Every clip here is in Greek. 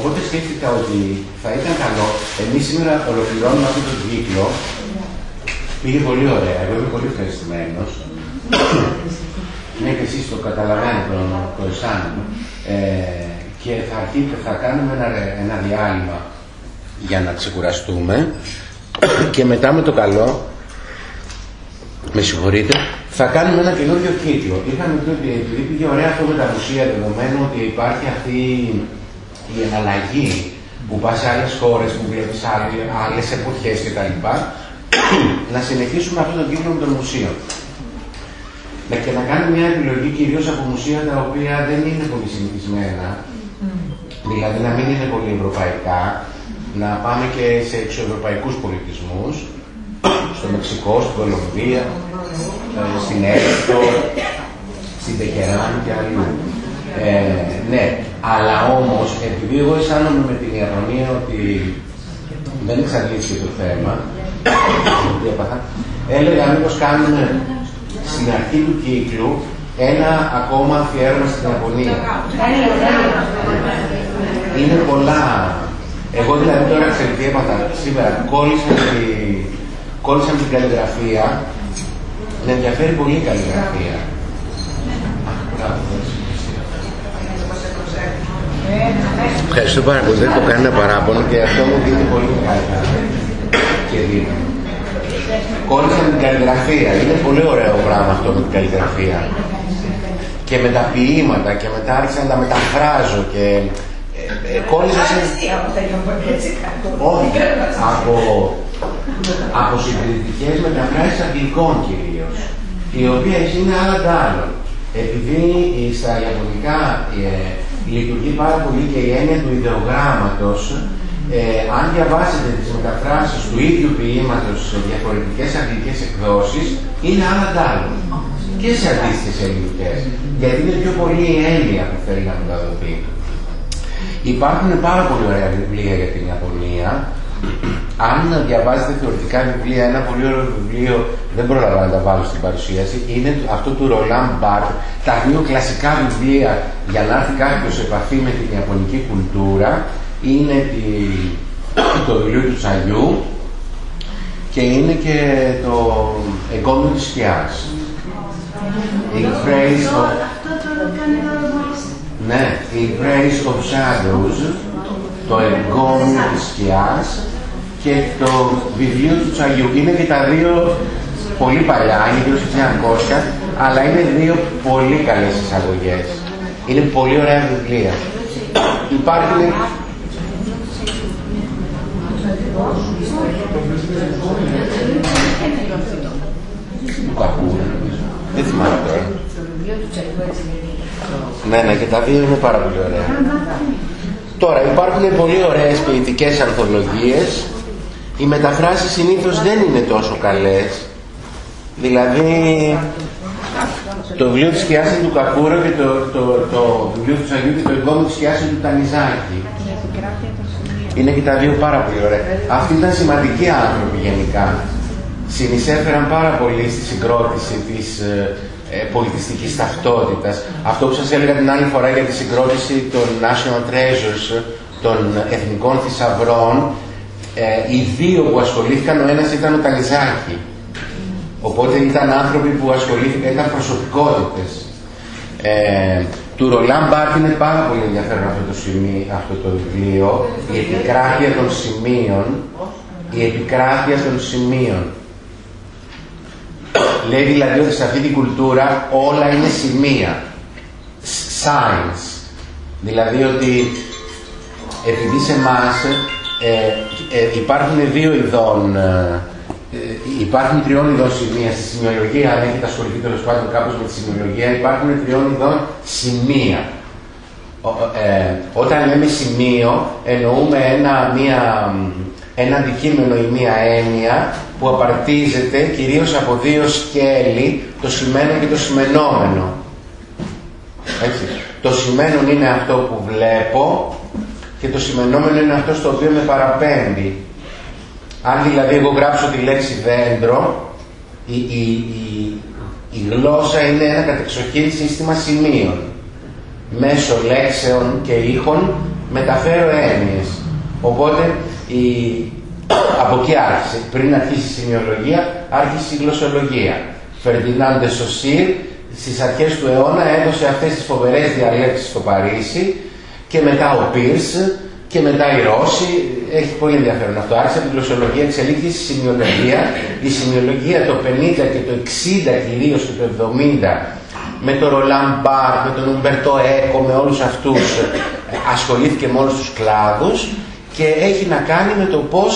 Οπότε σκέφτηκα ότι θα ήταν καλό, εμείς σήμερα ολοκληρώνουμε αυτό το κύκλο, πήγε πολύ ωραία, εγώ είμαι πολύ ευχαριστημένος, ναι και εσείς το καταλαβαίνετε, το, το αισθάνομαι, ε, και θα, αρχί, θα κάνουμε ένα, ένα διάλειμμα για να ξεκουραστούμε. Και μετά με το καλό, με συγχωρείτε, θα κάνουμε ένα καινούριο κύκλο. Είχαμε πει ότι επειδή πήγε ωραία αυτό με τα μουσεία, δεδομένου ότι υπάρχει αυτή η εναλλαγή που πας σε άλλες χώρες, που βλέπεις άλλες εποχές κτλ. να συνεχίσουμε αυτό το κύκλο με το μουσείο. Και να κάνουμε μια επιλογή κυρίως από μουσεία τα οποία δεν είναι πολύ συνηθισμένα. Δηλαδή να μην είναι πολύ ευρωπαϊκά, να πάμε και σε εξωευρωπαϊκούς πολιτισμούς, στο Μεξικό, στην Κολομβία, ε, στην Αίγυπτο, στην Τεχεράνη και αλλού. Ε, ναι, αλλά όμως επειδή εγώ αισθάνομαι με την Ιαπωνία ότι δεν εξαντλήθηκε το θέμα, έλεγα μήπως κάνουμε στην αρχή του κύκλου ένα ακόμα αφιέρωμα στην Ιαπωνία. Είναι πολλά. Εγώ δηλαδή τώρα ξέρετε τι έπαθα σήμερα, κόλλησα, τη, κόλλησα την καλλιγραφία, με ενδιαφέρει πολύ η καλλιγραφία. Ευχαριστώ πάρα πολύ. Δεν έχω κανένα παράπονο και αυτό μου δίνει πολύ μεγάλη και δύναμη. Κόλλησα την καλλιγραφία. Είναι πολύ ωραίο πράγμα αυτό με την καλλιγραφία. Και με τα ποίηματα και μετά άρχισα να τα μεταφράζω και ε, ε, κόλλησα σε... Όχι, από, από συντηρητικές μεταφράσεις αγγλικών κυρίως, οι οποίες είναι άλλα άλλο. Επειδή στα Ιαπωνικά ε, λειτουργεί πάρα πολύ και η έννοια του ιδεογράμματος, ε, αν διαβάσετε τις μεταφράσεις του ίδιου ποίηματος σε διαφορετικές αγγλικές εκδόσεις, είναι άλλα άλλο. Και σε αντίστοιχες ελληνικές. Γιατί είναι πιο πολύ η έννοια που θέλει να μεταδοθεί. Υπάρχουν πάρα πολύ ωραία βιβλία για την Ιαπωνία. Αν διαβάζετε θεωρητικά βιβλία, ένα πολύ ωραίο βιβλίο, δεν προλαβαίνω να τα βάλω στην παρουσίαση, είναι αυτό του Ρολάν Μπάρτ, τα δύο κλασικά βιβλία για να έρθει κάποιος σε επαφή με την Ιαπωνική κουλτούρα είναι τη, το βιβλίο του Τσαγιού και είναι και το εγκόμιο της σκιάς. Η Praise of... Ναι, η Praise of Shadows, το εγκόμιο της σκιάς και το βιβλίο του Τσαγιού. Είναι και τα δύο πολύ παλιά, είναι 1900, αλλά είναι δύο πολύ καλές εισαγωγές. Είναι πολύ ωραία βιβλία. Υπάρχουν δεν θυμάμαι τώρα. Ναι, ναι, και τα δύο είναι πάρα πολύ ωραία. Τώρα, υπάρχουν πολύ ωραίες ποιητικές ανθολογίες. Οι μεταφράσεις συνήθως δεν είναι τόσο καλές. Δηλαδή, το βιβλίο της Σκιάσης του Κακούρο και το, το, το, βιβλίο του Σαγιού και το εγκόμιο της Σκιάσης του Τανιζάκη. Είναι και τα δύο πάρα πολύ ωραία. Αυτοί ήταν σημαντικοί άνθρωποι γενικά. Συνεισέφεραν πάρα πολύ στη συγκρότηση της ε, ε, πολιτιστικής ταυτότητας. Αυτό που σας έλεγα την άλλη φορά για τη συγκρότηση των National Treasures, των εθνικών θησαυρών, ε, οι δύο που ασχολήθηκαν, ο ένας ήταν ο Ταλιζάκη. Οπότε ήταν άνθρωποι που ασχολήθηκαν, ήταν προσωπικότητες. Ε, του Ρολάν Μπάρτ είναι πάρα πολύ ενδιαφέρον αυτό το, σημείο, αυτό το βιβλίο, η επικράτεια των σημείων, η επικράτεια των σημείων. Λέει δηλαδή ότι σε αυτή την κουλτούρα όλα είναι σημεία. Signs. Δηλαδή ότι επειδή σε εμάς ε, ε, υπάρχουν δύο ειδών ε, ε, υπάρχουν τριών ειδών σημεία στη σημειολογία, αν έχετε ασχοληθεί τέλος πάντων κάπως με τη σημειολογία, υπάρχουν τριών ειδών σημεία. Ε, όταν λέμε σημείο, εννοούμε ένα, μια, ένα αντικείμενο ή μία έννοια που απαρτίζεται κυρίως από δύο σκέλη, το σημαίνον και το σημενόμενο. Έτσι. Το σημαίνον είναι αυτό που βλέπω και το σημενόμενο είναι αυτό στο οποίο με παραπέμπει. Αν δηλαδή εγώ γράψω τη λέξη δέντρο, η, η, η, η γλώσσα είναι ένα κατεξοχήν σύστημα σημείων. Μέσω λέξεων και ήχων μεταφέρω έννοιες. Οπότε η... από εκεί άρχισε. Πριν αρχίσει η σημειολογία, άρχισε η γλωσσολογία. Φερντινάντε Σωσίρ στις αρχές του αιώνα έδωσε αυτές τις φοβερές διαλέξεις στο Παρίσι και μετά ο Πίρς και μετά οι Ρώσοι. Έχει πολύ ενδιαφέρον αυτό. Άρχισε από την γλωσσολογία, εξελίχθηκε στη σημειολογία. Η σημειολογία το 50 και το 60 κυρίως και το 70 με τον Ρολάν Μπάρ, με τον Ουμπερτό Έκο, με όλους αυτούς ασχολήθηκε με όλους τους κλάδους και έχει να κάνει με το πώς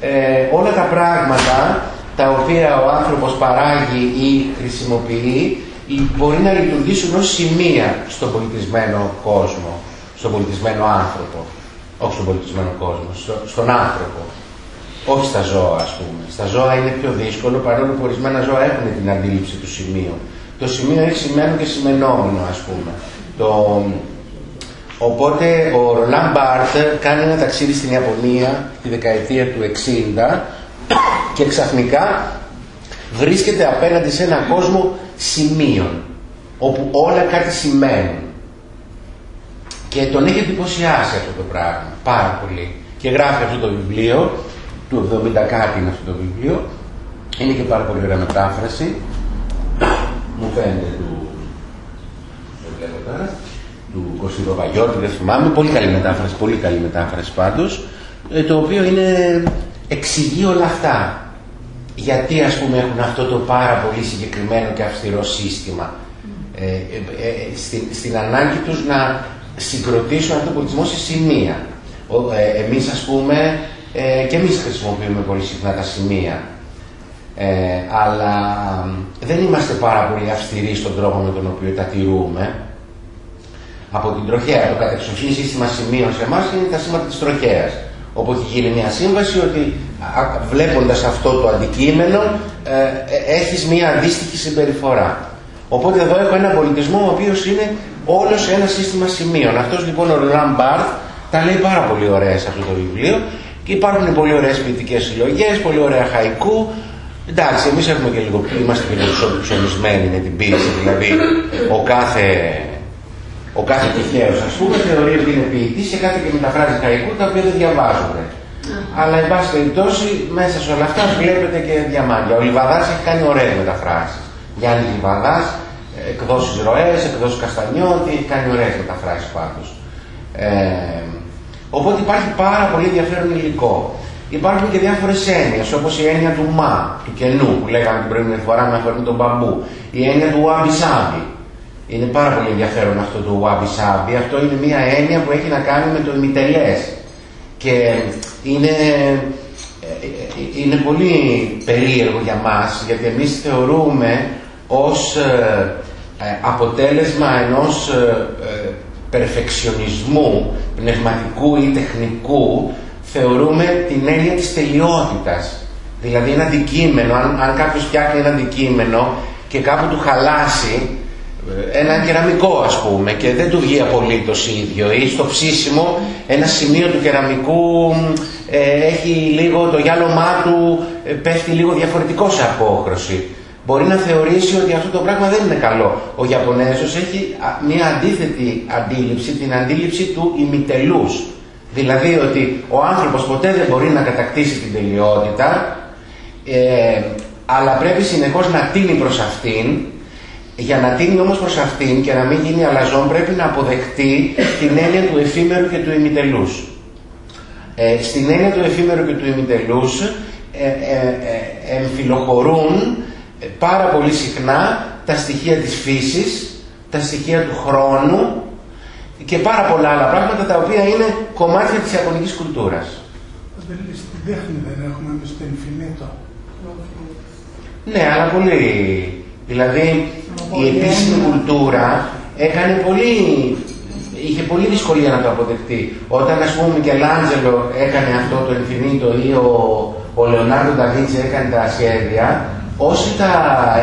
ε, όλα τα πράγματα τα οποία ο άνθρωπος παράγει ή χρησιμοποιεί μπορεί να λειτουργήσουν ως σημεία στον πολιτισμένο κόσμο, στον πολιτισμένο άνθρωπο όχι στον πολιτισμένο κόσμο, στον άνθρωπο. Όχι στα ζώα, ας πούμε. Στα ζώα είναι πιο δύσκολο, παρόλο που ορισμένα ζώα έχουν την αντίληψη του σημείου. Το σημείο έχει σημαίνον και σημενόμενο, ας πούμε. Το... Οπότε ο Ρολάν Μπάρτ κάνει ένα ταξίδι στην Ιαπωνία τη δεκαετία του 60 και ξαφνικά βρίσκεται απέναντι σε έναν κόσμο σημείων, όπου όλα κάτι σημαίνουν. Και τον έχει εντυπωσιάσει αυτό το πράγμα πάρα πολύ. Και γράφει αυτό το βιβλίο, του 70 κάτι είναι αυτό το βιβλίο. Είναι και πάρα πολύ ωραία μετάφραση. Μου φαίνεται του. Δεν βλέπω τώρα. Του Κωστίδο Βαγιώτη, δεν θυμάμαι. Πολύ καλή μετάφραση, πολύ καλή μετάφραση πάντως. Ε, το οποίο είναι, εξηγεί όλα αυτά. Γιατί ας πούμε έχουν αυτό το πάρα πολύ συγκεκριμένο και αυστηρό σύστημα. Ε, ε, ε στην, στην ανάγκη τους να συγκροτήσουν αυτόν τον πολιτισμό σε σημεία. Ε, εμείς ας πούμε ε, και εμείς χρησιμοποιούμε πολύ συχνά τα σημεία. Ε, αλλά δεν είμαστε πάρα πολύ αυστηροί στον τρόπο με τον οποίο τα τηρούμε. Από την τροχέα, το κατεξοχήν σύστημα σημείων σε εμάς είναι τα σήματα της τροχέας. Όπου έχει γίνει μια σύμβαση ότι βλέποντας αυτό το αντικείμενο ε, ε, έχεις μια αντίστοιχη συμπεριφορά. Οπότε εδώ έχω ένα πολιτισμό ο οποίος είναι όλος σε ένα σύστημα σημείων. Αυτός λοιπόν ο Ρολάν Μπάρθ τα λέει πάρα πολύ ωραία σε αυτό το βιβλίο και υπάρχουν πολύ ωραίες ποιητικές συλλογές, πολύ ωραία χαϊκού. Εντάξει, εμείς έχουμε και λίγο, είμαστε και λίγο ψωνισμένοι με την ποιήση, δηλαδή ο κάθε, ο κάθε τυχαίος ας πούμε θεωρεί ότι είναι ποιητής και κάτι και μεταφράζει χαϊκού τα οποία δεν διαβάζουν. Αλλά εν πάση περιπτώσει μέσα σε όλα αυτά βλέπετε και διαμάντια. Ο Λιβαδάς έχει κάνει ωραίες μεταφράσεις. Γιάννη Λιβαδάς, εκδόσεις ροές, εκδόσεις καστανιώτη, έχει κάνει ωραίες μεταφράσεις πάντως. Ε, οπότε υπάρχει πάρα πολύ ενδιαφέρον υλικό. Υπάρχουν και διάφορες έννοιες, όπως η έννοια του μα, του κενού, που λέγαμε την προηγούμενη φορά με αφορμή τον μπαμπού. Η έννοια του wabi sabi. Είναι πάρα πολύ ενδιαφέρον αυτό το wabi sabi. Αυτό είναι μια έννοια που έχει να κάνει με το ημιτελές. Και είναι, ε, ε, είναι πολύ περίεργο για μας, γιατί εμείς θεωρούμε ως ε, αποτέλεσμα ενός ε, ε, περφεξιονισμού πνευματικού ή τεχνικού θεωρούμε την έννοια της τελειότητας. Δηλαδή ένα αντικείμενο, αν, αν κάποιος φτιάχνει ένα αντικείμενο και κάπου του χαλάσει ένα κεραμικό ας πούμε και δεν του βγει απολύτως ίδιο ή στο ψήσιμο ένα σημείο του κεραμικού έχει λίγο το γυάλωμά του πέφτει λίγο διαφορετικό σε απόχρωση μπορεί να θεωρήσει ότι αυτό το πράγμα δεν είναι καλό. Ο Ιαπωνέζος έχει μια αντίθετη αντίληψη, την αντίληψη του ημιτελούς. Δηλαδή ότι ο άνθρωπος ποτέ δεν μπορεί να κατακτήσει την τελειότητα, ε, αλλά πρέπει συνεχώς να τίνει προς αυτήν, για να τίνει όμως προς αυτήν και να μην γίνει αλαζόν πρέπει να αποδεχτεί την έννοια του εφήμερου και του ημιτελούς. Ε, στην έννοια του εφήμερου και του ημιτελούς ε, ε, ε εμφυλοχωρούν ε, πάρα πολύ συχνά τα στοιχεία της φύσης, τα στοιχεία του χρόνου και πάρα πολλά άλλα πράγματα τα οποία είναι κομμάτια της ιαπωνικής κουλτούρας. Στην τέχνη δεν έχουμε εμείς το infinito. Ναι, αλλά πολύ. Δηλαδή η επίσημη κουλτούρα έκανε πολύ είχε πολύ δυσκολία να το αποδεχτεί. Όταν ας πούμε ο Μικελάντζελο έκανε αυτό το Infinito ή ο, ο Λεωνάρντο Νταβίτσι έκανε τα σχέδια, όσοι τα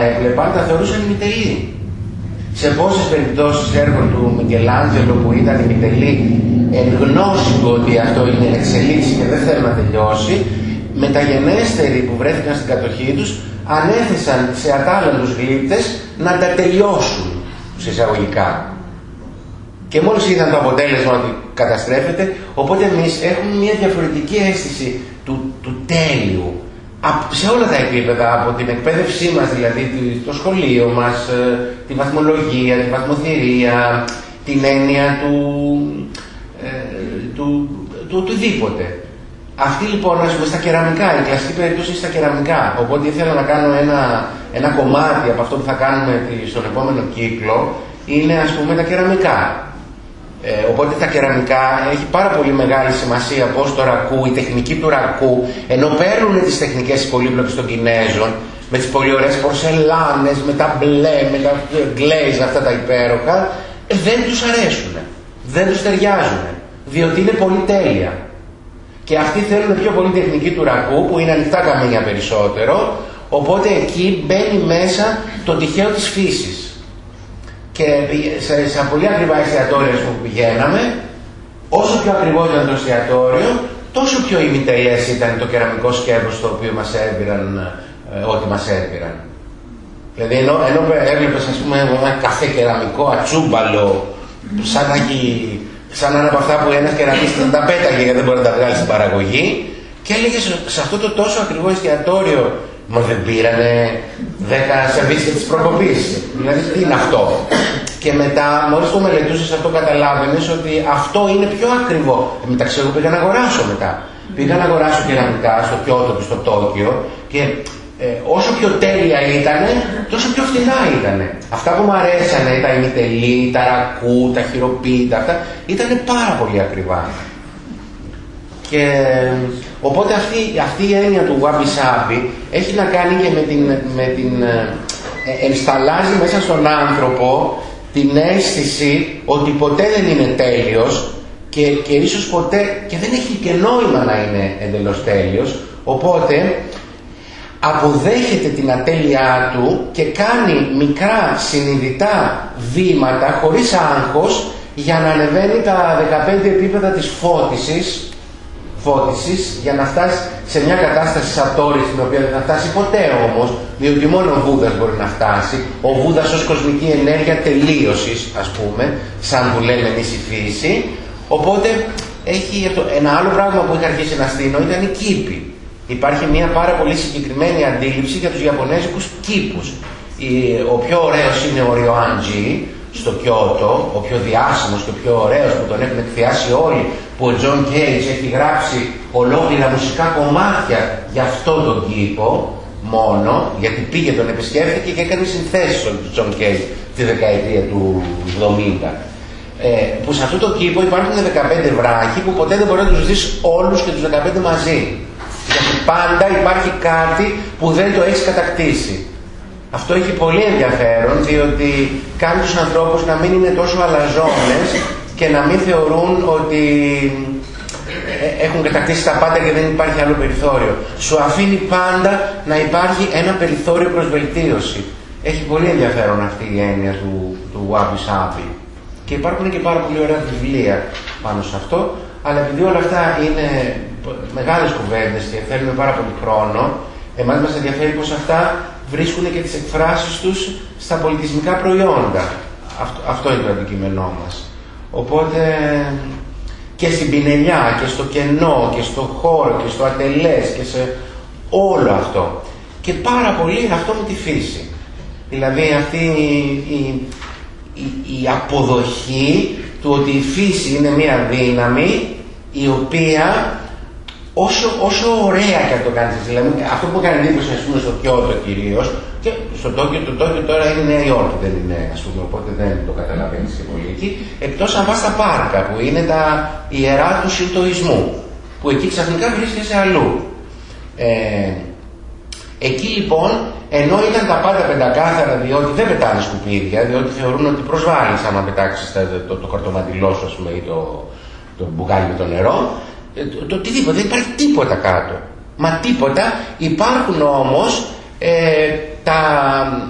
έβλεπαν τα θεωρούσαν ημιτελή. Σε πόσες περιπτώσεις έργων του Μικελάντζελο που ήταν ημιτελή εν γνώση του ότι αυτό είναι εξελίξη και δεν θέλει να τελειώσει, μεταγενέστεροι που βρέθηκαν στην κατοχή τους ανέθεσαν σε ατάλλαντους γλύπτες να τα τελειώσουν, σε εισαγωγικά. Και μόλις είδαν το αποτέλεσμα ότι καταστρέφεται, οπότε εμείς έχουμε μια διαφορετική αίσθηση του, του τέλειου. Σε όλα τα επίπεδα, από την εκπαίδευσή μας, δηλαδή το σχολείο μας, ε, τη βαθμολογία, τη βαθμοθυρία, την έννοια του, ε, του, του οτιδήποτε. Αυτή λοιπόν, ας πούμε, στα κεραμικά, η κλασική περίπτωση στα κεραμικά. Οπότε ήθελα να κάνω ένα, ένα κομμάτι από αυτό που θα κάνουμε στον επόμενο κύκλο, είναι ας πούμε τα κεραμικά. Ε, οπότε τα κεραμικά έχει πάρα πολύ μεγάλη σημασία πώς το ρακού, η τεχνική του ρακού, ενώ παίρνουν τις τεχνικές πολύπλοκες των Κινέζων, με τις πολύ ωραίες πορσελάνες, με τα μπλε, με τα γκλέζ, αυτά τα υπέροχα, ε, δεν τους αρέσουν, δεν τους ταιριάζουν, διότι είναι πολύ τέλεια. Και αυτοί θέλουν πιο πολύ τεχνική του ρακού, που είναι ανοιχτά καμίνια περισσότερο, οπότε εκεί μπαίνει μέσα το τυχαίο της φύσης. Και σε, σε πολύ ακριβά εστιατόρια που πηγαίναμε, όσο πιο ακριβό ήταν το εστιατόριο, τόσο πιο ημιτελές ήταν το κεραμικό σκεύος το οποίο μας έμπειραν, ε, ό,τι μας έμπειραν. Δηλαδή ενώ, ενώ έβλεπες ας πούμε ένα καφέ κεραμικό ατσούμπαλο, σαν να έχει σαν να είναι από αυτά που ένας κεραμής δεν τα πέταγε γιατί δεν μπορεί να τα βγάλει στην παραγωγή και έλεγες σε αυτό το τόσο ακριβό εστιατόριο Μα δεν πήρανε 10 σερβίτσια τη προκοπή. Δηλαδή τι είναι αυτό; Και μετά, μόλις το μελετούσες αυτό, καταλάβαινες ότι αυτό είναι πιο ακριβό. Ε, μεταξύ, εγώ πήγα να αγοράσω μετά. Πήγα να αγοράσω κεραμικά στο Κιώτο και στο Τόκιο και ε, όσο πιο τέλεια ήταν, τόσο πιο φθηνά ήταν. Αυτά που μου αρέσανε, τα ημιτελή, τα ρακού, τα χειροποίητα, αυτά, ήταν πάρα πολύ ακριβά. Και οπότε αυτή, αυτή η έννοια του wabi sabi έχει να κάνει και με την, με την ε, ε, ενσταλάζει μέσα στον άνθρωπο την αίσθηση ότι ποτέ δεν είναι τέλειος και, και ίσως ποτέ και δεν έχει και νόημα να είναι εντελώς τέλειος. Οπότε αποδέχεται την ατέλειά του και κάνει μικρά συνειδητά βήματα χωρίς άγχος για να ανεβαίνει τα 15 επίπεδα της φώτισης φώτισης για να φτάσει σε μια κατάσταση σατόρη στην οποία δεν θα φτάσει ποτέ όμως, διότι μόνο ο Βούδας μπορεί να φτάσει, ο Βούδας ως κοσμική ενέργεια τελείωσης, ας πούμε, σαν που λέμε εμείς η φύση, οπότε έχει ένα άλλο πράγμα που είχα αρχίσει να στείλω ήταν η κήπη. Υπάρχει μια πάρα πολύ συγκεκριμένη αντίληψη για τους Ιαπωνέζικους κήπους. Ο πιο ωραίος είναι ο Ριοάντζι, στο Κιώτο, ο πιο διάσημος και ο πιο ωραίος που τον έχουν εκθειάσει όλοι, που ο Τζον Κέιτζ έχει γράψει ολόκληρα μουσικά κομμάτια για αυτόν τον κήπο, μόνο, γιατί πήγε τον επισκέφθηκε και έκανε συνθέσεις ο Τζον Κέιτζ τη δεκαετία του 70. Ε, που σε αυτό το κήπο υπάρχουν 15 βράχοι που ποτέ δεν μπορεί να τους δεις όλους και τους 15 μαζί. Γιατί πάντα υπάρχει κάτι που δεν το έχεις κατακτήσει. Αυτό έχει πολύ ενδιαφέρον διότι κάνει τους ανθρώπους να μην είναι τόσο αλαζόνες και να μην θεωρούν ότι ε, έχουν κατακτήσει τα πάντα και δεν υπάρχει άλλο περιθώριο. Σου αφήνει πάντα να υπάρχει ένα περιθώριο προς βελτίωση. Έχει πολύ ενδιαφέρον αυτή η έννοια του, του Wabi Sabi. Και υπάρχουν και πάρα πολύ ωραία βιβλία πάνω σε αυτό, αλλά επειδή όλα αυτά είναι μεγάλες κουβέντες και θέλουν πάρα πολύ χρόνο, εμάς μας ενδιαφέρει πως αυτά βρίσκουν και τις εκφράσεις τους στα πολιτισμικά προϊόντα. Αυτό, αυτό είναι το αντικείμενό μας. Οπότε και στην πινελιά και στο κενό και στο χώρο και στο ατελές και σε όλο αυτό. Και πάρα πολύ αυτό με τη φύση. Δηλαδή αυτή η, η, η αποδοχή του ότι η φύση είναι μια δύναμη η οποία όσο, όσο ωραία και αν το κάνεις δηλαδή αυτό που έκανε εντύπωση ας πούμε στο Κιώτο κυρίως και στο Τόκιο, το Τόκιο τώρα είναι Νέα Υόρκη, δεν είναι ας πούμε, οπότε δεν το καταλαβαίνεις και πολύ εκεί. Εκτός αν πας στα πάρκα που είναι τα ιερά του Σιντοϊσμού, που εκεί ξαφνικά βρίσκεσαι αλλού. Ε, εκεί λοιπόν, ενώ ήταν τα πάντα πεντακάθαρα διότι δεν πετάνε σκουπίδια, διότι θεωρούν ότι προσβάλλεις άμα πετάξεις το, το, το χαρτομαντιλό σου, ας πούμε, ή το, το μπουκάλι με το νερό, ε, το, το οτιδήποτε, δεν υπάρχει τίποτα κάτω. Μα τίποτα, υπάρχουν όμως ε, τα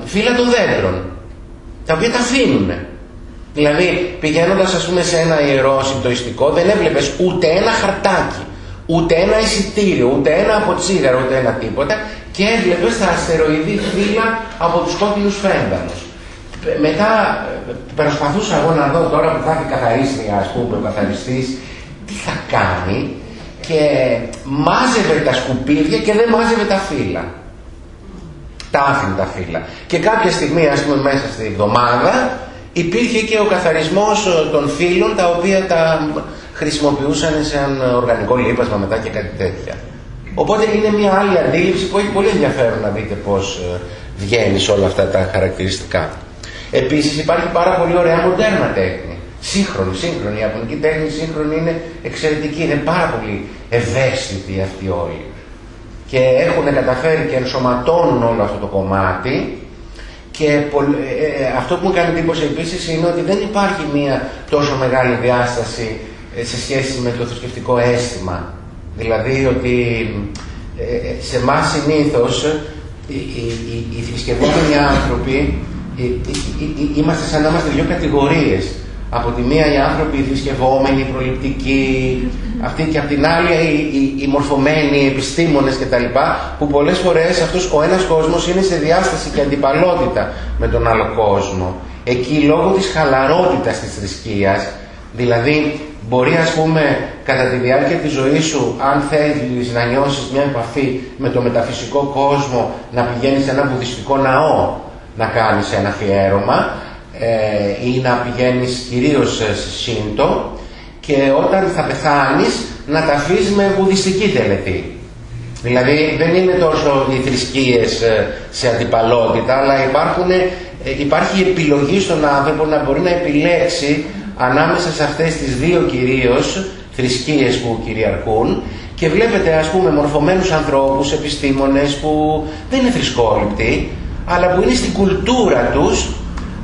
φύλλα των δέντρων, τα οποία τα αφήνουν. Δηλαδή, πηγαίνοντας ας πούμε σε ένα ιερό συμπτωιστικό, δεν έβλεπες ούτε ένα χαρτάκι, ούτε ένα εισιτήριο, ούτε ένα αποτσίγαρο, ούτε ένα τίποτα και έβλεπες τα αστεροειδή φύλλα από τους κόκκινους φέγγανους. μετά προσπαθούσα εγώ να δω τώρα που θα έχει καθαρίσει ας πούμε ο καθαριστής τι θα κάνει και μάζευε τα σκουπίδια και δεν μάζευε τα φύλλα. Τα άφηνε τα φύλλα. Και κάποια στιγμή ας πούμε μέσα στη εβδομάδα υπήρχε και ο καθαρισμός των φύλων τα οποία τα χρησιμοποιούσαν σαν οργανικό λίπασμα μετά και κάτι τέτοια. Οπότε είναι μια άλλη αντίληψη που έχει πολύ ενδιαφέρον να δείτε πώς ε, βγαίνεις σε όλα αυτά τα χαρακτηριστικά. Επίσης υπάρχει πάρα πολύ ωραία μοντέρνα τέχνη. Σύγχρονη, σύγχρονη. Η Ιαπωνική τέχνη σύγχρονη είναι εξαιρετική. Είναι πάρα πολύ ευαίσθητοι αυτοί όλοι. Και έχουν καταφέρει και ενσωματώνουν όλο αυτό το κομμάτι και ε, ε, αυτό που μου κάνει εντύπωση επίσης είναι ότι δεν υπάρχει μια τόσο μεγάλη διάσταση ε, σε σχέση με το θρησκευτικό αίσθημα. Δηλαδή ότι σε εμά συνήθως οι, οι, οι θρησκευόμενοι άνθρωποι είμαστε σαν να είμαστε δύο κατηγορίες. Από τη μία οι άνθρωποι οι θρησκευόμενοι, οι προληπτικοί, αυτοί και από την άλλη οι, οι, οι μορφωμένοι, οι επιστήμονες κτλ. που πολλές φορές αυτός ο ένας κόσμος είναι σε διάσταση και αντιπαλότητα με τον άλλο κόσμο. Εκεί λόγω της χαλαρότητας της θρησκείας, δηλαδή μπορεί ας πούμε κατά τη διάρκεια της ζωής σου, αν θέλεις να νιώσεις μια επαφή με το μεταφυσικό κόσμο, να πηγαίνεις σε ένα βουδιστικό ναό, να κάνεις ένα αφιέρωμα ε, ή να πηγαίνεις κυρίως σε σύντο και όταν θα πεθάνεις να τα αφήσεις με βουδιστική τελετή. Δηλαδή δεν είναι τόσο οι θρησκείες ε, σε αντιπαλότητα, αλλά υπάρχουν, ε, υπάρχει επιλογή στον άνθρωπο να μπορεί να επιλέξει ανάμεσα σε αυτές τις δύο κυρίως θρησκείες που κυριαρχούν και βλέπετε ας πούμε μορφωμένους ανθρώπους, επιστήμονες που δεν είναι θρησκόληπτοι αλλά που είναι στην κουλτούρα τους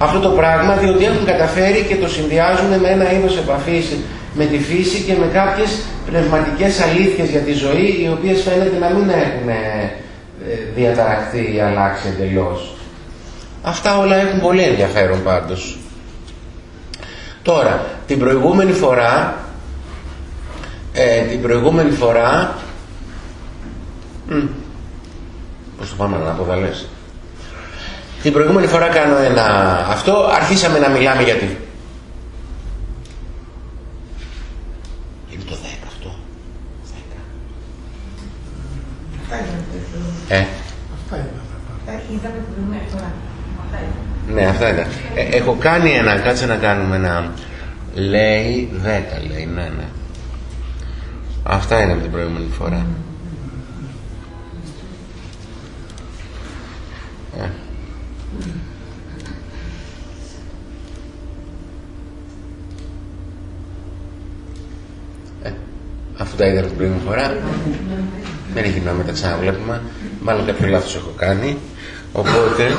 αυτό το πράγμα διότι έχουν καταφέρει και το συνδυάζουν με ένα είδος επαφής με τη φύση και με κάποιες πνευματικές αλήθειες για τη ζωή οι οποίες φαίνεται να μην έχουν ε, διαταραχθεί ή αλλάξει εντελώς. Αυτά όλα έχουν πολύ ενδιαφέρον πάντως. Τώρα, την προηγούμενη φορά, ε, την προηγούμενη φορά, μ, πώς το πάμε να αποδαλέσει. Την προηγούμενη φορά κάνω ένα αυτό, αρχίσαμε να μιλάμε για τη... Είναι το 10 αυτό. 10. Ε. Αυτά ήταν. Ναι, αυτά ήταν. Ε, έχω κάνει ένα, κάτσε να κάνουμε ένα. Λέει 10, λέει, ναι, ναι. Αυτά είναι από την προηγούμενη φορά. Τα είδα την προηγούμενη φορά, δεν έχει νόημα τα ξαναβλέπουμε. Μάλλον κάποιο λάθος έχω κάνει. Οπότε,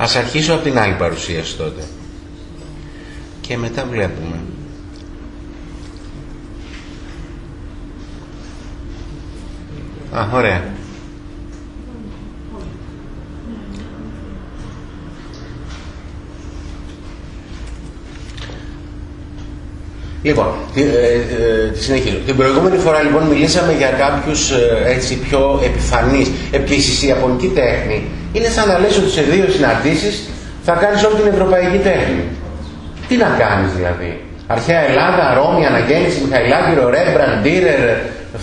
Ας αρχίσω από την άλλη παρουσίαση τότε. Και μετά βλέπουμε. Α, ωραία. Λοιπόν, τη, ε, ε, συνεχίζω. Την προηγούμενη φορά λοιπόν μιλήσαμε για κάποιους ε, έτσι πιο επιφανείς. Επίσης η Ιαπωνική τέχνη είναι σαν να λες ότι σε δύο συναντήσεις θα κάνεις όλη την ευρωπαϊκή τέχνη. Τι να κάνεις δηλαδή; Αρχαία Ελλάδα, Ρώμη, Αναγέννηση, Μιχαηλάκηρο, Ρέμπραν, Ντίρερ,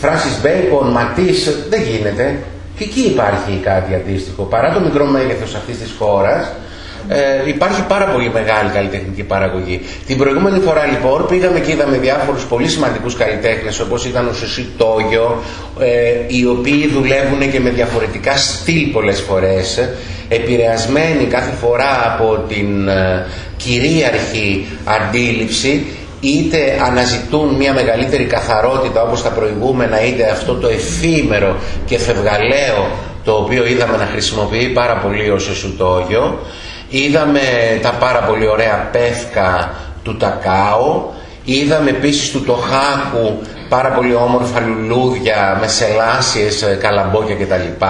Φράνσις Μπέικον, Ματής, δεν γίνεται. Και εκεί υπάρχει κάτι αντίστοιχο. Παρά το μικρό μέγεθος αυτής της χώρας, ε, υπάρχει πάρα πολύ μεγάλη καλλιτεχνική παραγωγή. Την προηγούμενη φορά λοιπόν πήγαμε και είδαμε διάφορους πολύ σημαντικούς καλλιτέχνες όπως ήταν ο Σουσί Τόγιο ε, οι οποίοι δουλεύουν και με διαφορετικά στυλ πολλές φορές επηρεασμένοι κάθε φορά από την ε, κυρίαρχη αντίληψη είτε αναζητούν μια μεγαλύτερη καθαρότητα όπως τα προηγούμενα είτε αυτό το εφήμερο και φευγαλαίο το οποίο είδαμε να χρησιμοποιεί πάρα πολύ ο Σεσουτόγιο είδαμε τα πάρα πολύ ωραία πεύκα του Τακάο, είδαμε επίσης του Τοχάκου πάρα πολύ όμορφα λουλούδια με σελάσιες, ε, καλαμπόκια κτλ.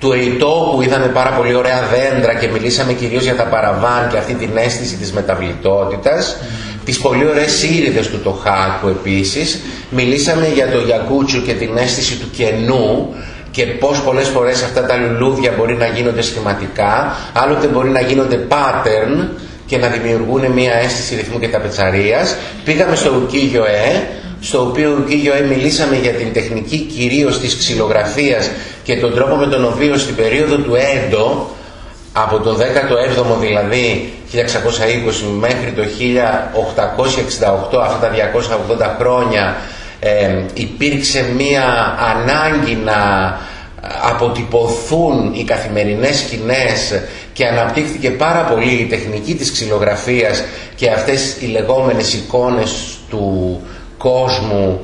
Του Εϊτόπου είδαμε πάρα πολύ ωραία δέντρα και μιλήσαμε κυρίως για τα παραβάν και αυτή την αίσθηση της μεταβλητότητας. Τις πολύ ωραίες ήριδες του Τοχάκου επίσης. Μιλήσαμε για το Γιακούτσου και την αίσθηση του κενού και πώς πολλές φορές αυτά τα λουλούδια μπορεί να γίνονται σχηματικά, άλλοτε μπορεί να γίνονται pattern και να δημιουργούν μια αίσθηση ρυθμού και ταπετσαρίας. Πήγαμε στο Ουκίγιο Ε, στο οποίο Ουκίγιο Ε μιλήσαμε για την τεχνική κυρίως της ξυλογραφίας και τον τρόπο με τον οποίο στην περίοδο του Έντο, από το 17ο δηλαδή 1620 μέχρι το 1868, αυτά τα 280 χρόνια, ε, υπήρξε μία ανάγκη να αποτυπωθούν οι καθημερινές σκηνές και αναπτύχθηκε πάρα πολύ η τεχνική της ξυλογραφίας και αυτές οι λεγόμενες εικόνες του κόσμου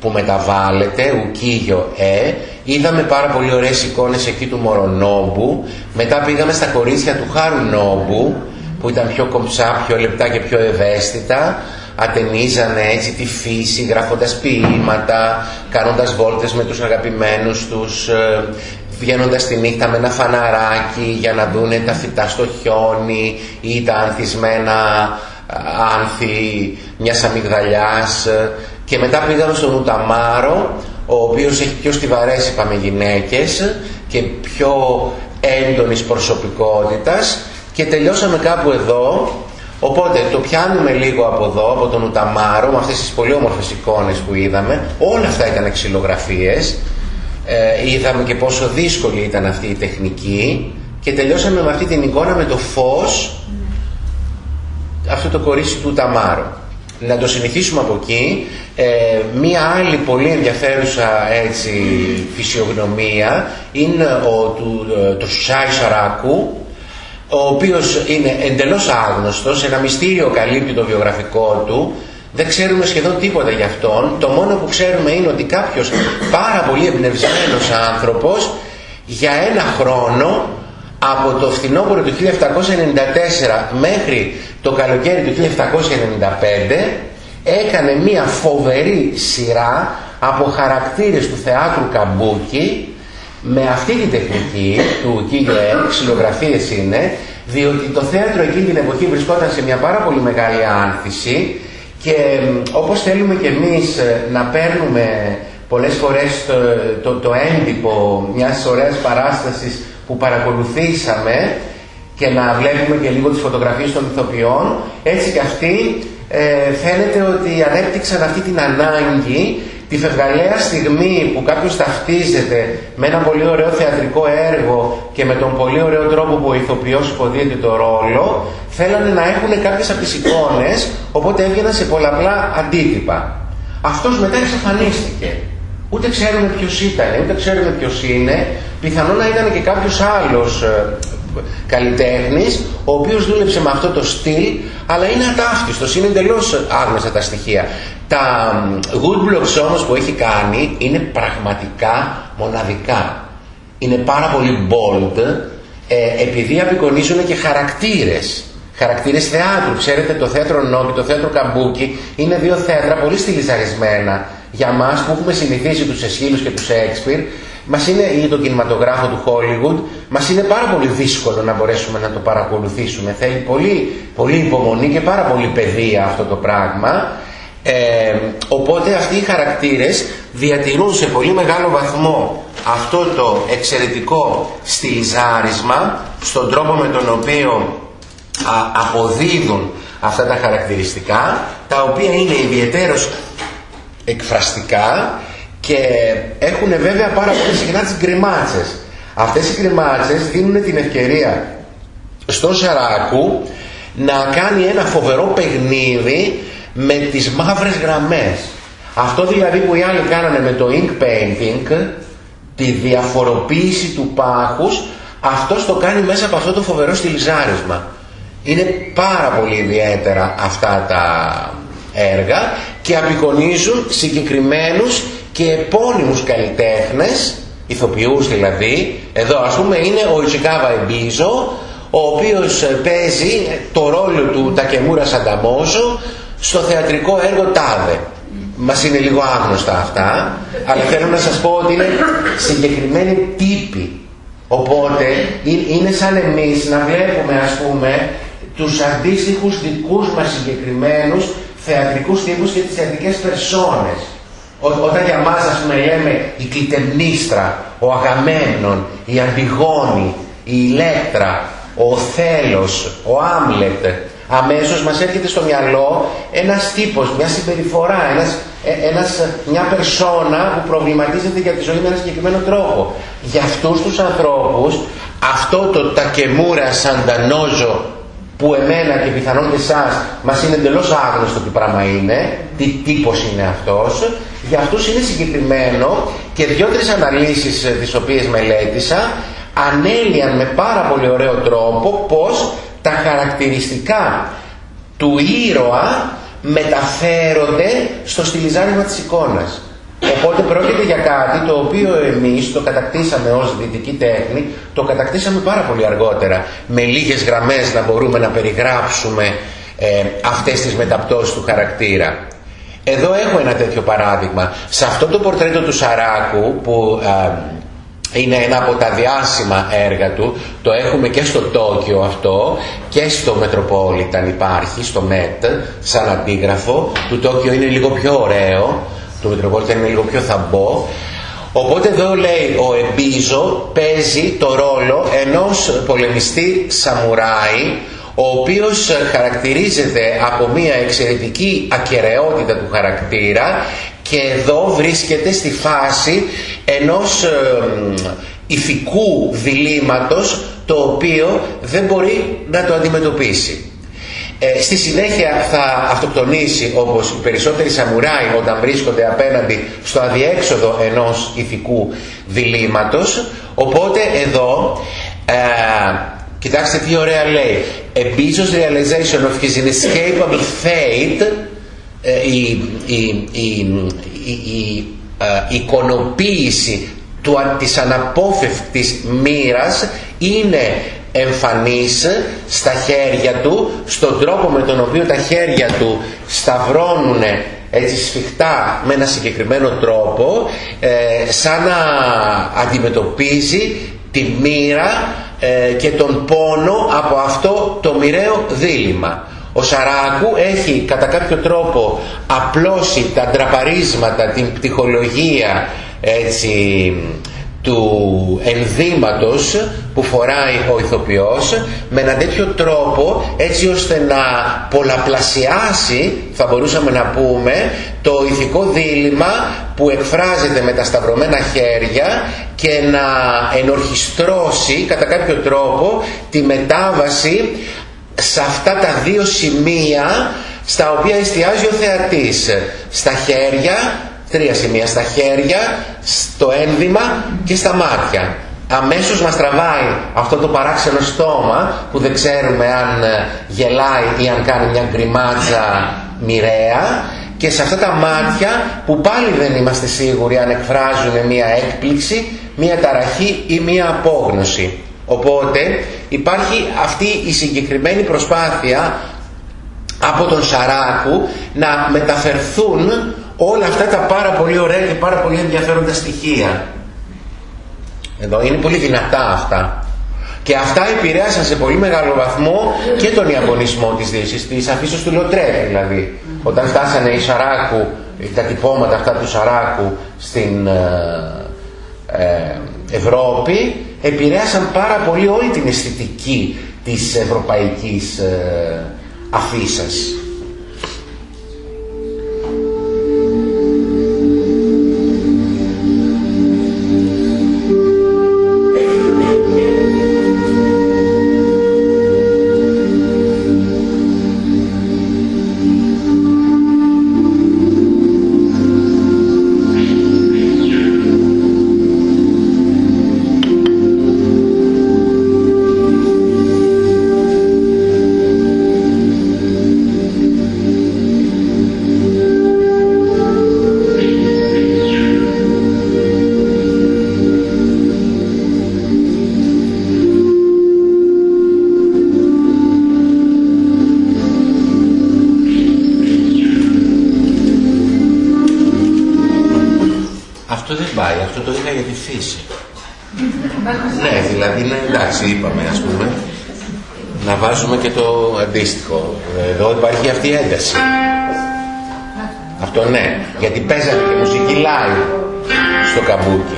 που μεταβάλλεται, ουκίγιο ε, είδαμε πάρα πολύ ωραίες εικόνες εκεί του Μορονόμπου, μετά πήγαμε στα κορίτσια του Χάρου Νόμπου, που ήταν πιο κομψά, πιο λεπτά και πιο ευαίσθητα, ατενίζανε έτσι τη φύση γράφοντας ποίηματα, κάνοντας βόλτες με τους αγαπημένους τους, ε, βγαίνοντας τη νύχτα με ένα φαναράκι για να δούνε τα φυτά στο χιόνι ή τα ανθισμένα ε, άνθη μιας αμυγδαλιάς. Και μετά πήγαμε στον Ουταμάρο ο οποίος έχει πιο στιβαρές είπαμε γυναίκες και πιο έντονης προσωπικότητας. Και τελειώσαμε κάπου εδώ Οπότε το πιάνουμε λίγο από εδώ, από τον Ουταμάρο, με αυτές τις πολύ όμορφες εικόνες που είδαμε. Όλα αυτά ήταν ξυλογραφίες. Ε, είδαμε και πόσο δύσκολη ήταν αυτή η τεχνική και τελειώσαμε με αυτή την εικόνα με το φως αυτό το κορίτσι του Ουταμάρου. Να το συνηθίσουμε από εκεί. Ε, μία άλλη πολύ ενδιαφέρουσα έτσι, φυσιογνωμία είναι ο, του, ε, το Σάι Σαράκου, ο οποίος είναι εντελώς άγνωστος, ένα μυστήριο καλύπτει το βιογραφικό του, δεν ξέρουμε σχεδόν τίποτα για αυτόν, το μόνο που ξέρουμε είναι ότι κάποιος πάρα πολύ εμπνευσμένος άνθρωπος για ένα χρόνο από το φθινόπωρο του 1794 μέχρι το καλοκαίρι του 1795 έκανε μία φοβερή σειρά από χαρακτήρες του θεάτρου Καμπούκη με αυτή την τεχνική του Κίγλε, ξυλογραφίες είναι, διότι το θέατρο εκείνη την εποχή βρισκόταν σε μια πάρα πολύ μεγάλη άνθηση και όπως θέλουμε και εμείς ε, να παίρνουμε πολλές φορές το, το, το έντυπο μιας ωραίας παράστασης που παρακολουθήσαμε και να βλέπουμε και λίγο τις φωτογραφίες των ηθοποιών, έτσι και αυτοί ε, φαίνεται ότι ανέπτυξαν αυτή την ανάγκη τη φευγαλαία στιγμή που κάποιος ταυτίζεται με ένα πολύ ωραίο θεατρικό έργο και με τον πολύ ωραίο τρόπο που ο ηθοποιός υποδίεται το ρόλο, θέλανε να έχουν κάποιες από τις εικόνες, οπότε έβγαιναν σε πολλαπλά αντίτυπα. Αυτός μετά εξαφανίστηκε. Ούτε ξέρουμε ποιος ήταν, ούτε ξέρουμε ποιος είναι. Πιθανόν να ήταν και κάποιος άλλος ε, καλλιτέχνης, ο οποίος δούλεψε με αυτό το στυλ, αλλά είναι αταύτιστος, είναι εντελώς άγνωστα τα στοιχεία. Τα woodblocks όμως που έχει κάνει είναι πραγματικά μοναδικά. Είναι πάρα πολύ bold, ε, επειδή απεικονίζουν και χαρακτήρες. Χαρακτήρες θεάτρου. Ξέρετε το θέατρο Νόμπι, το θέατρο Καμπούκι είναι δύο θέατρα πολύ στυλιζαρισμένα για μας που έχουμε συνηθίσει τους Εσχύλους και τους Σέξπιρ μας είναι, ή τον κινηματογράφο του Hollywood, μας είναι πάρα πολύ δύσκολο να μπορέσουμε να το παρακολουθήσουμε. Θέλει πολύ, πολύ υπομονή και πάρα πολύ παιδεία αυτό το πράγμα. Ε, οπότε αυτοί οι χαρακτήρες διατηρούν σε πολύ μεγάλο βαθμό αυτό το εξαιρετικό στυλιζάρισμα στον τρόπο με τον οποίο αποδίδουν αυτά τα χαρακτηριστικά τα οποία είναι ιδιαίτερως εκφραστικά και έχουν βέβαια πάρα πολύ συχνά τις γκριμάτσες. Αυτές οι γκριμάτσες δίνουν την ευκαιρία στον Σαράκου να κάνει ένα φοβερό παιχνίδι με τις μαύρες γραμμές. Αυτό δηλαδή που οι άλλοι κάνανε με το ink painting, τη διαφοροποίηση του πάχους, αυτός το κάνει μέσα από αυτό το φοβερό στυλιζάρισμα. Είναι πάρα πολύ ιδιαίτερα αυτά τα έργα και απεικονίζουν συγκεκριμένους και επώνυμους καλλιτέχνες, ηθοποιούς δηλαδή, εδώ ας πούμε είναι ο Ιτσικάβα Εμπίζο, ο οποίος παίζει το ρόλο του Τακεμούρα Σανταμόζο στο θεατρικό έργο Τάδε. Μας είναι λίγο άγνωστα αυτά, αλλά θέλω να σας πω ότι είναι συγκεκριμένοι τύποι. Οπότε είναι σαν εμείς να βλέπουμε ας πούμε τους αντίστοιχους δικούς μας συγκεκριμένους θεατρικούς τύπους και τις θεατρικές περσόνες. Ό, όταν για μας ας πούμε λέμε η κλητεμνίστρα, ο Αγαμένον, η Αντιγόνη, η Ηλέκτρα, ο Θέλος, ο Άμλετ, αμέσως μας έρχεται στο μυαλό ένας τύπος, μια συμπεριφορά, ένας, ε, ένας, μια περσόνα που προβληματίζεται για τη ζωή με έναν συγκεκριμένο τρόπο. Για αυτούς τους ανθρώπους αυτό το τακεμούρα σαντανόζο που εμένα και πιθανόν και εσάς μας είναι εντελώς άγνωστο τι πράγμα είναι, τι τύπος είναι αυτός, για αυτούς είναι συγκεκριμένο και δύο-τρεις αναλύσεις ε, τις οποίες μελέτησα ανέλυαν με πάρα πολύ ωραίο τρόπο πως τα χαρακτηριστικά του ήρωα μεταφέρονται στο στυλιζάρισμα της εικόνας. Οπότε πρόκειται για κάτι το οποίο εμείς το κατακτήσαμε ως δυτική τέχνη, το κατακτήσαμε πάρα πολύ αργότερα, με λίγες γραμμές να μπορούμε να περιγράψουμε ε, αυτές τις μεταπτώσεις του χαρακτήρα. Εδώ έχω ένα τέτοιο παράδειγμα. Σε αυτό το πορτρέτο του Σαράκου που ε, είναι ένα από τα διάσημα έργα του, το έχουμε και στο Τόκιο αυτό και στο Μετροπόλιταν υπάρχει, στο ΜΕΤ, σαν αντίγραφο. Το Τόκιο είναι λίγο πιο ωραίο, το Μετροπόλιταν είναι λίγο πιο θαμπό. Οπότε εδώ λέει ο Εμπίζο παίζει το ρόλο ενός πολεμιστή σαμουράι ο οποίος χαρακτηρίζεται από μια εξαιρετική ακαιρεότητα του χαρακτήρα και εδώ βρίσκεται στη φάση ενός ε, ηθικού διλήμματος το οποίο δεν μπορεί να το αντιμετωπίσει. Ε, στη συνέχεια θα αυτοκτονήσει όπως οι περισσότεροι σαμουράι όταν βρίσκονται απέναντι στο αδιέξοδο ενός ηθικού διλήμματος οπότε εδώ ε, κοιτάξτε τι ωραία λέει. A realization of his inescapable fate ε, η, η, η, η ε, εικονοποίηση του, της αναπόφευκτης μοίρας είναι εμφανής στα χέρια του, στον τρόπο με τον οποίο τα χέρια του σταυρώνουν έτσι σφιχτά με ένα συγκεκριμένο τρόπο ε, σαν να αντιμετωπίζει τη μοίρα και τον πόνο από αυτό το μοιραίο δίλημα. Ο Σαράκου έχει κατά κάποιο τρόπο απλώσει τα ντραπαρίσματα, την πτυχολογία έτσι, του ενδύματος που φοράει ο ηθοποιός με ένα τέτοιο τρόπο έτσι ώστε να πολλαπλασιάσει θα μπορούσαμε να πούμε το ηθικό δίλημα που εκφράζεται με τα σταυρωμένα χέρια και να ενορχιστρώσει κατά κάποιο τρόπο τη μετάβαση σε αυτά τα δύο σημεία στα οποία εστιάζει ο θεατής. Στα χέρια τρία σημεία. Στα χέρια στο ένδυμα και στα μάτια. Αμέσως μας τραβάει αυτό το παράξενο στόμα που δεν ξέρουμε αν ε, γελάει ή αν κάνει μια γκριμάτσα μοιραία. Και σε αυτά τα μάτια που πάλι δεν είμαστε σίγουροι αν εκφράζουν μια έκπληξη, μια ταραχή ή μια απόγνωση. Οπότε υπάρχει αυτή η συγκεκριμένη προσπάθεια από τον Σαράκου να μεταφερθούν όλα αυτά τα πάρα πολύ ωραία και πάρα πολύ ενδιαφέροντα στοιχεία. Εδώ είναι πολύ δυνατά αυτά. Και αυτά επηρέασαν σε πολύ μεγάλο βαθμό και τον Ιαπωνισμό της Δύσης, της αφήσεως του Λοτρέ δηλαδή. Όταν φτάσανε οι Σαράκου, τα τυπώματα αυτά του Σαράκου στην ε, ε, Ευρώπη, επηρέασαν πάρα πολύ όλη την αισθητική της ευρωπαϊκής ε, αφήσας. Εδώ υπάρχει αυτή η ένταση. Αυτό ναι, γιατί παίζανε και μουσική live στο καμπούκι.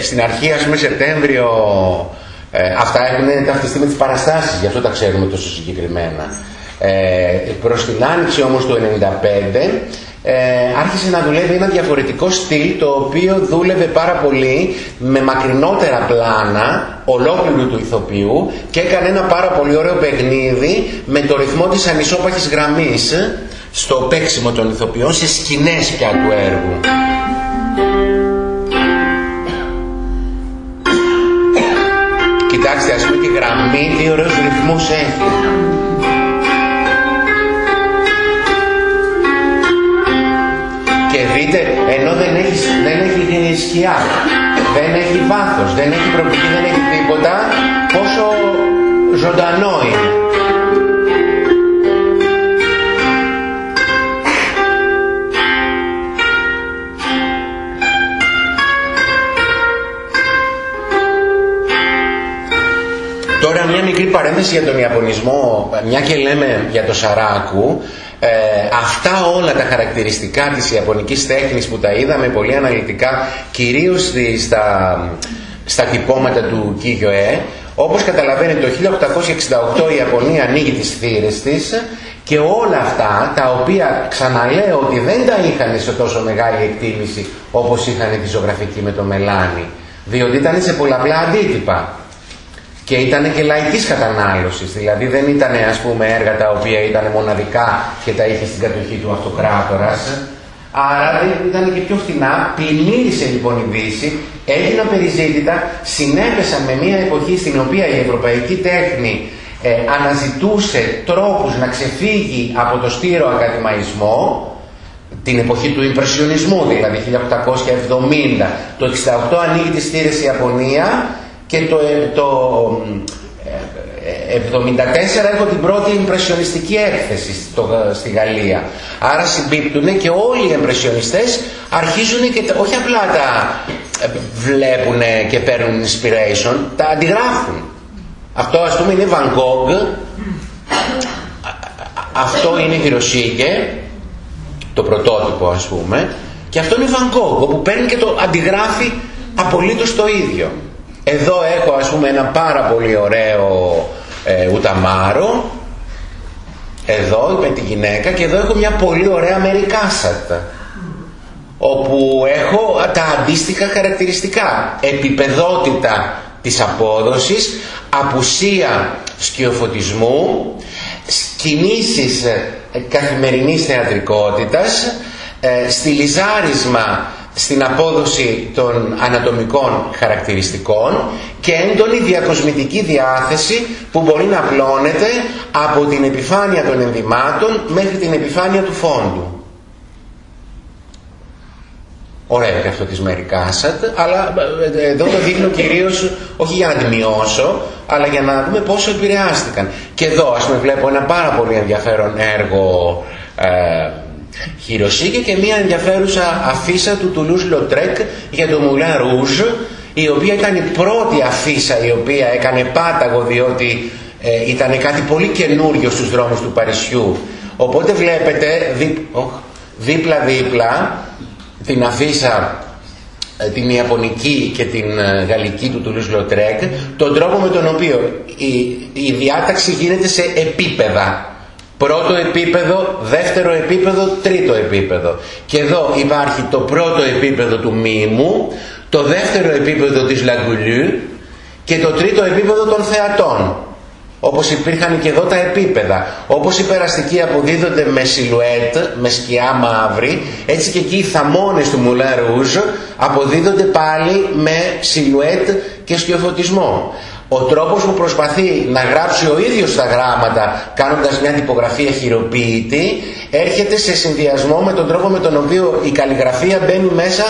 Στην αρχή, ας πούμε Σεπτέμβριο, ε, αυτά έχουν ταυτιστεί με τις παραστάσεις, γι' αυτό τα ξέρουμε τόσο συγκεκριμένα. Ε, προς την άνοιξη όμως του 1995 ε, άρχισε να δουλεύει ένα διαφορετικό στυλ το οποίο δούλευε πάρα πολύ με μακρινότερα πλάνα ολόκληρου του ηθοποιού και έκανε ένα πάρα πολύ ωραίο παιχνίδι με το ρυθμό της ανισόπαχης γραμμής στο παίξιμο των ηθοποιών σε σκηνές πια του έργου. Κοιτάξτε, ας πούμε τη γραμμή, τι ωραίους ρυθμούς έχει. Και δείτε, ενώ δεν έχεις, δεν έχει σκιά, δεν έχει βάθος, δεν έχει προοπτική, δεν έχει τίποτα, πόσο ζωντανό είναι. Μια μικρή παρένθεση για τον Ιαπωνισμό, μια και λέμε για το Σαράκου, ε, αυτά όλα τα χαρακτηριστικά της Ιαπωνικής τέχνης που τα είδαμε πολύ αναλυτικά, κυρίως στα, στα τυπώματα του Κίγιοε, όπως καταλαβαίνετε το 1868 η Ιαπωνία ανοίγει τις θύρες της και όλα αυτά τα οποία ξαναλέω ότι δεν τα είχαν σε τόσο μεγάλη εκτίμηση όπως είχαν τη ζωγραφική με το μελάνι διότι ήταν σε πολλαπλά αντίτυπα και ήταν και λαϊκής κατανάλωσης, δηλαδή δεν ήταν ας πούμε έργα τα οποία ήταν μοναδικά και τα είχε στην κατοχή του αυτοκράτορας, άρα δεν ήταν και πιο φθηνά, πλημμύρισε λοιπόν η Δύση, έγιναν περιζήτητα, συνέπεσαν με μια εποχή στην οποία η ευρωπαϊκή τέχνη ε, αναζητούσε τρόπους να ξεφύγει από το στήρο ακαδημαϊσμό, την εποχή του Ιμπρεσιονισμού, δηλαδή 1870, το 68 ανοίγει τη στήρες η Ιαπωνία και το, ε, το 74 έχω την πρώτη ιμπρεσιονιστική έκθεση στο, στη Γαλλία. Άρα συμπίπτουν και όλοι οι εμπρεσιονιστές αρχίζουν και όχι απλά τα ε, βλέπουν και παίρνουν inspiration, τα αντιγράφουν. Αυτό ας πούμε είναι Van Gogh, αυτό είναι Hiroshige, το πρωτότυπο ας πούμε, και αυτό είναι Van Gogh, που παίρνει και το αντιγράφει απολύτως το ίδιο. Εδώ έχω ας πούμε ένα πάρα πολύ ωραίο ε, ουταμάρο. Εδώ με τη γυναίκα και εδώ έχω μια πολύ ωραία μερικάσατα όπου έχω τα αντίστοιχα χαρακτηριστικά. Επιπεδότητα της απόδοσης απουσία σκιοφωτισμού κινήσεις ε, καθημερινής θεατρικότητας ε, στυλιζάρισμα στην απόδοση των ανατομικών χαρακτηριστικών και έντονη διακοσμητική διάθεση που μπορεί να απλώνεται από την επιφάνεια των ενδυμάτων μέχρι την επιφάνεια του φόντου. Ωραίο και αυτό της Μέρι Κάσατ, αλλά ε, εδώ το δείχνω κυρίως όχι για να τη μειώσω, αλλά για να δούμε πόσο επηρεάστηκαν. Και εδώ ας πούμε βλέπω ένα πάρα πολύ ενδιαφέρον έργο ε, Χιροσίγκε και μια ενδιαφέρουσα αφίσα του Τουλούζ Λοτρέκ για το Μουλέν Ρουζ, η οποία ήταν η πρώτη αφίσα η οποία έκανε πάταγο διότι ε, ήταν κάτι πολύ καινούριο στους δρόμους του Παρισιού. Οπότε βλέπετε δίπλα-δίπλα την αφίσα ε, την Ιαπωνική και την ε, Γαλλική του Τουλούζ Λοτρέκ τον τρόπο με τον οποίο η, η διάταξη γίνεται σε επίπεδα πρώτο επίπεδο, δεύτερο επίπεδο, τρίτο επίπεδο και εδώ υπάρχει το πρώτο επίπεδο του μίμου το δεύτερο επίπεδο της Λα Γκουλί και το τρίτο επίπεδο των θεατών όπως υπήρχαν και εδώ τα επίπεδα. Όπως οι περαστικοί αποδίδονται με silhouette, με σκιά μαύρη, έτσι και εκεί οι θαμώνες του Μουλέν Ρουζ αποδίδονται πάλι με σιλουέτ και σκιοφωτισμό. Ο τρόπος που προσπαθεί να γράψει ο ίδιος τα γράμματα κάνοντας μια τυπογραφία χειροποίητη έρχεται σε συνδυασμό με τον τρόπο με τον οποίο η καλλιγραφία μπαίνει μέσα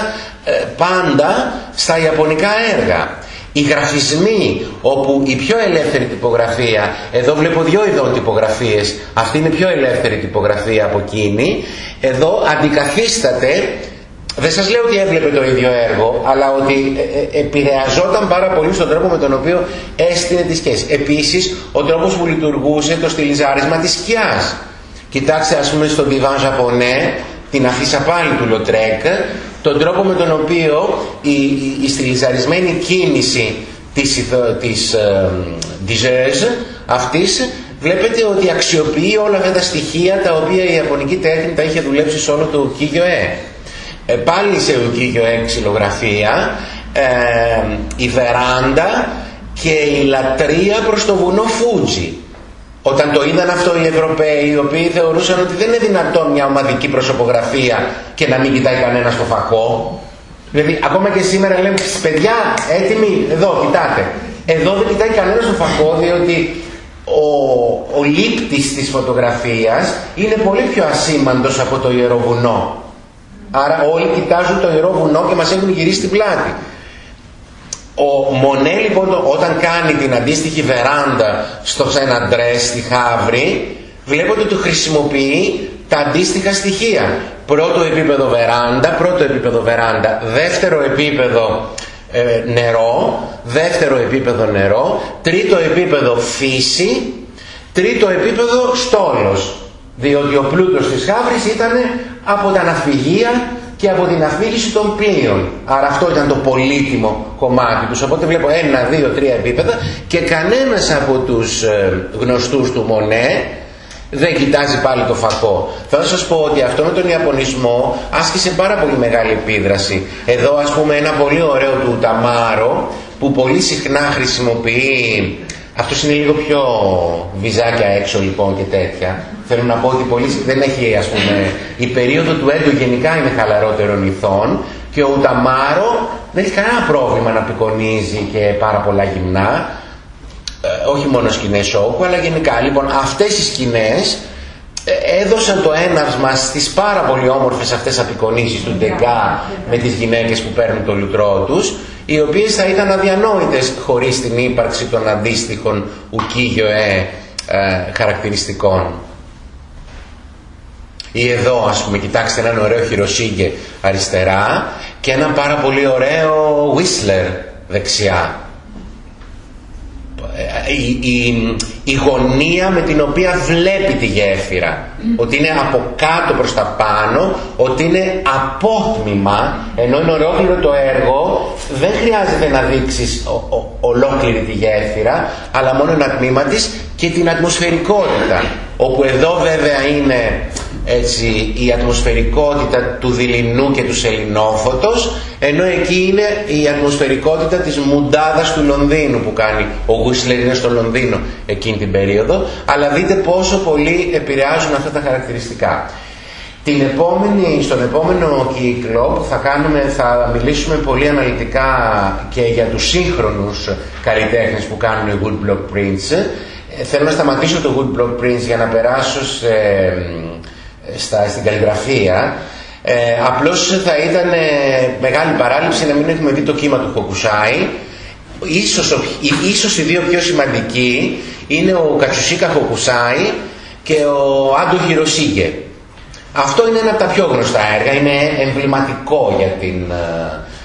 ε, πάντα στα ιαπωνικά έργα. Οι γραφισμοί όπου η πιο ελεύθερη τυπογραφία, εδώ βλέπω δυο ειδών τυπογραφίες, αυτή είναι πιο ελεύθερη τυπογραφία από εκείνη, εδώ αντικαθίσταται, δεν σας λέω ότι έβλεπε το ίδιο έργο, αλλά ότι ε, ε, επηρεαζόταν πάρα πολύ στον τρόπο με τον οποίο έστεινε τη σχέση. Επίσης, ο τρόπος που λειτουργούσε το στυλιζάρισμα της σκιάς. Κοιτάξτε ας πούμε στον Divan Japonais, την αφίσα πάλι του Λοτρέκ, τον τρόπο με τον οποίο η, η, η στυλιζαρισμένη κίνηση της, της ε, αυτής βλέπετε ότι αξιοποιεί όλα αυτά τα στοιχεία τα οποία η Ιαπωνική τέχνη τα είχε δουλέψει σε όλο το ουκίγιο-ε. Ε, πάλι σε ουκίγιο-ε ξυλογραφία ε, η βεράντα και η λατρεία προς το βουνό Φούτζι όταν το είδαν αυτό οι Ευρωπαίοι, οι οποίοι θεωρούσαν ότι δεν είναι δυνατόν μια ομαδική προσωπογραφία και να μην κοιτάει κανένας στο φακό. Δηλαδή, ακόμα και σήμερα λέμε παιδιά, έτοιμοι, εδώ, κοιτάτε. Εδώ δεν κοιτάει κανένας στο φακό, διότι ο, ο λήπτης της φωτογραφίας είναι πολύ πιο ασήμαντος από το ιερό βουνό. Άρα όλοι κοιτάζουν το ιερό βουνό και μας έχουν γυρίσει την πλάτη. Ο Μονέ λοιπόν όταν κάνει την αντίστοιχη βεράντα στο Σέναντρέ στη Χαύρη βλέπετε ότι χρησιμοποιεί τα αντίστοιχα στοιχεία. Πρώτο επίπεδο βεράντα, πρώτο επίπεδο βεράντα, δεύτερο επίπεδο ε, νερό, δεύτερο επίπεδο νερό, τρίτο επίπεδο φύση, τρίτο επίπεδο στόλος. Διότι ο πλούτος της Χαύρης ήταν από τα ναυπηγεία και από την αφήγηση των πλοίων. Άρα αυτό ήταν το πολύτιμο κομμάτι τους. Οπότε βλέπω ένα, δύο, τρία επίπεδα και κανένας από τους ε, γνωστούς του Μονέ δεν κοιτάζει πάλι το φακό. Θα σας πω ότι αυτό με τον Ιαπωνισμό άσκησε πάρα πολύ μεγάλη επίδραση. Εδώ ας πούμε ένα πολύ ωραίο του Ταμάρο που πολύ συχνά χρησιμοποιεί αυτός είναι λίγο πιο βυζάκια έξω λοιπόν και τέτοια. Θέλω να πω ότι πολύ δεν έχει ας πούμε η περίοδο του έντο γενικά είναι χαλαρότερων ηθών και ο Ουταμάρο δεν έχει κανένα πρόβλημα να απεικονίζει και πάρα πολλά γυμνά ε, όχι μόνο σκηνές όκου αλλά γενικά. Λοιπόν αυτές οι σκηνές ε, έδωσαν το έναυσμα στις πάρα πολύ όμορφες αυτές απεικονίσεις του Ντεγκά με τις γυναίκες που παίρνουν το λουτρό τους οι οποίες θα ήταν αδιανόητες χωρίς την ύπαρξη των αντίστοιχων ουκίγιο ε, χαρακτηριστικών. Ή εδώ ας πούμε κοιτάξτε έναν ωραίο χειροσύγκε αριστερά και ένα πάρα πολύ ωραίο Whistler δεξιά. Η, η, η γωνία με την οποία βλέπει τη γέφυρα ότι είναι από κάτω προς τα πάνω ότι είναι απότμημα ενώ είναι ολόκληρο το έργο δεν χρειάζεται να δείξεις ολόκληρη τη γέφυρα αλλά μόνο ένα τμήμα της και την ατμοσφαιρικότητα όπου εδώ βέβαια είναι έτσι, η ατμοσφαιρικότητα του δειλινού και του σελινόφωτος ενώ εκεί είναι η ατμοσφαιρικότητα της μουντάδας του Λονδίνου που κάνει ο Γουίσλερ είναι στο Λονδίνο εκείνη την περίοδο. Αλλά δείτε πόσο πολύ επηρεάζουν αυτά τα χαρακτηριστικά. Την επόμενη, στον επόμενο κύκλο που θα κάνουμε θα μιλήσουμε πολύ αναλυτικά και για τους σύγχρονους καλλιτέχνες που κάνουν οι Woodblock Prints. Ε, θέλω να σταματήσω το Woodblock Prints για να περάσω σε, στα, στην καλλιγραφία Ε, απλώς θα ήταν ε, μεγάλη παράληψη να μην έχουμε δει το κύμα του Χοκουσάη. Ίσως, ίσως οι δύο πιο σημαντικοί είναι ο Κατσουσίκα Χοκουσάη και ο Άντο Χιροσίγκε. Αυτό είναι ένα από τα πιο γνωστά έργα, είναι εμβληματικό για την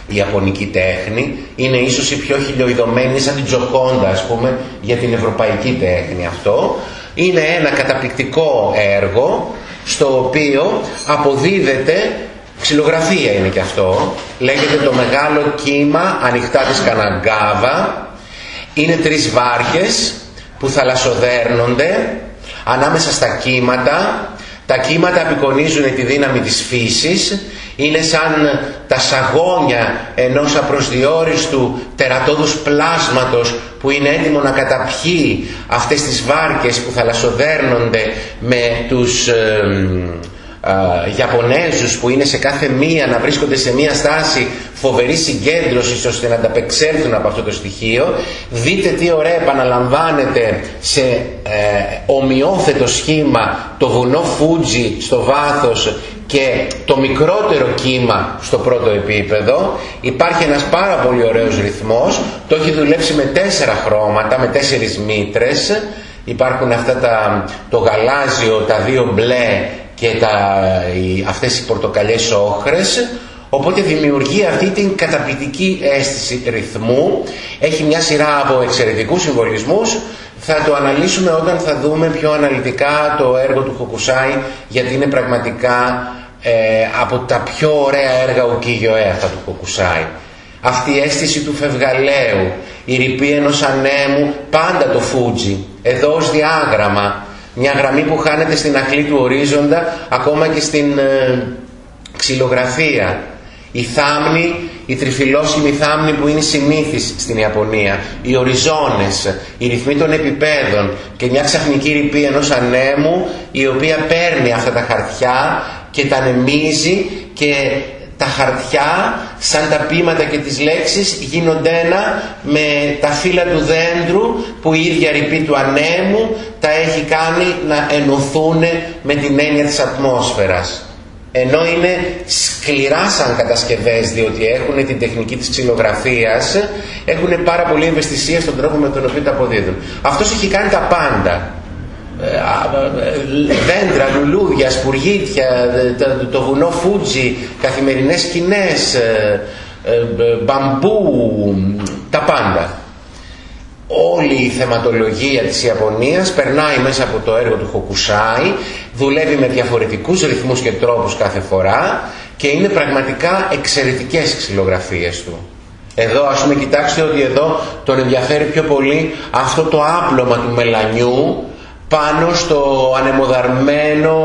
η Ιαπωνική τέχνη, είναι ίσως η πιο χιλιοειδωμένη σαν την Τζοκόντα ας πούμε για την ευρωπαϊκή τέχνη αυτό. Είναι ένα καταπληκτικό έργο στο οποίο αποδίδεται ξυλογραφία είναι και αυτό λέγεται το μεγάλο κύμα ανοιχτά της Καναγκάβα. Είναι τρεις βάρκες που θαλασσοδέρνονται ανάμεσα στα κύματα. Τα κύματα απεικονίζουν τη δύναμη της φύσης. Είναι σαν τα σαγόνια ενός απροσδιόριστου τερατώδους πλάσματος που είναι έτοιμο να καταπιεί αυτές τις βάρκες που θαλασσοδέρνονται με τους Ιαπωνέζους που είναι σε κάθε μία να βρίσκονται σε μία στάση φοβερή συγκέντρωσης ώστε να ανταπεξέλθουν από αυτό το στοιχείο. Δείτε τι ωραία επαναλαμβάνεται σε ε, ομοιόθετο σχήμα το βουνό Φούτζι στο βάθος και το μικρότερο κύμα στο πρώτο επίπεδο υπάρχει ένας πάρα πολύ ωραίος ρυθμός. Το έχει δουλέψει με τέσσερα χρώματα με τέσσερις μήτρες. Υπάρχουν αυτά τα, το γαλάζιο, τα δύο μπλε και τα, οι, αυτές οι πορτοκαλιές όχρες. Οπότε δημιουργεί αυτή την καταπληκτική αίσθηση ρυθμού. Έχει μια σειρά από εξαιρετικούς συμβολισμούς. Θα το αναλύσουμε όταν θα δούμε πιο αναλυτικά το έργο του Χοκουσάη γιατί είναι πραγματικά ε, από τα πιο ωραία έργα ο Κίγιο αυτά του Χοκουσάη αυτή η αίσθηση του φευγαλαίου η ρηπή ενός ανέμου πάντα το Φούτζι εδώ ως διάγραμμα. Μια γραμμή που χάνεται στην αχλή του ορίζοντα ακόμα και στην ε, ξυλογραφία. Η θάμνη, η τριφυλώσιμη θάμνη που είναι συνήθις στην Ιαπωνία. Οι οριζόνες, οι ρυθμοί των επιπέδων και μια ξαφνική ρηπή ενός ανέμου η οποία παίρνει αυτά τα χαρτιά και τα ανεμίζει και τα χαρτιά σαν τα πείματα και τις λέξεις γίνονται ένα με τα φύλλα του δέντρου που η ίδια ρηπή του ανέμου τα έχει κάνει να ενωθούν με την έννοια της ατμόσφαιρας. Ενώ είναι σκληρά σαν κατασκευές διότι έχουν την τεχνική της ξυλογραφίας, έχουν πάρα πολύ ευαισθησία στον τρόπο με τον οποίο τα αποδίδουν. Αυτός έχει κάνει τα πάντα δέντρα, λουλούδια, σπουργίτια, το βουνό Φούτζι, καθημερινές σκηνές, ε, ε, μπαμπού, τα πάντα. Όλη η θεματολογία της Ιαπωνίας περνάει μέσα από το έργο του Χοκουσάη, δουλεύει με διαφορετικούς ρυθμούς και τρόπους κάθε φορά και είναι πραγματικά εξαιρετικές ξυλογραφίες του. Εδώ ας πούμε κοιτάξτε ότι εδώ τον ενδιαφέρει πιο πολύ αυτό το άπλωμα του μελανιού πάνω στο ανεμοδαρμένο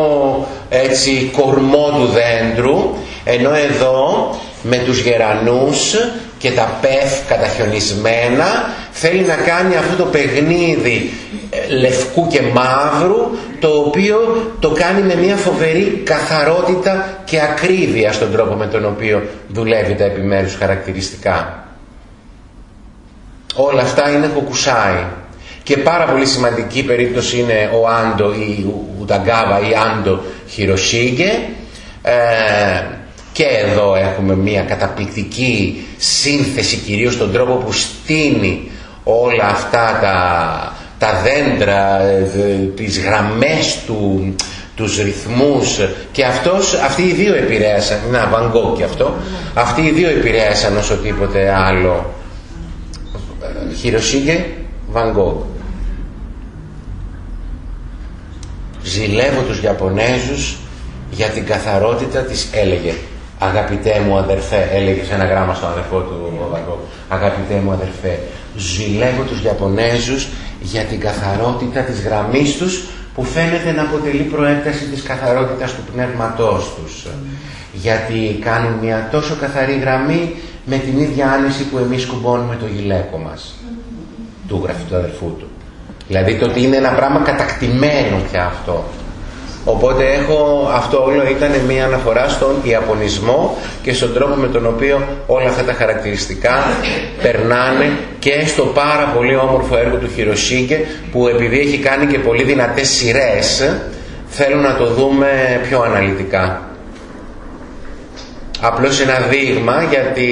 έτσι, κορμό του δέντρου ενώ εδώ με τους γερανούς και τα πεφ καταχιονισμένα θέλει να κάνει αυτό το παιχνίδι ε, λευκού και μαύρου το οποίο το κάνει με μια φοβερή καθαρότητα και ακρίβεια στον τρόπο με τον οποίο δουλεύει τα επιμέρους χαρακτηριστικά. Όλα αυτά είναι κοκουσάι. Και πάρα πολύ σημαντική περίπτωση είναι ο Άντο ή Ουταγκάβα ή Άντο Χιροσίγκε. Ε, και εδώ έχουμε μια καταπληκτική σύνθεση κυρίως στον τρόπο που στείνει όλα αυτά τα, τα δέντρα, ε, τις γραμμές του, τους ρυθμούς και αυτός, αυτοί οι δύο επηρέασαν, να Βαγκό και αυτό, αυτοί οι δύο επηρέασαν όσο τίποτε άλλο. Χιροσίγκε, Βαγκό. Ζηλεύω τους Ιαπωνέζους για την καθαρότητα της έλεγε. Αγαπητέ μου αδερφέ έλεγε σε ένα γράμμα στον αδερφό του Βαγκό. Αγαπητέ μου αδερφέ ζηλεύω τους Ιαπωνέζους για την καθαρότητα της γραμμής τους που φαίνεται να αποτελεί προέκταση της καθαρότητας του πνεύματός τους. Γιατί κάνουν μια τόσο καθαρή γραμμή με την ίδια άνεση που εμείς κουμπώνουμε το γυλαίκο μας. Του γραφτού αδερφού του Δηλαδή το ότι είναι ένα πράγμα κατακτημένο πια αυτό. Οπότε έχω, αυτό όλο ήταν μια αναφορά στον Ιαπωνισμό και στον τρόπο με τον οποίο όλα αυτά τα χαρακτηριστικά περνάνε και στο πάρα πολύ όμορφο έργο του Χιροσίγκε που επειδή έχει κάνει και πολύ δυνατές σειρές θέλω να το δούμε πιο αναλυτικά. Απλώς ένα δείγμα γιατί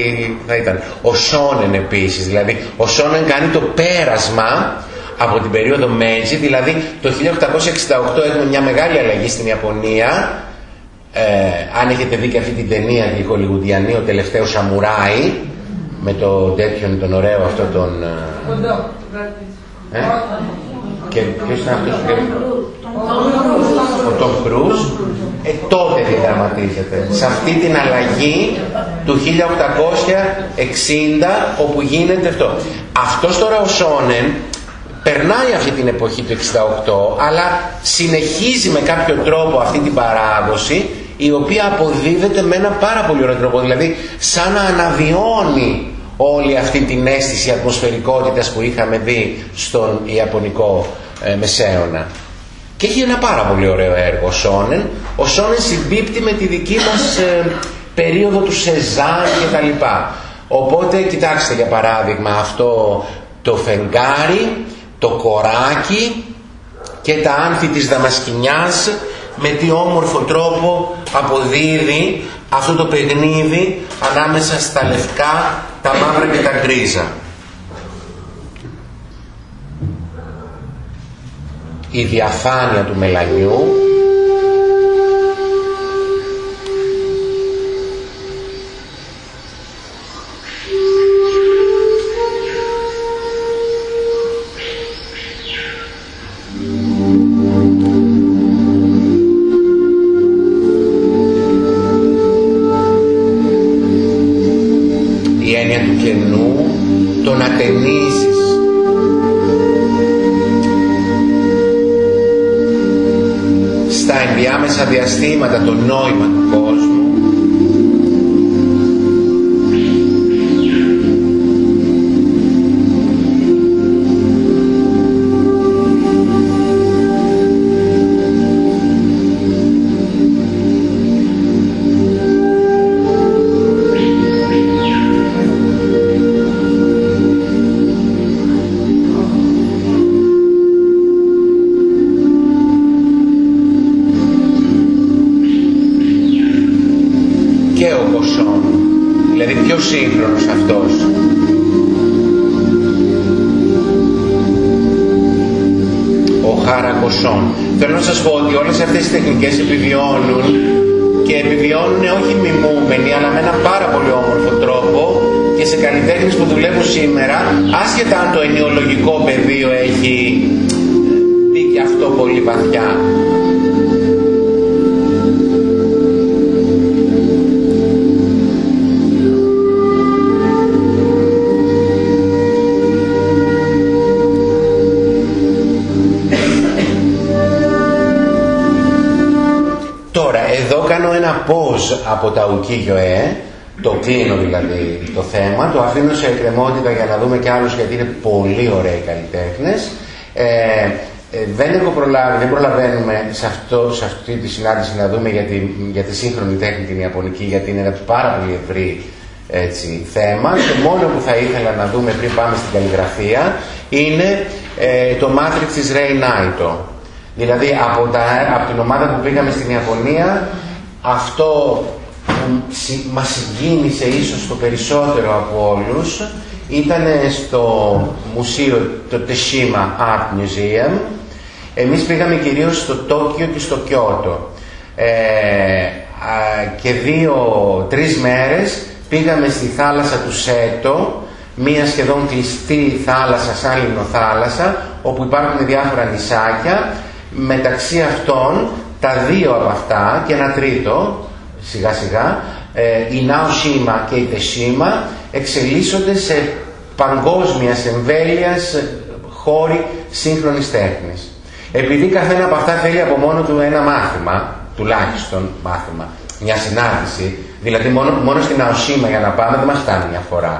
θα ήταν ο Σόνεν επίσης, δηλαδή ο Σόνεν κάνει το πέρασμα από την περίοδο Μέτζι, δηλαδή το 1868 έχουμε μια μεγάλη αλλαγή στην Ιαπωνία, ε, αν έχετε δει και αυτή την ταινία τη Χολιγουντιανή, ο τελευταίος Σαμουράι, με το τέτοιον τον ωραίο αυτό τον... Ε, ε; και ποιος είναι αυτός ο Τόμ Κρούζ, ε, τότε διαδραματίζεται. Σε αυτή την αλλαγή του 1860 όπου γίνεται αυτό. Αυτός τώρα ο Σόνεν περνάει αυτή την εποχή του 68 αλλά συνεχίζει με κάποιο τρόπο αυτή την παράδοση η οποία αποδίδεται με ένα πάρα πολύ ωραίο τρόπο. Δηλαδή σαν να αναβιώνει όλη αυτή την αίσθηση ατμοσφαιρικότητας που είχαμε δει στον Ιαπωνικό ε, Μεσαίωνα. Και έχει ένα πάρα πολύ ωραίο έργο ο Σόνεν. Ο Σόνεν συμπίπτει με τη δική μας ε, περίοδο του Σεζάν και τα λοιπά. Οπότε κοιτάξτε για παράδειγμα αυτό το φεγγάρι το κοράκι και τα άνθη της Δαμασκηνιάς με τι όμορφο τρόπο αποδίδει αυτό το παιχνίδι ανάμεσα στα λευκά, τα μαύρα και τα γκρίζα. Η διαφάνεια του μελανιού σε, αυτό, σε αυτή τη συνάντηση να δούμε για τη, για τη σύγχρονη τέχνη την Ιαπωνική γιατί είναι ένα πάρα πολύ ευρύ έτσι, θέμα. Το μόνο που θα ήθελα να δούμε πριν πάμε στην καλλιγραφία είναι ε, το Matrix της Ray Naito. Δηλαδή από, τα, από την ομάδα που πήγαμε στην Ιαπωνία αυτό που μας συγκίνησε ίσως το περισσότερο από όλους ήταν στο μουσείο, το Teshima Art Museum. Εμείς πήγαμε κυρίως στο Τόκιο και στο Κιώτο. Ε, και δύο-τρεις μέρες πήγαμε στη θάλασσα του Σέτο, μία σχεδόν κλειστή θάλασσα σαν λιμνοθάλασσα, όπου υπάρχουν διάφορα νησάκια. Μεταξύ αυτών τα δύο από αυτά και ένα τρίτο σιγά σιγά ε, η Ναοσίμα και η Τεσίμα εξελίσσονται σε παγκόσμιας εμβέλειας χώροι σύγχρονης τέχνης. Επειδή καθένα από αυτά θέλει από μόνο του ένα μάθημα, τουλάχιστον μάθημα, μια συνάντηση, δηλαδή μόνο, μόνο στην Ναοσίμα για να πάμε δεν μας φτάνει μια φορά.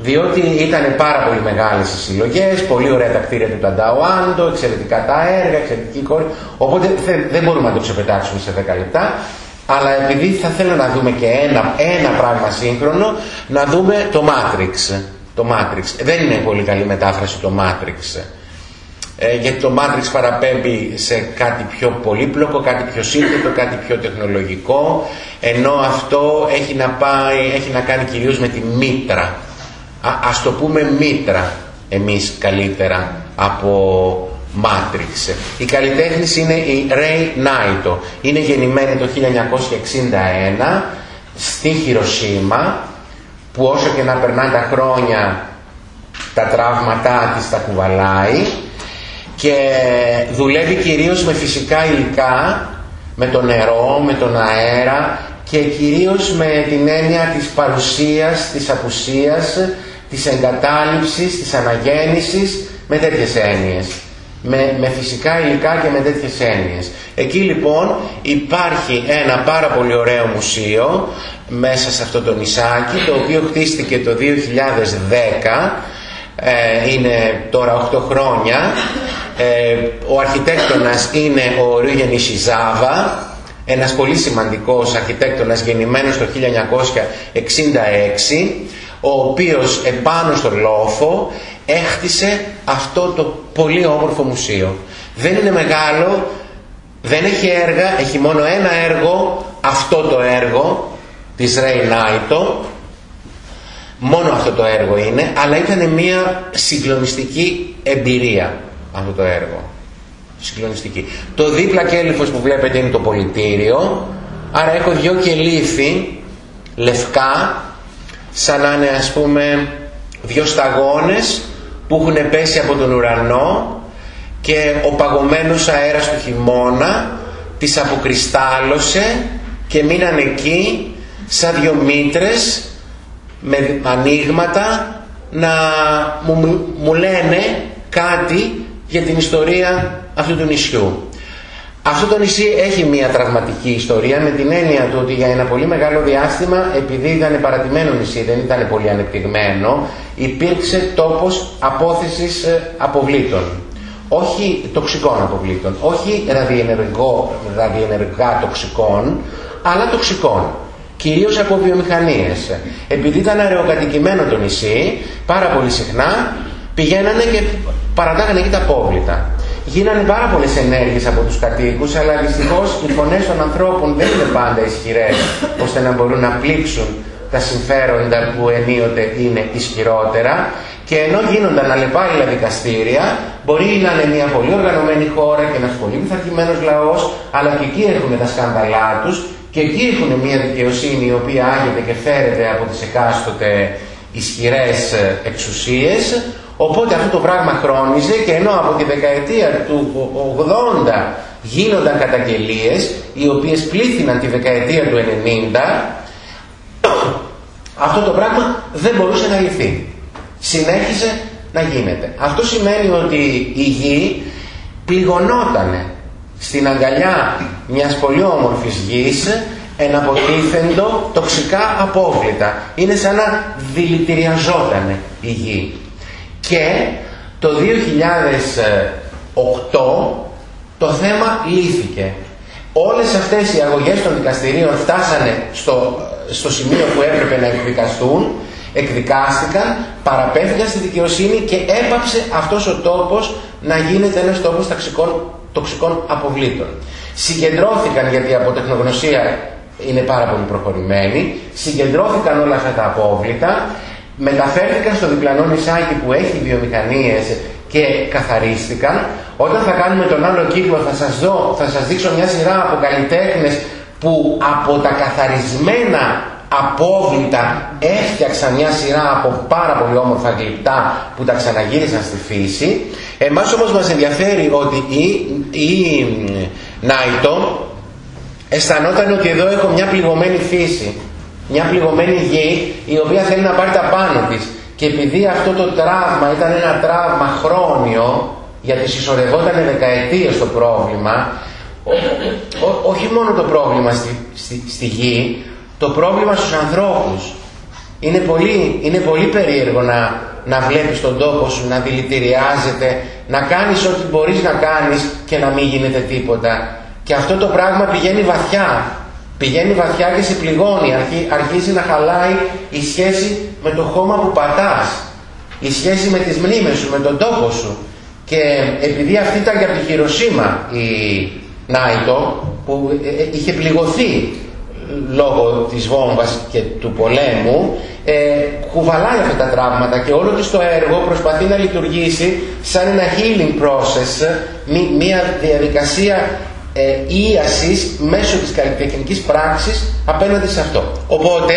Διότι ήταν πάρα πολύ μεγάλες οι συλλογές, πολύ ωραία τα κτίρια του Τανταουάντο, εξαιρετικά τα έργα, εξαιρετική κόρη. Οπότε δεν μπορούμε να το ξεπετάξουμε σε 10 λεπτά αλλά επειδή θα θέλω να δούμε και ένα, ένα πράγμα σύγχρονο, να δούμε το Matrix. Το Matrix. Δεν είναι πολύ καλή μετάφραση το Matrix. Ε, γιατί το Matrix παραπέμπει σε κάτι πιο πολύπλοκο, κάτι πιο σύνθετο, κάτι πιο τεχνολογικό, ενώ αυτό έχει να, πάει, έχει να κάνει κυρίως με τη μήτρα. Α, ας το πούμε μήτρα εμείς καλύτερα από Matrix. Η καλλιτέχνης είναι η Ray Naito. Είναι γεννημένη το 1961 στη Χειροσύμα που όσο και να περνάνε τα χρόνια τα τραύματά της τα κουβαλάει και δουλεύει κυρίως με φυσικά υλικά, με το νερό, με τον αέρα και κυρίως με την έννοια της παρουσίας, της απουσίας, της εγκατάλειψης, της αναγέννησης, με τέτοιες έννοιες. Με, με φυσικά υλικά και με τέτοιες έννοιες. Εκεί λοιπόν υπάρχει ένα πάρα πολύ ωραίο μουσείο μέσα σε αυτό το νησάκι, το οποίο χτίστηκε το 2010 ε, είναι τώρα 8 χρόνια. Ε, ο αρχιτέκτονας είναι ο Ρίγεν Ισιζάβα, ένας πολύ σημαντικός αρχιτέκτονας γεννημένος το 1966, ο οποίος επάνω στο λόφο έχτισε αυτό το πολύ όμορφο μουσείο. Δεν είναι μεγάλο, δεν έχει έργα, έχει μόνο ένα έργο, αυτό το έργο της Ρέι Νάιτο, Μόνο αυτό το έργο είναι, αλλά ήταν μια συγκλονιστική εμπειρία αυτό το έργο. Συγκλονιστική. Το δίπλα κέλυφος που βλέπετε είναι το πολιτήριο, άρα έχω δυο κελύφη λευκά, σαν να είναι ας πούμε δυο σταγόνες που έχουν πέσει από τον ουρανό και ο παγωμένος αέρας του χειμώνα τις αποκριστάλλωσε και μείναν εκεί σαν δυο μήτρες με ανοίγματα να μου, μου λένε κάτι για την ιστορία αυτού του νησιού. Αυτό το νησί έχει μια τραυματική ιστορία με την έννοια του ότι για ένα πολύ μεγάλο διάστημα επειδή ήταν παρατημένο νησί, δεν ήταν πολύ ανεπτυγμένο, υπήρξε τόπος απόθεσης ε, αποβλήτων. Όχι τοξικών αποβλήτων, όχι ραδιενεργά τοξικών, αλλά τοξικών κυρίως από βιομηχανίες. Επειδή ήταν αεροκατοικημένο το νησί, πάρα πολύ συχνά πηγαίνανε και παρατάγανε εκεί τα απόβλητα. Γίνανε πάρα πολλές ενέργειες από τους κατοίκους, αλλά δυστυχώς οι φωνές των ανθρώπων δεν είναι πάντα ισχυρές, ώστε να μπορούν να πλήξουν τα συμφέροντα που ενίοτε είναι ισχυρότερα και ενώ γίνονταν αλλεπάλληλα δικαστήρια, μπορεί να είναι μια πολύ οργανωμένη χώρα και ένας πολύ πειθαρχημένος λαός, αλλά και εκεί έχουν τα σκάνδαλά τους και εκεί έχουν μια δικαιοσύνη η οποία άγεται και φέρεται από τις εκάστοτε ισχυρές ε, εξουσίες οπότε αυτό το πράγμα χρόνιζε και ενώ από τη δεκαετία του 80 γίνονταν καταγγελίες οι οποίες πλήθυναν τη δεκαετία του 90 αυτό το πράγμα δεν μπορούσε να λυθεί συνέχισε να γίνεται αυτό σημαίνει ότι η γη πληγωνότανε στην αγκαλιά μιας πολύ όμορφης γης εναποτίθεντο τοξικά απόβλητα. Είναι σαν να δηλητηριαζόταν η γη. Και το 2008 το θέμα λύθηκε. Όλες αυτές οι αγωγές των δικαστηρίων φτάσανε στο, στο σημείο που έπρεπε να εκδικαστούν, εκδικάστηκαν, παραπέμφθηκαν στη δικαιοσύνη και έπαψε αυτός ο τόπος να γίνεται ένας τόπος ταξικών τοξικών αποβλήτων. Συγκεντρώθηκαν, γιατί από τεχνογνωσία είναι πάρα πολύ προχωρημένοι, συγκεντρώθηκαν όλα αυτά τα απόβλητα, μεταφέρθηκαν στο διπλανό νησάκι που έχει βιομηχανίες και καθαρίστηκαν. Όταν θα κάνουμε τον άλλο κύκλο θα σας, δω, θα σας δείξω μια σειρά από καλλιτέχνες που από τα καθαρισμένα απόβλητα έφτιαξαν μια σειρά από πάρα πολύ όμορφα γλυπτά που τα ξαναγύρισαν στη φύση. Εμάς όμως μας ενδιαφέρει ότι η, η Νάιτο αισθανόταν ότι εδώ έχω μια πληγωμένη φύση, μια πληγωμένη γη η οποία θέλει να πάρει τα πάνω της. Και επειδή αυτό το τραύμα ήταν ένα τραύμα χρόνιο, γιατί συσσωρευόταν δεκαετίες το πρόβλημα, όχι μόνο το πρόβλημα στη, στη, στη γη, το πρόβλημα στους ανθρώπους. Είναι πολύ, είναι πολύ περίεργο να, να βλέπεις τον τόπο σου να δηλητηριάζεται, να κάνεις ό,τι μπορείς να κάνεις και να μην γίνεται τίποτα. Και αυτό το πράγμα πηγαίνει βαθιά. Πηγαίνει βαθιά και σε πληγώνει. αρχίζει να χαλάει η σχέση με το χώμα που πατάς. Η σχέση με τις μνήμες σου, με τον τόπο σου. Και επειδή αυτή ήταν για τη Χειροσύμα η Νάιτο, που ε, ε, είχε πληγωθεί λόγω της βόμβας και του πολέμου, ε, κουβαλάει αυτά τα τραύματα και όλο του το έργο προσπαθεί να λειτουργήσει σαν ένα healing process, μια διαδικασία ε, ίασης μέσω της καλλιτεχνικής πράξης απέναντι σε αυτό. Οπότε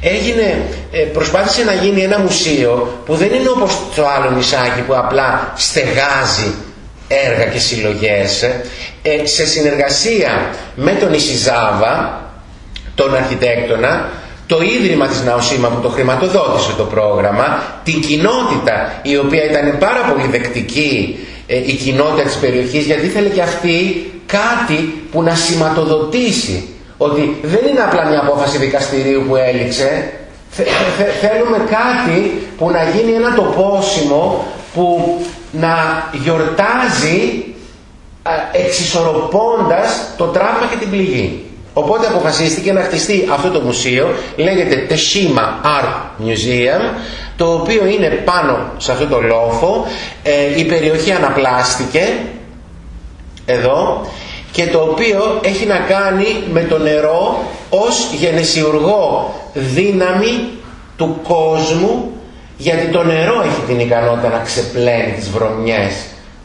έγινε, ε, προσπάθησε να γίνει ένα μουσείο που δεν είναι όπως το άλλο νησάκι που απλά στεγάζει έργα και συλλογές ε, σε συνεργασία με τον Ισιζάβα τον αρχιτέκτονα το Ίδρυμα της Ναοσίμα που το χρηματοδότησε το πρόγραμμα την κοινότητα η οποία ήταν πάρα πολύ δεκτική ε, η κοινότητα της περιοχής γιατί ήθελε και αυτή κάτι που να σηματοδοτήσει ότι δεν είναι απλά μια απόφαση δικαστηρίου που έληξε. Θέλουμε κάτι που να γίνει ένα τοπόσιμο που να γιορτάζει εξισορροπώντας το τραύμα και την πληγή. Οπότε αποφασίστηκε να χτιστεί αυτό το μουσείο, λέγεται Teshima Art Museum, το οποίο είναι πάνω σε αυτό το λόφο, ε, η περιοχή αναπλάστηκε, εδώ, και το οποίο έχει να κάνει με το νερό ως γενεσιουργό δύναμη του κόσμου γιατί το νερό έχει την ικανότητα να ξεπλένει τις βρωμιές,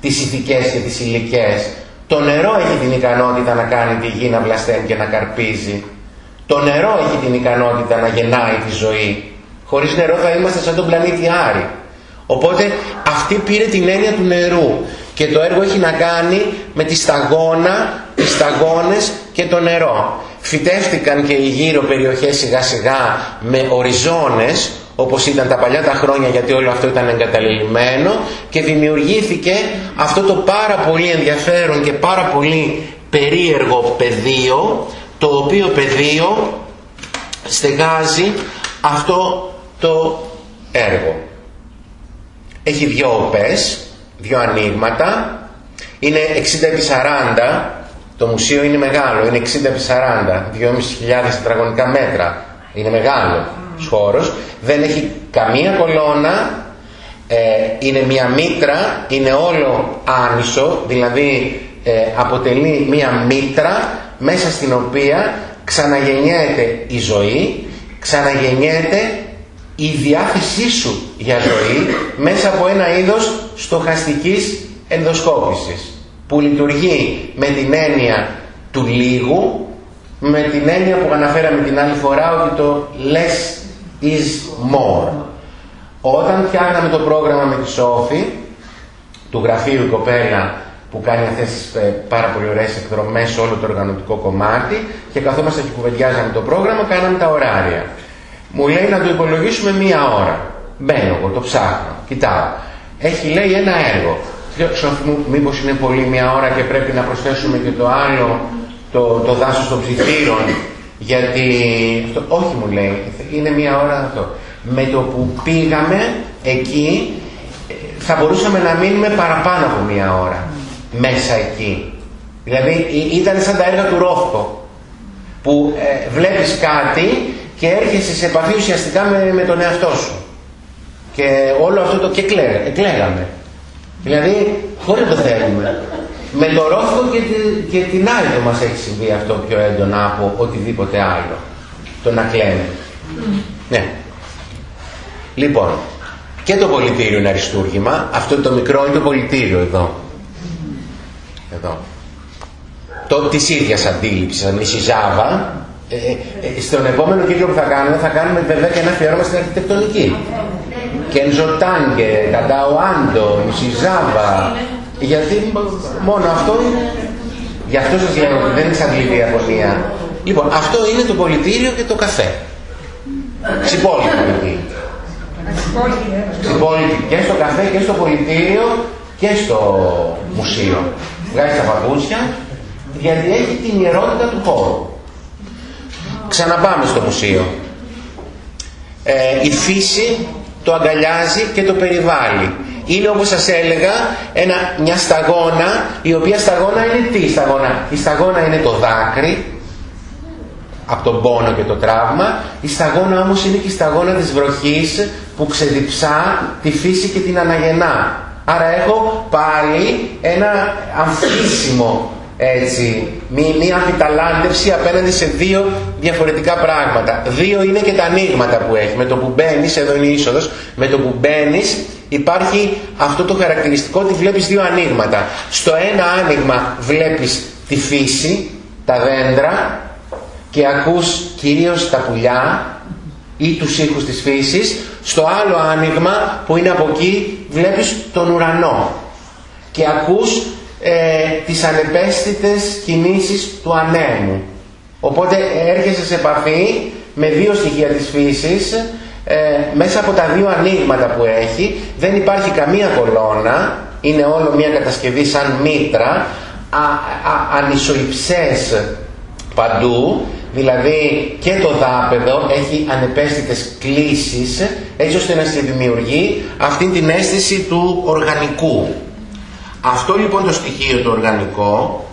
τις ηθικές και τις υλικές. Το νερό έχει την ικανότητα να κάνει τη γη να βλασταίνει και να καρπίζει. Το νερό έχει την ικανότητα να γεννάει τη ζωή. Χωρίς νερό θα είμαστε σαν τον πλανήτη Άρη. Οπότε αυτή πήρε την έννοια του νερού και το έργο έχει να κάνει με τη σταγόνα, τις σταγόνες και το νερό. Φυτεύτηκαν και οι γύρω περιοχές σιγά σιγά με οριζόνες όπως ήταν τα παλιά τα χρόνια γιατί όλο αυτό ήταν εγκαταλελειμμένο και δημιουργήθηκε αυτό το πάρα πολύ ενδιαφέρον και πάρα πολύ περίεργο πεδίο το οποίο πεδίο στεγάζει αυτό το έργο. Έχει δυο οπές, δυο ανοίγματα, είναι 60 επί 40, το μουσείο είναι μεγάλο, είναι 60 επί 40, 2.500 τετραγωνικά μέτρα, είναι μεγάλο χώρος, δεν έχει καμία κολόνα, ε, είναι μια μήτρα, είναι όλο άνισο, δηλαδή ε, αποτελεί μια μήτρα μέσα στην οποία ξαναγεννιέται η ζωή, ξαναγεννιέται η διάθεσή σου για ζωή μέσα από ένα είδος στοχαστικής ενδοσκόπησης που λειτουργεί με την έννοια του λίγου με την έννοια που αναφέραμε την άλλη φορά ότι το less is more. Όταν φτιάχναμε το πρόγραμμα με τη Σόφη, του γραφείου κοπέλα που κάνει αυτές τις ε, πάρα πολύ ωραίες εκδρομές σε όλο το οργανωτικό κομμάτι και καθόμαστε και κουβεντιάζαμε το πρόγραμμα, κάναμε τα ωράρια. Μου λέει να το υπολογίσουμε μία ώρα. Μπαίνω εγώ, το ψάχνω, κοιτάω. Έχει λέει ένα έργο. Σόφη μου, μήπως είναι πολύ μία ώρα και πρέπει να προσθέσουμε και το άλλο, το, το δάσος των ψηφίρων γιατί, όχι μου λέει, είναι μία ώρα αυτό. Με το που πήγαμε εκεί, θα μπορούσαμε να μείνουμε παραπάνω από μία ώρα μέσα εκεί. Δηλαδή ήταν σαν τα έργα του Ρόφκο, που ε, βλέπεις κάτι και έρχεσαι σε επαφή ουσιαστικά με, με τον εαυτό σου. Και όλο αυτό το και εκλέγαμε. Δηλαδή, χωρίς το θέλουμε. Με το Ρόφκο και, τη, και την άλλη το μας έχει συμβεί αυτό πιο έντονα από οτιδήποτε άλλο. Το να κλαίμε. Ναι. Λοιπόν, και το πολιτήριο είναι αριστούργημα. Αυτό το μικρό είναι το πολιτήριο εδώ. Εδώ. Το της ίδιας αντίληψης, αν Ζάβα. Ε, ε, στον επόμενο κύκλο που θα κάνουμε, θα κάνουμε βέβαια και ένα αφιέρωμα στην αρχιτεκτονική. Κένζο Τάγκε, Καντάο Άντο, Ζάβα, γιατί μόνο αυτό; Είναι... Γι' αυτό σας λέω ότι δεν είναι σαν τη Ιαπωνία. Λοιπόν, αυτό είναι το πολιτήριο και το καφέ. Ξυπόλοιπο εκεί. Ξυπόλοιπο και στο καφέ και στο πολιτήριο και στο μουσείο. Βγάζει τα παπούτσια γιατί έχει την ιερότητα του χώρου. Ξαναπάμε στο μουσείο. Ε, η φύση το αγκαλιάζει και το περιβάλλει. Είναι όπως σας έλεγα ένα, μια σταγόνα η οποία σταγόνα είναι τι σταγόνα; Η σταγόνα είναι το δάκρυ από τον πόνο και το τραύμα. Η σταγόνα όμως είναι και η σταγόνα της βροχής που ξεδιψά τη φύση και την αναγεννά. Άρα έχω πάλι ένα αμφίσιμο έτσι, μία αμφιταλάντευση απέναντι σε δύο διαφορετικά πράγματα. Δύο είναι και τα ανοίγματα που έχει. Με το που μπαίνεις, εδώ είναι η είσοδος, με το που μπαίνεις υπάρχει αυτό το χαρακτηριστικό ότι βλέπεις δύο ανοίγματα. Στο ένα άνοιγμα βλέπεις τη φύση, τα δέντρα και ακούς κυρίως τα πουλιά ή τους ήχους της φύσης. Στο άλλο άνοιγμα που είναι από εκεί βλέπεις τον ουρανό και ακούς ε, τις ανεπαίσθητες κινήσεις του ανέμου. Οπότε έρχεσαι σε επαφή με δύο στοιχεία της φύσης ε, μέσα από τα δύο ανοίγματα που έχει. Δεν υπάρχει καμία κολόνα, είναι όλο μια κατασκευή σαν μήτρα, α, παντού, δηλαδή και το δάπεδο έχει ανεπαίσθητες κλίσεις έτσι ώστε να σε δημιουργεί αυτή την αίσθηση του οργανικού. Αυτό λοιπόν το στοιχείο το οργανικό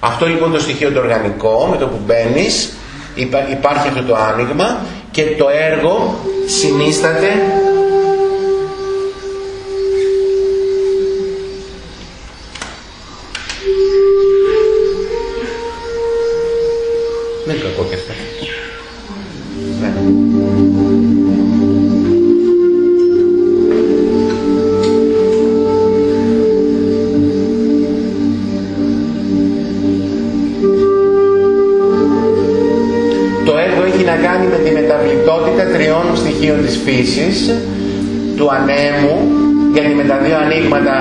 Αυτό λοιπόν το στοιχείο το οργανικό με το που μπαίνεις υπάρχει αυτό το άνοιγμα και το έργο συνίσταται του ανέμου γιατί με τα δύο ανοίγματα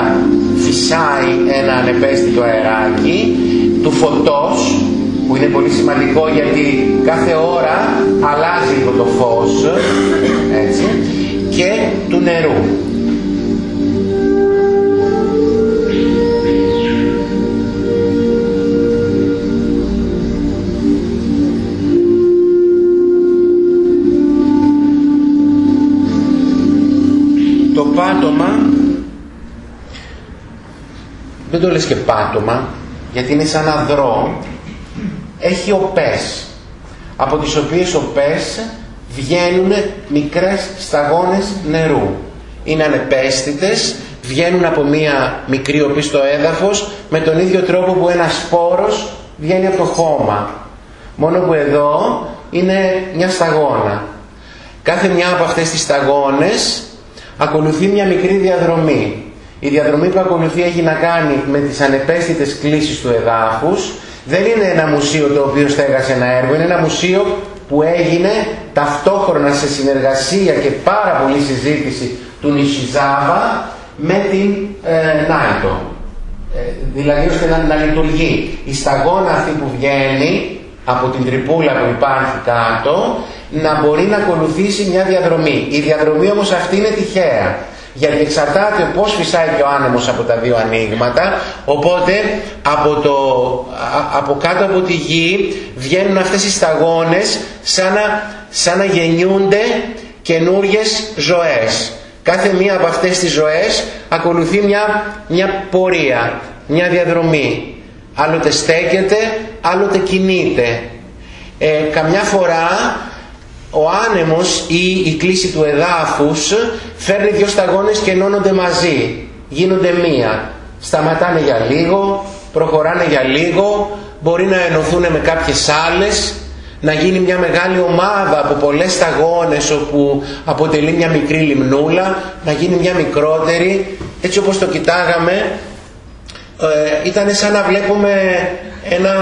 φυσάει ένα ανεπαίσθητο αεράκι του φωτός που είναι πολύ σημαντικό γιατί κάθε ώρα αλλάζει το φως έτσι, και του νερού δεν το λες και πάτωμα, γιατί είναι σαν αδρό, έχει οπές, από τις οποίες οπές βγαίνουν μικρές σταγόνες νερού. Είναι ανεπαίσθητες, βγαίνουν από μία μικρή οπή στο έδαφος, με τον ίδιο τρόπο που ένας σπόρος βγαίνει από το χώμα. Μόνο που εδώ είναι μια σταγόνα. Κάθε μια από αυτές τις σταγόνες ακολουθεί μια μικρή διαδρομή. Η διαδρομή που ακολουθεί έχει να κάνει με τις ανεπαίσθητες κλίσεις του εδάφους. Δεν είναι ένα μουσείο το οποίο στέγασε ένα έργο, είναι ένα μουσείο που έγινε ταυτόχρονα σε συνεργασία και πάρα πολύ συζήτηση του Νισιζάβα με την ε, Νάιτο. Ε, δηλαδή ώστε να, να λειτουργεί. Η σταγόνα αυτή που βγαίνει από την τρυπούλα που υπάρχει κάτω να μπορεί να ακολουθήσει μια διαδρομή. Η διαδρομή όμως αυτή είναι τυχαία γιατί εξαρτάται πώς φυσάει και ο άνεμος από τα δύο ανοίγματα. Οπότε από, το, από κάτω από τη γη βγαίνουν αυτές οι σταγόνες σαν να, σαν να γεννιούνται καινούριες ζωές. Κάθε μία από αυτές τις ζωές ακολουθεί μια, μια πορεία μια διαδρομή. Άλλοτε στέκεται άλλοτε κινείται. Ε, καμιά φορά ο άνεμος ή η κλίση του εδάφους φέρνει δύο σταγόνες και ενώνονται μαζί. Γίνονται μία. Σταματάνε για λίγο, προχωράνε για λίγο, μπορεί να ενωθούν με κάποιες άλλες, να γίνει μια μεγάλη ομάδα από πολλές σταγόνες όπου αποτελεί μια μικρή λιμνούλα, να γίνει μια μικρότερη, έτσι όπως το κοιτάγαμε, ε, ήταν σαν να βλέπουμε ένα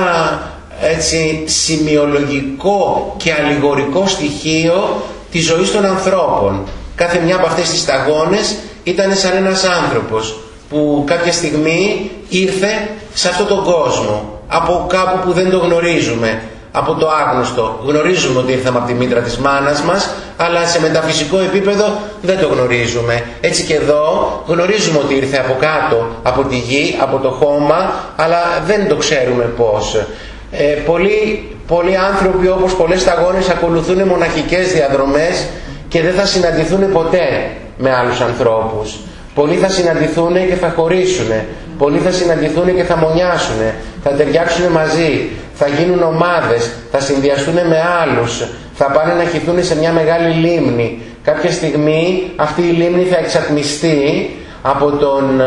έτσι σημειολογικό και αλληγορικό στοιχείο της ζωής των ανθρώπων. Κάθε μια από αυτές τις σταγόνες ήταν σαν ένας άνθρωπος που κάποια στιγμή ήρθε σε αυτόν τον κόσμο από κάπου που δεν το γνωρίζουμε από το άγνωστο. Γνωρίζουμε ότι ήρθαμε από τη μήτρα της μάνας μας, αλλά σε μεταφυσικό επίπεδο δεν το γνωρίζουμε. Έτσι και εδώ γνωρίζουμε ότι ήρθε από κάτω, από τη γη, από το χώμα, αλλά δεν το ξέρουμε πώς. Ε, πολλοί, πολλοί άνθρωποι όπως πολλές σταγόνες ακολουθούν μοναχικές διαδρομές και δεν θα συναντηθούν ποτέ με άλλους ανθρώπους. Πολλοί θα συναντηθούν και θα χωρίσουν. Πολλοί θα συναντηθούν και θα μονιάσουν. Θα ταιριάξουν μαζί. θα γίνουν ομάδες, θα συνδυαστούν με άλλους, θα πάνε να χυθούν σε μια μεγάλη λίμνη. Κάποια στιγμή αυτή η λίμνη θα εξατμιστεί από τον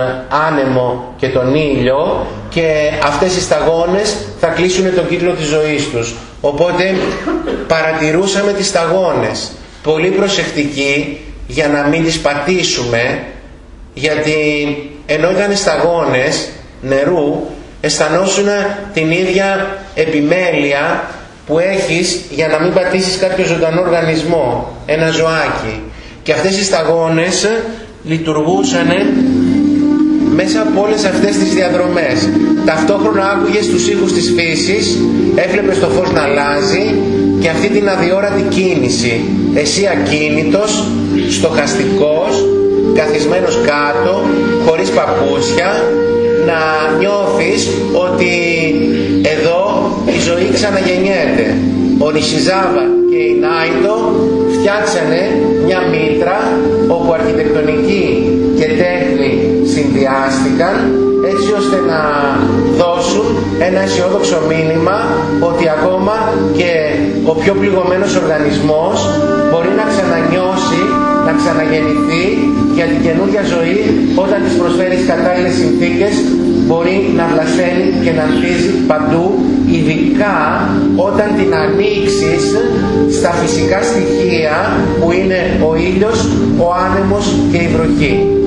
άνεμο και τον ήλιο και αυτές οι σταγόνες θα κλείσουν τον κύκλο της ζωής τους. Οπότε παρατηρούσαμε τις σταγόνες, πολύ προσεκτικοί για να μην τις πατήσουμε, γιατί ενώ ήταν σταγόνες νερού, αισθανόσουν την ίδια επιμέλεια που έχεις για να μην πατήσεις κάποιο ζωντανό οργανισμό, ένα ζωάκι. Και αυτές οι σταγόνες λειτουργούσαν μέσα από όλες αυτές τις διαδρομές. Ταυτόχρονα άκουγες τους ήχους της φύσης, έβλεπες το φως να αλλάζει και αυτή την αδιόρατη κίνηση. Εσύ ακίνητος, στοχαστικός, καθισμένος κάτω, χωρίς παπούσια, να νιώθεις ότι εδώ η ζωή ξαναγεννιέται. Ο Νησιζάβα και η Νάιτο φτιάξανε μια μήτρα όπου αρχιτεκτονική και τέχνη συνδυάστηκαν έτσι ώστε να δώσουν ένα αισιόδοξο μήνυμα ότι ακόμα και ο πιο πληγωμένος οργανισμός μπορεί να ξανανιώσει, να ξαναγεννηθεί για την καινούργια ζωή όταν της προσφέρεις κατάλληλες συνθήκες μπορεί να βλασφαίνει και να ανθίζει παντού ειδικά όταν την ανοίξεις στα φυσικά στοιχεία που είναι ο ήλιος, ο άνεμος και η βροχή.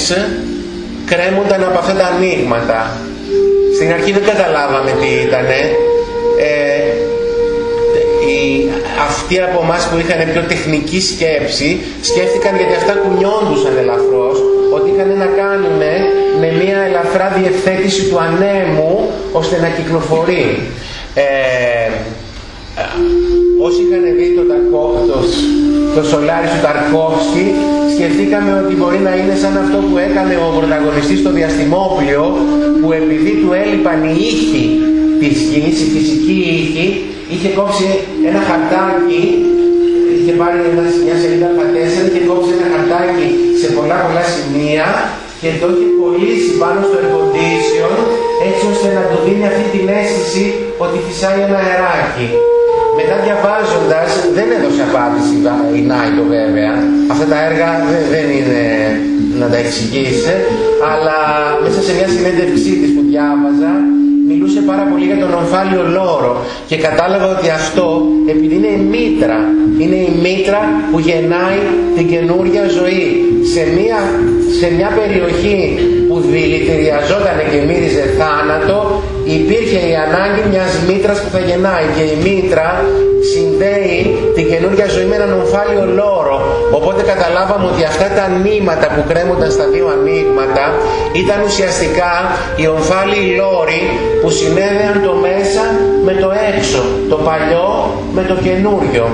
Πετονιές κρέμονταν από αυτά τα ανοίγματα. Στην αρχή δεν καταλάβαμε τι ήτανε. Ε, αυτοί από εμάς που είχαν πιο τεχνική σκέψη σκέφτηκαν γιατί αυτά κουνιόντουσαν ελαφρώς ότι είχαν να κάνουν με μια ελαφρά διευθέτηση του ανέμου ώστε να κυκλοφορεί. Ε, όσοι είχαν δει το, το, το σολάρι του Ταρκόφσκι σκεφτήκαμε ότι μπορεί να είναι σαν αυτό που έκανε ο πρωταγωνιστής στο διαστημόπλιο που επειδή του έλειπαν οι ήχοι της γης, η φυσική ήχη, είχε κόψει ένα χαρτάκι, είχε πάρει μια σελίδα πατέσσερα, είχε κόψει ένα χαρτάκι σε πολλά πολλά σημεία και το είχε κολλήσει πάνω στο air έτσι ώστε να του δίνει αυτή την αίσθηση ότι φυσάει ένα αεράκι. Μετά διαβάζοντας, δεν έδωσε απάντηση η Νάιτο βέβαια, αυτά τα έργα δεν, είναι να τα εξηγήσει, αλλά μέσα σε μια συνέντευξή της που διάβαζα, μιλούσε πάρα πολύ για τον ομφάλιο λόρο και κατάλαβα ότι αυτό επειδή είναι η μήτρα, είναι η μήτρα που γεννάει την καινούρια ζωή. Σε μια, σε μια περιοχή που δηλητηριαζόταν και μύριζε θάνατο υπήρχε η ανάγκη μιας μήτρας που θα γεννάει. Και η μήτρα συνδέει την καινούργια ζωή με έναν ομφάλιο λόρο. Οπότε καταλάβαμε ότι αυτά τα νήματα που κρέμονταν στα δύο ανοίγματα ήταν ουσιαστικά οι ομφάλιοι λόροι που συνέδεαν το μέσα με το έξω, το παλιό με το καινούριο.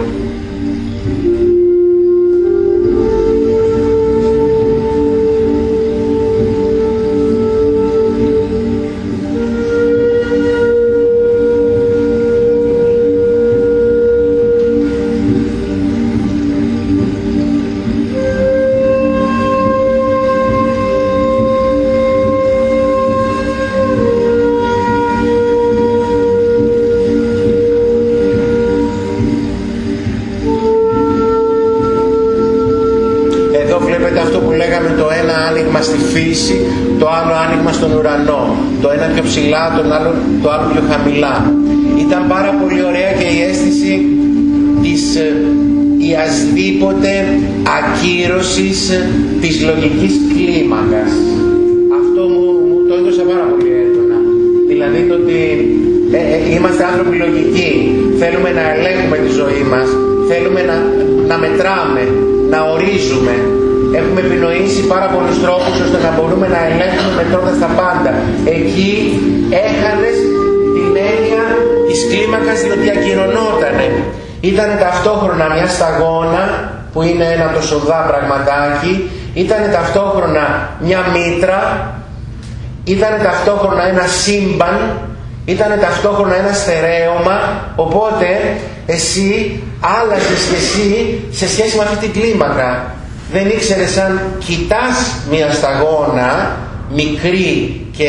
Άλλο πιο χαμηλά. Ήταν πάρα πολύ ωραία και η αίσθηση της η ε, ασδήποτε ακύρωσης της λογικής κλίμακας. Αυτό μου, μου το έδωσα πάρα πολύ έντονα. Δηλαδή το ότι ε, ε, είμαστε άνθρωποι λογικοί, θέλουμε να ελέγχουμε τη ζωή μας, θέλουμε να, να μετράμε, να ορίζουμε, Έχουμε επινοήσει πάρα πολλούς τρόπους ώστε να μπορούμε να ελέγχουμε μετρώντας τα πάντα. Εκεί έχανες την έννοια της κλίμακας διότι ακυρωνότανε. Ήταν ταυτόχρονα μια σταγόνα που είναι ένα τοσοδά πραγματάκι, ήταν ταυτόχρονα μια μήτρα, ήταν ταυτόχρονα ένα σύμπαν, ήταν ταυτόχρονα ένα στερέωμα, οπότε εσύ άλλαζες και εσύ σε σχέση με αυτή την κλίμακα. Δεν ήξερες αν κοιτάς μια σταγόνα μικρή και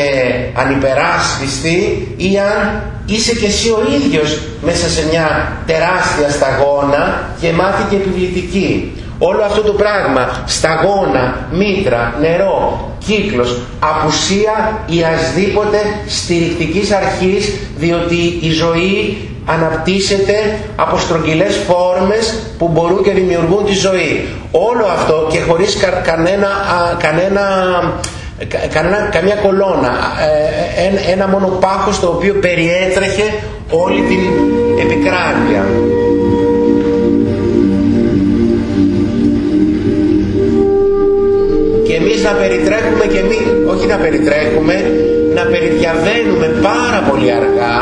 ανυπεράσπιστη ή αν είσαι και εσύ ο ίδιος μέσα σε μια τεράστια σταγόνα γεμάτη και επιβλητική. Όλο αυτό το πράγμα, σταγόνα, μήτρα, νερό, κύκλος, απουσία ή ασδήποτε στηρικτικής αρχής διότι η ζωή αναπτύσσεται από στρογγυλές φόρμες που μπορούν και δημιουργούν τη ζωή. Όλο αυτό και χωρίς κανένα, κανένα κανένα, καμία κολόνα, ε, ένα μόνο πάχος το οποίο περιέτρεχε όλη την επικράτεια. Και εμείς να περιτρέχουμε και εμείς, όχι να περιτρέχουμε, να περιδιαβαίνουμε πάρα πολύ αργά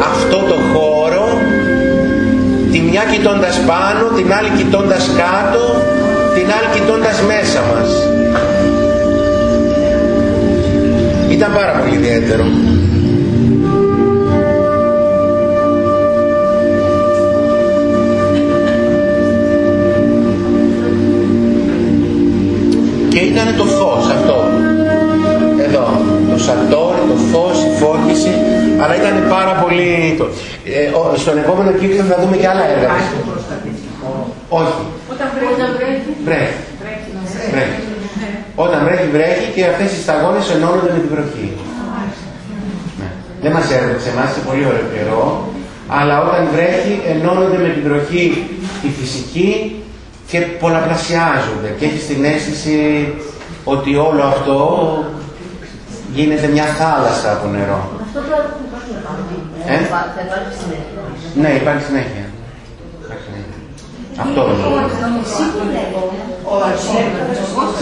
αυτό το χώρο, τη μια κοιτώντας πάνω, την άλλη κοιτώντας κάτω, την άλλη κοιτώντας μέσα μας. Ήταν πάρα πολύ ιδιαίτερο. Και ήταν το φως αυτό. Εδώ. Το σατόρι, το φως, η φώτιση. Αλλά ήταν πάρα πολύ... Ε, στον επόμενο κύκλο θα δούμε και άλλα έργα. Όχι. Όταν βρέχει. Βρέχει. Βρέχει. Όταν βρέχει, βρέχει και αυτές οι σταγόνες ενώνονται με την βροχή. Ναι. Δεν μας έρχεται σε εμάς, σε πολύ ωραίο καιρό, αλλά όταν βρέχει ενώνονται με την βροχή τη φυσική και πολλαπλασιάζονται και έχει την αίσθηση ότι όλο αυτό γίνεται μια θάλασσα από νερό. Αυτό το ε; θα υπάρχει συνέχεια. Ναι, υπάρχει συνέχεια. Αυτό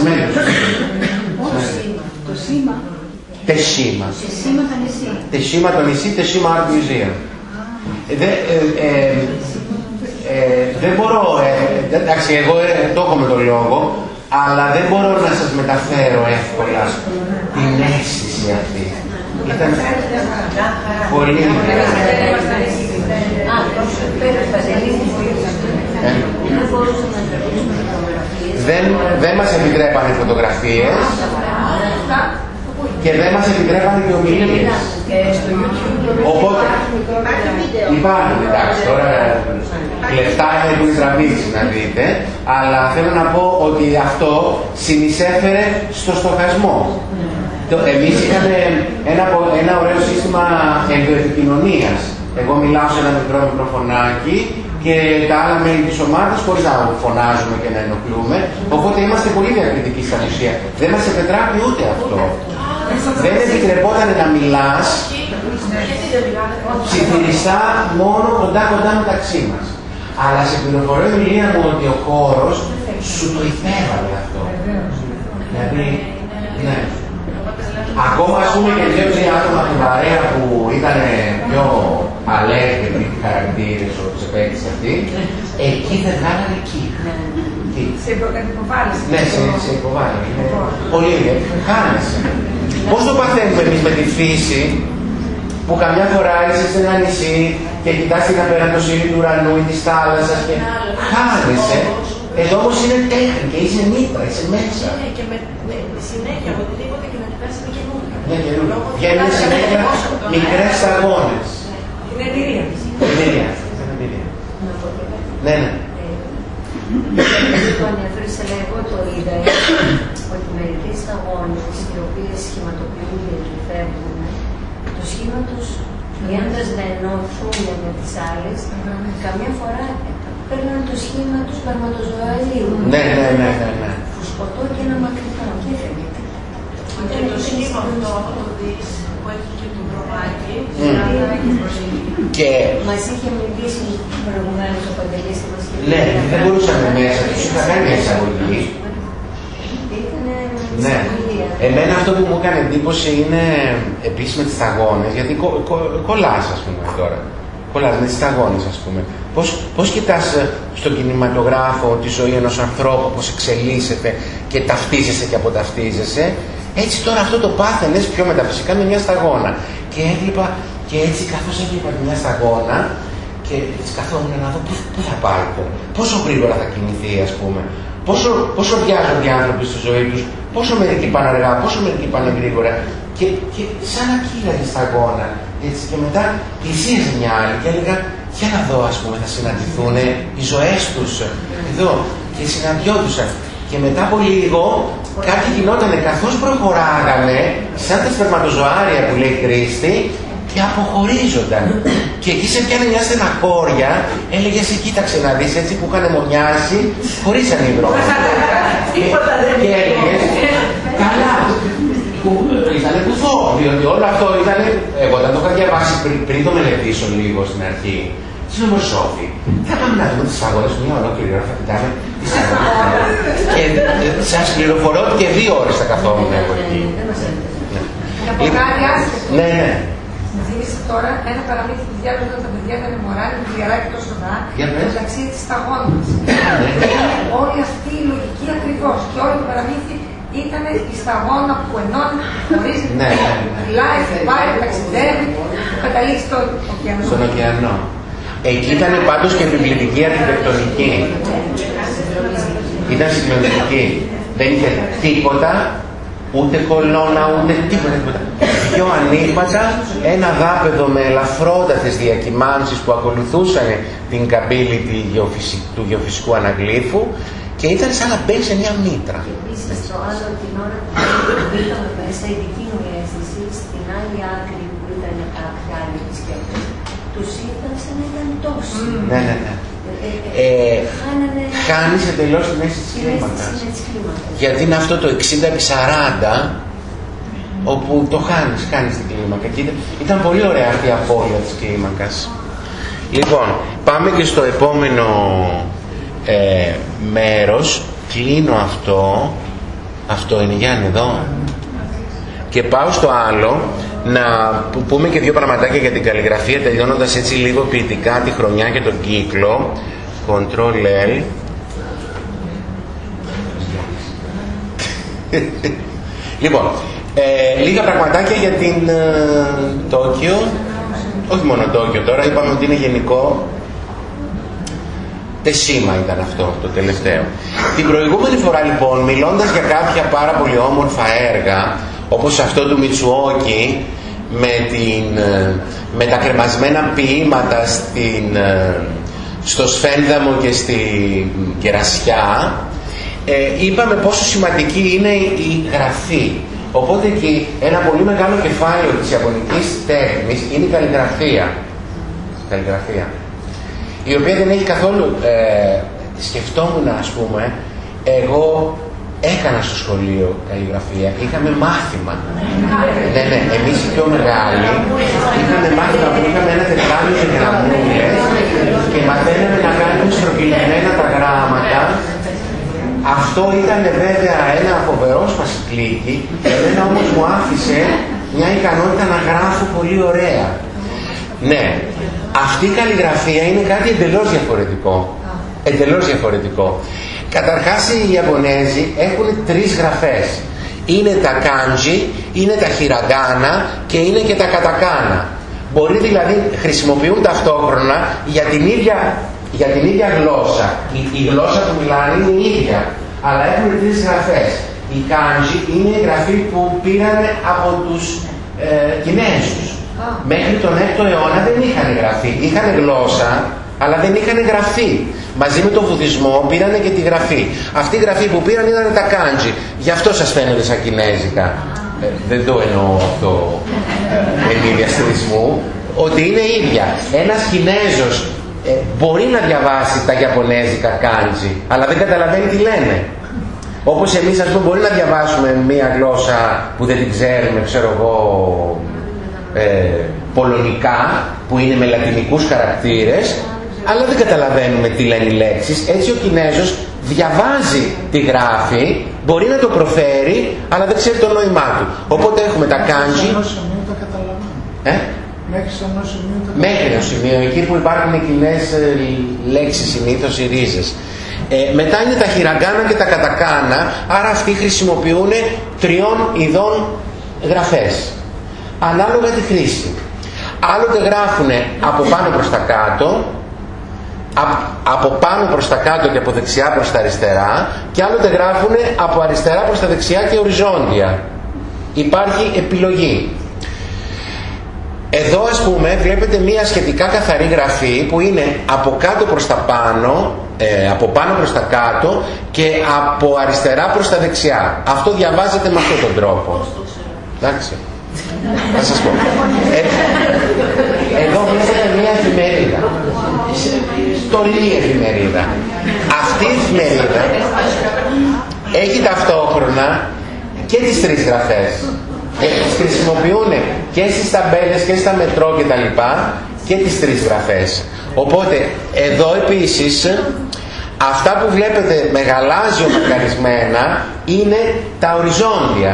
είναι. Το σήμα. Τεσίμα. Τεσίμα το νησί. Τεσίμα το νησί, Τεσίμα Art Museum. Δεν μπορώ, εντάξει εγώ το έχω με τον λόγο, αλλά δεν μπορώ να σας μεταφέρω εύκολα την αίσθηση αυτή. Ήταν πολύ δεν, δεν μας επιτρέπανε φωτογραφίες και δεν μας επιτρέπανε και ομιλίες. Οπότε υπάρχουν, εντάξει, τώρα λεφτά είναι που τραβήξει να δείτε, αλλά θέλω να πω ότι αυτό συνεισέφερε στο στοχασμό. Εμείς είχαμε ένα, ένα ωραίο σύστημα ενδοεπικοινωνίας. Εγώ μιλάω σε ένα μικρό μικροφωνάκι και τα άλλα μέλη της ομάδας χωρίς να φωνάζουμε και να ενοχλούμε. Οπότε είμαστε πολύ διακριτικοί στα ουσία. Δεν μας επιτράπει ούτε αυτό. Δεν επιτρεπόταν να μιλάς ψιθυριστά μόνο κοντά κοντά μεταξύ μας. Αλλά σε πληροφορώ η Λία μου ότι ο χώρος σου το υπέβαλε αυτό. Δηλαδή, ναι. Ακόμα ας πούμε και δύο-τρία άτομα την παρέα που ήταν πιο αλεύθεροι χαρακτήρες όπως επέκτησε αυτή, εκεί δεν βγάλανε εκεί. Σε υποβάλληση. Ναι, σε, σε υποβάλληση. Πολύ ενδιαφέρον. Χάνεσαι. Πώς το παθαίνουμε εμείς με τη φύση που καμιά φορά είσαι σε ένα νησί και κοιτάς την απεραντοσύνη του ουρανού ή της θάλασσας και χάνεσαι. Εδώ όμως είναι τέχνη και είσαι μήτρα, είσαι μέσα. Ναι, και με, με συνέχεια από οτιδήποτε και να κοιτάς είναι καινούργια. Ναι, καινούργια. Βγαίνουν συνέχεια μικρές σταγόνες. Είναι εμπειρία. Εμπειρία. Ναι, ναι. Το ανέφερες, αλλά εγώ το είδα, ότι μερικές σταγόνες οι οποίες σχηματοποιούνται και φεύγουν, το σχήμα τους βγαίνοντας να ενωθούν με τις άλλες, καμιά φορά παίρνουν το σχήμα τους σπερματοζωαλίου. Ναι, ναι, ναι, ναι, ναι. Φουσκωτό και ένα μακριτό και έφευγε. Και το σχήμα αυτό το δεις που έχει και το προβάκι, Και... Μας είχε μιλήσει προηγουμένως ο Παντελής και μας είχε Ναι, δεν μπορούσαμε μέσα, τους είχα κάνει μια εισαγωγή. Ήτανε Ναι. συνομιλία. Εμένα αυτό που μου έκανε εντύπωση είναι επίσης με τις σταγόνες, γιατί κο, κο, κολλάς ας πούμε τώρα. πολλά, με τις σταγόνες ας πούμε. Πώς, πώς κοιτάς ε, στον κινηματογράφο τη ζωή ενός ανθρώπου, πώς εξελίσσεται και ταυτίζεσαι και αποταυτίζεσαι. Έτσι τώρα αυτό το πάθαινες πιο μεταφυσικά με μια σταγόνα. Και έβλεπα, και έτσι καθώς έβλεπα μια σταγόνα, και έτσι καθόμουν να δω πού θα πάει τώρα, πόσο γρήγορα θα κινηθεί ας πούμε, πόσο, πόσο βιάζονται οι άνθρωποι στη ζωή τους, πόσο μερικοί πάνε αργά, πόσο μερικοί πάνε γρήγορα και, και σαν να κύλαγε σταγόνα. Έτσι, και μετά πλησίαζε μια άλλη και έλεγα για να δω ας πούμε θα συναντηθούν οι ζωές τους εδώ και συναντιόντουσαν. Και μετά από λίγο κάτι γινόταν καθώς προχωράγανε σαν τα σπερματοζωάρια που λέει Κρίστη και αποχωρίζονταν. Και εκεί σε πιάνε μια στεναχώρια, έλεγες εσύ κοίταξε να δεις έτσι που είχαν μονιάσει, χωρίσαν οι δρόμοι. και έλεγες, καλά, που ήταν κουφό, διότι όλο αυτό ήταν, εγώ όταν το είχα διαβάσει πριν, πριν το μελετήσω λίγο στην αρχή, τι νομοσόφοι, θα πάμε να δούμε τις αγορές μια ολόκληρη ώρα, θα κοιτάμε τις αγορές. και ε, σας πληροφορώ ότι και δύο ώρες θα καθόμουν εγώ εκεί. Να πω κάτι άσχετο. Ναι, ναι. Μου θύμισε τώρα ένα παραμύθι που διάβαζα όταν τα παιδιά ήταν μωρά με βιαράκι τόσο να, Για πες. μεταξύ της σταγόνα. Όλη αυτή η λογική ακριβώς. Και όλο το παραμύθι ήταν η σταγόνα που ενώνει, χωρίζει, Ναι, ναι, ναι. μιλάει, πάει, ταξιδεύει, καταλήγει στον ωκεανό. στον ωκεανό. Εκεί ήταν πάντως και επιβλητική αρχιτεκτονική. Ήταν συγκλονιστική. Δεν είχε τίποτα, ούτε κολόνα, ούτε τίποτα. τίποτα. Δυο ανοίγματα, ένα δάπεδο με ελαφρότατες διακυμάνσεις που ακολουθούσαν την καμπύλη του γεωφυσι- του γεωφυσικού αναγλύφου και ήταν σαν να μπαίνει σε μια μήτρα. Επίσης το άλλο την ώρα που μπήκαμε μέσα, η δική μου αίσθηση, στην άλλη άκρη που ήταν κάποιοι άλλοι επισκέπτες, τους ήταν σαν να ήταν τόσοι. Ναι, ναι, ναι. Ε, Ε, χάνανε Χάνεις εντελώς την αίσθηση της την κλίμακας. αίσθηση της κλίμακας. Γιατί είναι αυτό το 60 επί 40 όπου το χάνεις, χάνεις την κλίμακα. Και ήταν, ήταν πολύ ωραία αυτή η απώλεια της κλίμακας. Λοιπόν, πάμε και στο επόμενο ε, μέρος. Κλείνω αυτό. Αυτό είναι Γιάννη εδώ. Και πάω στο άλλο να που- πούμε και δύο πραγματάκια για την καλλιγραφία τελειώνοντας έτσι λίγο ποιητικά τη χρονιά και τον κύκλο. Ctrl L. λοιπόν, ε, λίγα πραγματάκια για την ε, Τόκιο. Όχι μόνο Τόκιο τώρα, είπαμε ότι είναι γενικό. Τεσίμα ήταν αυτό το τελευταίο. Την προηγούμενη φορά λοιπόν, μιλώντας για κάποια πάρα πολύ όμορφα έργα, όπως αυτό του Μιτσουόκη, με, την, ε, με τα κρεμασμένα ποίηματα στην, ε, στο Σφένδαμο και στη Κερασιά, ε, είπαμε πόσο σημαντική είναι η γραφή. Οπότε και ένα πολύ μεγάλο κεφάλαιο της Ιαπωνικής τέχνης είναι η καλλιγραφία. Καλλιγραφία. Η οποία δεν έχει καθόλου... Ε, σκεφτόμουν ας πούμε, εγώ έκανα στο σχολείο καλλιγραφία, είχαμε μάθημα. ναι, ναι, εμείς οι πιο μεγάλοι είχαμε μάθημα που είχαμε ένα τετράδιο σε γραμμούλες και μαθαίναμε να κάνουμε στρογγυλεμένα τα γράμματα αυτό ήταν βέβαια ένα φοβερό σπασικλίκι, εμένα όμως μου άφησε μια ικανότητα να γράφω πολύ ωραία. Ναι, αυτή η καλλιγραφία είναι κάτι εντελώς διαφορετικό. Εντελώς διαφορετικό. Καταρχάς οι Ιαπωνέζοι έχουν τρεις γραφές. Είναι τα kanji, είναι τα hiragana και είναι και τα katakana. Μπορεί δηλαδή χρησιμοποιούν ταυτόχρονα για την ίδια για την ίδια γλώσσα. Η, η γλώσσα που μιλάνε είναι η ίδια, αλλά έχουν τρεις γραφές. Η kanji είναι η γραφή που πήραν από τους ε, Κινέζους. Μέχρι τον 6ο αιώνα δεν είχαν γραφή. Είχαν γλώσσα, αλλά δεν είχαν γραφή. Μαζί με τον βουδισμό πήραν και τη γραφή. Αυτή η γραφή που πήραν ήταν τα kanji. Γι' αυτό σας φαίνονται σαν κινέζικα. Ε, δεν το εννοώ αυτό ε, εν είδη αστηρισμού. Ότι είναι ίδια. Ένας Κινέζος ε, μπορεί να διαβάσει τα Ιαπωνέζικα kanji, αλλά δεν καταλαβαίνει τι λένε. Όπως εμείς ας πούμε μπορεί να διαβάσουμε μία γλώσσα που δεν την ξέρουμε, ξέρω εγώ, ε, πολωνικά, που είναι με λατινικούς χαρακτήρες, αλλά δεν καταλαβαίνουμε τι λένε οι λέξεις. Έτσι ο Κινέζος διαβάζει τη γράφη, μπορεί να το προφέρει, αλλά δεν ξέρει το νόημά του. Οπότε έχουμε τα kanji. Εννοώ το καταλαβαίνω. Ε; Μέχρι σε ενό σημείο το Μέχρι το σημείο, εκεί που υπάρχουν οι κοινές λέξεις συνήθως, οι ρίζες. Ε, μετά είναι τα χειραγκάνα και τα κατακάνα, άρα αυτοί χρησιμοποιούν τριών ειδών γραφές. Ανάλογα τη χρήση. Άλλοτε γράφουν από πάνω προς τα κάτω, α- από πάνω προς τα κάτω και από δεξιά προς τα αριστερά και άλλοτε γράφουν από αριστερά προς τα δεξιά και οριζόντια. Υπάρχει επιλογή. Εδώ ας πούμε βλέπετε μία σχετικά καθαρή γραφή που είναι από κάτω προς τα πάνω, ε, από πάνω προς τα κάτω και από αριστερά προς τα δεξιά. Αυτό διαβάζεται με αυτόν τον τρόπο. Εντάξει. Θα σας πω. Ε, εδώ βλέπετε μία εφημερίδα. Στολή εφημερίδα. Αυτή η εφημερίδα έχει ταυτόχρονα και τις τρεις γραφές. Ε, τις χρησιμοποιούν και στις ταμπέλες και στα μετρό και τα λοιπά και τις τρεις γραφές. Οπότε εδώ επίσης αυτά που βλέπετε με γαλάζιο μαρκαρισμένα είναι τα οριζόντια.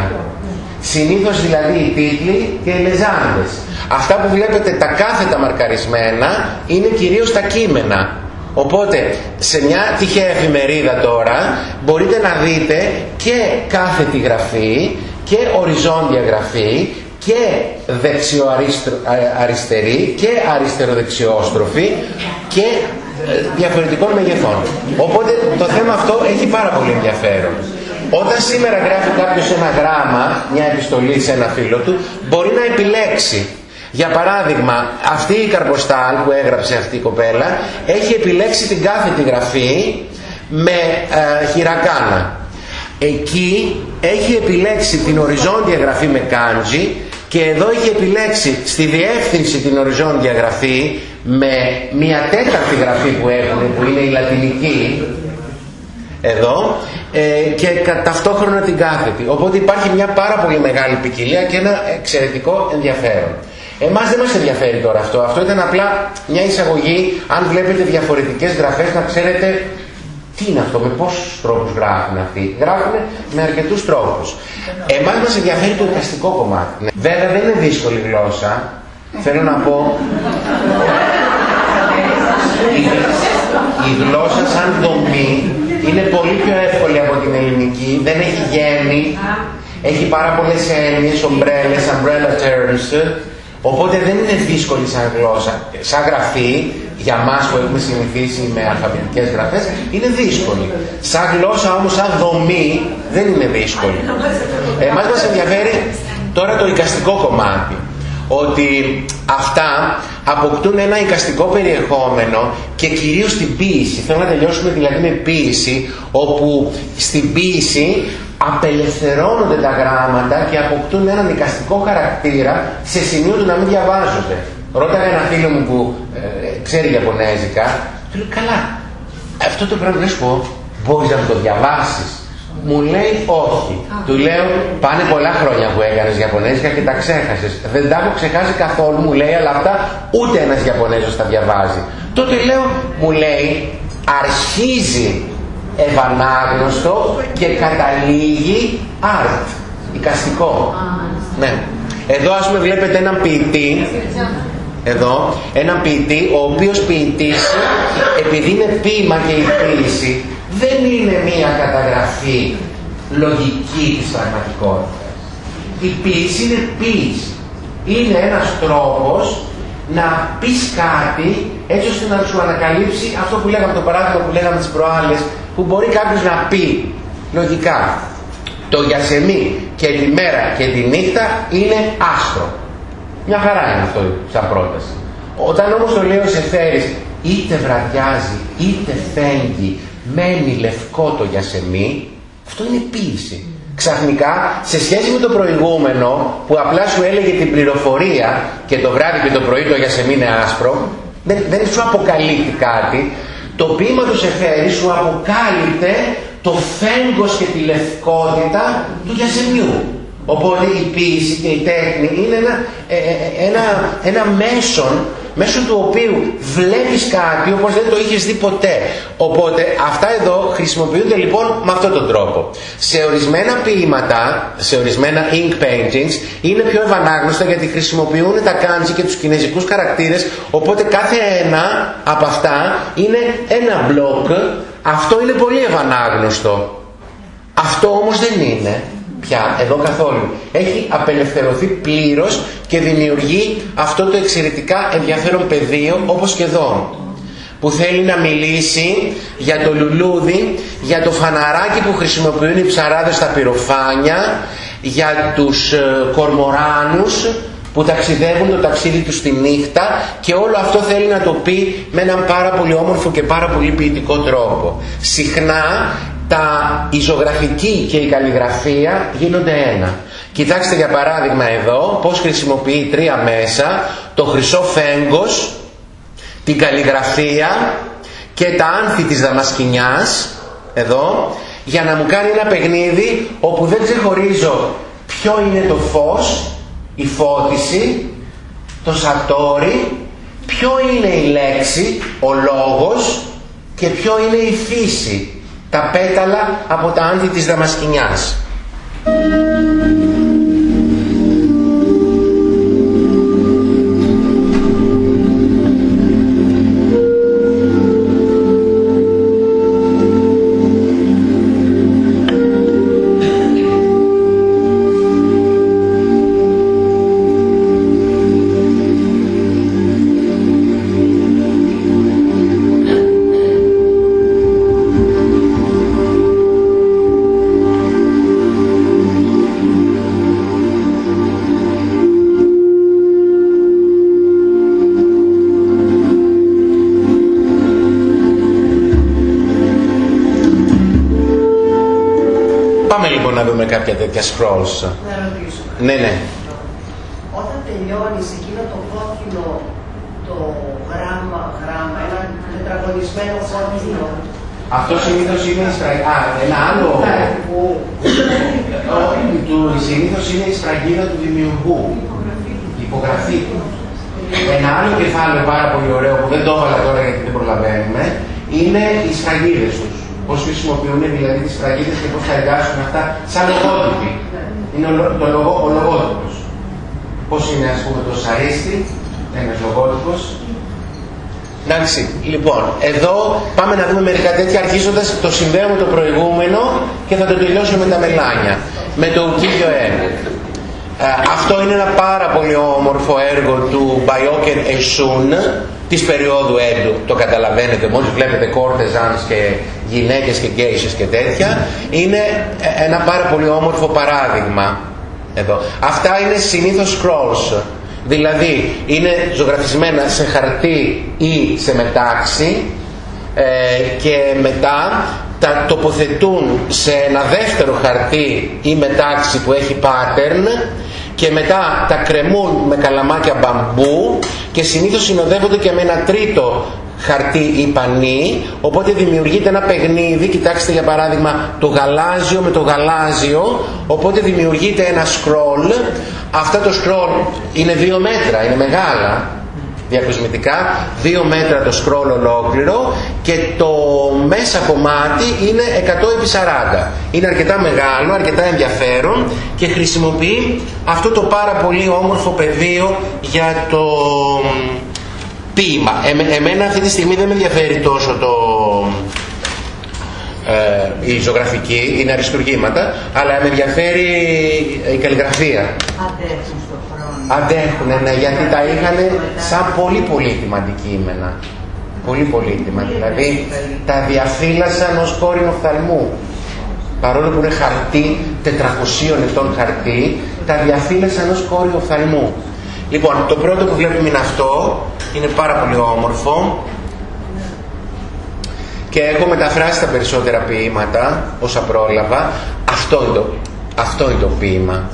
Συνήθως δηλαδή οι τίτλοι και οι λεζάνδες. Αυτά που βλέπετε τα κάθετα μαρκαρισμένα είναι κυρίως τα κείμενα. Οπότε σε μια τυχαία εφημερίδα τώρα μπορείτε να δείτε και κάθετη γραφή και οριζόντια γραφή και δεξιοαριστερή και αριστεροδεξιόστροφη και ε, διαφορετικών μεγεθών. Οπότε το θέμα αυτό έχει πάρα πολύ ενδιαφέρον. Όταν σήμερα γράφει κάποιος ένα γράμμα, μια επιστολή σε ένα φίλο του, μπορεί να επιλέξει. Για παράδειγμα, αυτή η καρποστάλ που έγραψε αυτή η κοπέλα έχει επιλέξει την κάθετη γραφή με ε, χειρακάνα. Εκεί έχει επιλέξει την οριζόντια γραφή με κάντζι και εδώ έχει επιλέξει στη διεύθυνση την οριζόντια γραφή με μια τέταρτη γραφή που έχουν που είναι η λατινική εδώ ε, και κα- ταυτόχρονα την κάθετη. Οπότε υπάρχει μια πάρα πολύ μεγάλη ποικιλία και ένα εξαιρετικό ενδιαφέρον. Εμάς δεν μας ενδιαφέρει τώρα αυτό. Αυτό ήταν απλά μια εισαγωγή. Αν βλέπετε διαφορετικές γραφές να ξέρετε τι είναι αυτό, με πόσους τρόπους γράφουν αυτοί. Γράφουν με αρκετούς τρόπους. Εμάς μας ενδιαφέρει το δικαστικό κομμάτι. Ναι. Βέβαια δεν είναι δύσκολη γλώσσα. Θέλω να πω η, η γλώσσα σαν δομή είναι πολύ πιο εύκολη από την ελληνική, δεν έχει γέννη, έχει πάρα πολλές έννοιες, ομπρέλες, umbrella terms, οπότε δεν είναι δύσκολη σαν γλώσσα. Σαν γραφή, για μας που έχουμε συνηθίσει με αλφαβητικές γραφές, είναι δύσκολη. Σαν γλώσσα όμως, σαν δομή, δεν είναι δύσκολη. Εμάς μας ενδιαφέρει τώρα το εικαστικό κομμάτι ότι αυτά αποκτούν ένα εικαστικό περιεχόμενο και κυρίως στην ποίηση. Θέλω να τελειώσουμε δηλαδή με ποίηση, όπου στην ποίηση απελευθερώνονται τα γράμματα και αποκτούν έναν εικαστικό χαρακτήρα σε σημείο του να μην διαβάζονται. Ρώταγα ένα φίλο μου που ε, ξέρει Ιαπωνέζικα, του λέω καλά, αυτό το πράγμα να σου πω, μπορείς να το διαβάσεις. Μου λέει όχι. Του λέω πάνε πολλά χρόνια που έκανες Ιαπωνέζικα και τα ξέχασες. Δεν τα έχω ξεχάσει καθόλου μου λέει αλλά αυτά ούτε ένας Ιαπωνέζος τα διαβάζει. Τότε λέω μου λέει αρχίζει ευανάγνωστο και καταλήγει art, εικαστικό. Ναι. Εδώ ας πούμε βλέπετε έναν ποιητή εδώ, έναν ποιητή, ο οποίος ποιητής, επειδή είναι ποίημα και η ποίηση, δεν είναι μία καταγραφή λογική της πραγματικότητας. Η ποίηση είναι ποίηση. Είναι ένας τρόπος να πεις κάτι έτσι ώστε να σου ανακαλύψει αυτό που λέγαμε, το παράδειγμα που λέγαμε τις προάλλες, που μπορεί κάποιος να πει λογικά το γιασεμί και τη μέρα και τη νύχτα είναι άστρο. Μια χαρά είναι αυτό σαν πρόταση. Όταν όμως το λέω σε φέρεις είτε βραδιάζει είτε φέγγει μένει λευκό το γιασεμί αυτό είναι ποίηση. Ξαφνικά σε σχέση με το προηγούμενο που απλά σου έλεγε την πληροφορία και το βράδυ και το πρωί το γιασεμί είναι άσπρο δεν, δεν σου αποκαλύπτει κάτι το ποίημα του Σεφέρη σου αποκάλυπτε το φέγγος και τη λευκότητα του γιασεμιού. Οπότε η ποίηση και η τέχνη είναι ένα, ε, ε, ένα, ένα μέσον μέσω του οποίου βλέπεις κάτι όπως δεν το είχες δει ποτέ. Οπότε αυτά εδώ χρησιμοποιούνται λοιπόν με αυτόν τον τρόπο. Σε ορισμένα ποίηματα, σε ορισμένα ink paintings είναι πιο ευανάγνωστα γιατί χρησιμοποιούν τα kanji και τους κινέζικους χαρακτήρες οπότε κάθε ένα από αυτά είναι ένα μπλοκ. Αυτό είναι πολύ ευανάγνωστο. Αυτό όμως δεν είναι πια εδώ καθόλου. Έχει απελευθερωθεί πλήρως και δημιουργεί αυτό το εξαιρετικά ενδιαφέρον πεδίο όπως και εδώ που θέλει να μιλήσει για το λουλούδι, για το φαναράκι που χρησιμοποιούν οι ψαράδες στα πυροφάνια, για τους ε, κορμοράνους που ταξιδεύουν το ταξίδι τους στη νύχτα και όλο αυτό θέλει να το πει με έναν πάρα πολύ όμορφο και πάρα πολύ ποιητικό τρόπο. Συχνά τα, η ζωγραφική και η καλλιγραφία γίνονται ένα. Κοιτάξτε για παράδειγμα εδώ πώς χρησιμοποιεί τρία μέσα, το χρυσό φέγγος, την καλλιγραφία και τα άνθη της δαμασκηνιάς, εδώ, για να μου κάνει ένα παιχνίδι όπου δεν ξεχωρίζω ποιο είναι το φως, η φώτιση, το σατόρι, ποιο είναι η λέξη, ο λόγος και ποιο είναι η φύση, τα πέταλα από τα άνθη της Δαμασκηνιάς. Κάποια τέτοια scrolls. Να ρωτήσω. Ναι, ναι. Όταν τελειώνεις εκείνο το κόκκινο το γράμμα, γράμμα ένα τετραγωνισμένο κόκκινο. Αυτό συνήθως είναι η σφραγίδα. Α, ένα άλλο. του συνήθως είναι η σφραγίδα του δημιουργού. Η υπογραφή του. Ένα άλλο κεφάλαιο πάρα πολύ ωραίο που δεν το έβαλα τώρα γιατί δεν προλαβαίνουμε είναι οι σφραγίδε του πώς χρησιμοποιούν δηλαδή τις φραγίδες και πώς θα εργάσουν αυτά σαν λογότυποι. Είναι ο, το λογο, ο λογότυπος. Πώς είναι ας πούμε το σαρίστη, ένας λογότυπος. Εντάξει, λοιπόν, εδώ πάμε να δούμε μερικά τέτοια αρχίζοντας το συνδέω με το προηγούμενο και θα το τελειώσω με τα μελάνια. Με το Ουκίγιο έργο. αυτό είναι ένα πάρα πολύ όμορφο έργο του Μπαϊόκεν Εσούν της περίοδου Έντου. Το καταλαβαίνετε, μόλις βλέπετε κόρτεζάνς και γυναίκες και γκέισες και τέτοια, είναι ένα πάρα πολύ όμορφο παράδειγμα εδώ. Αυτά είναι συνήθως scrolls, δηλαδή είναι ζωγραφισμένα σε χαρτί ή σε μετάξι ε, και μετά τα τοποθετούν σε ένα δεύτερο χαρτί ή μετάξι που έχει pattern και μετά τα κρεμούν με καλαμάκια μπαμπού και συνήθως συνοδεύονται και με ένα τρίτο χαρτί ή πανί, οπότε δημιουργείται ένα παιχνίδι, κοιτάξτε για παράδειγμα το γαλάζιο με το γαλάζιο, οπότε δημιουργείται ένα scroll, αυτά το scroll είναι δύο μέτρα, είναι μεγάλα, διακοσμητικά, δύο μέτρα το scroll ολόκληρο και το μέσα κομμάτι είναι 100 επί 40. Είναι αρκετά μεγάλο, αρκετά ενδιαφέρον και χρησιμοποιεί αυτό το πάρα πολύ όμορφο πεδίο για το ποίημα. εμένα αυτή τη στιγμή δεν με ενδιαφέρει τόσο το, ε, η ζωγραφική, είναι αριστουργήματα, αλλά με ενδιαφέρει η καλλιγραφία. Αντέχουν στον χρόνο. Αντέχουν, ναι, γιατί τα είχαν σαν πολύ πολύτιμα αντικείμενα. Πολύ πολύτιμα. Δηλαδή τα διαφύλασαν ως κόρηνο οφθαλμού. Παρόλο που είναι χαρτί, 400 ετών χαρτί, τα διαφύλασαν ως κόρη οφθαλμού. Λοιπόν, το πρώτο που βλέπουμε είναι αυτό, είναι πάρα πολύ όμορφο και έχω μεταφράσει τα περισσότερα ποίηματα όσα πρόλαβα. Αυτό είναι το, αυτό είναι το ποίημα.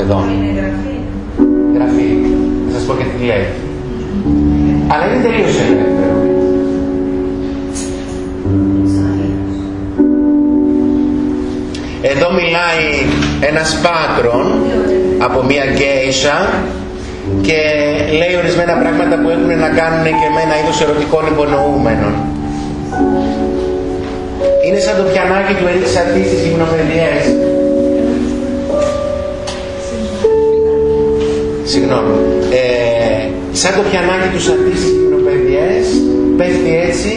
Εδώ. Είναι γραφή. Γραφή. Θα σας πω και τι λέει. Αλλά είναι τελείως ελεύθερο. Εδώ μιλάει ένας πάτρον από μια γκέισα και λέει ορισμένα πράγματα που έχουν να κάνουν και με ένα είδος ερωτικών υπονοούμενων. Είναι σαν το πιανάκι του Ερίκ Σατή στις γυμνοπαιδιές. Συγγνώμη. Ε, σαν το πιανάκι τους Σατή στις γυμνοπαιδιές, πέφτει έτσι,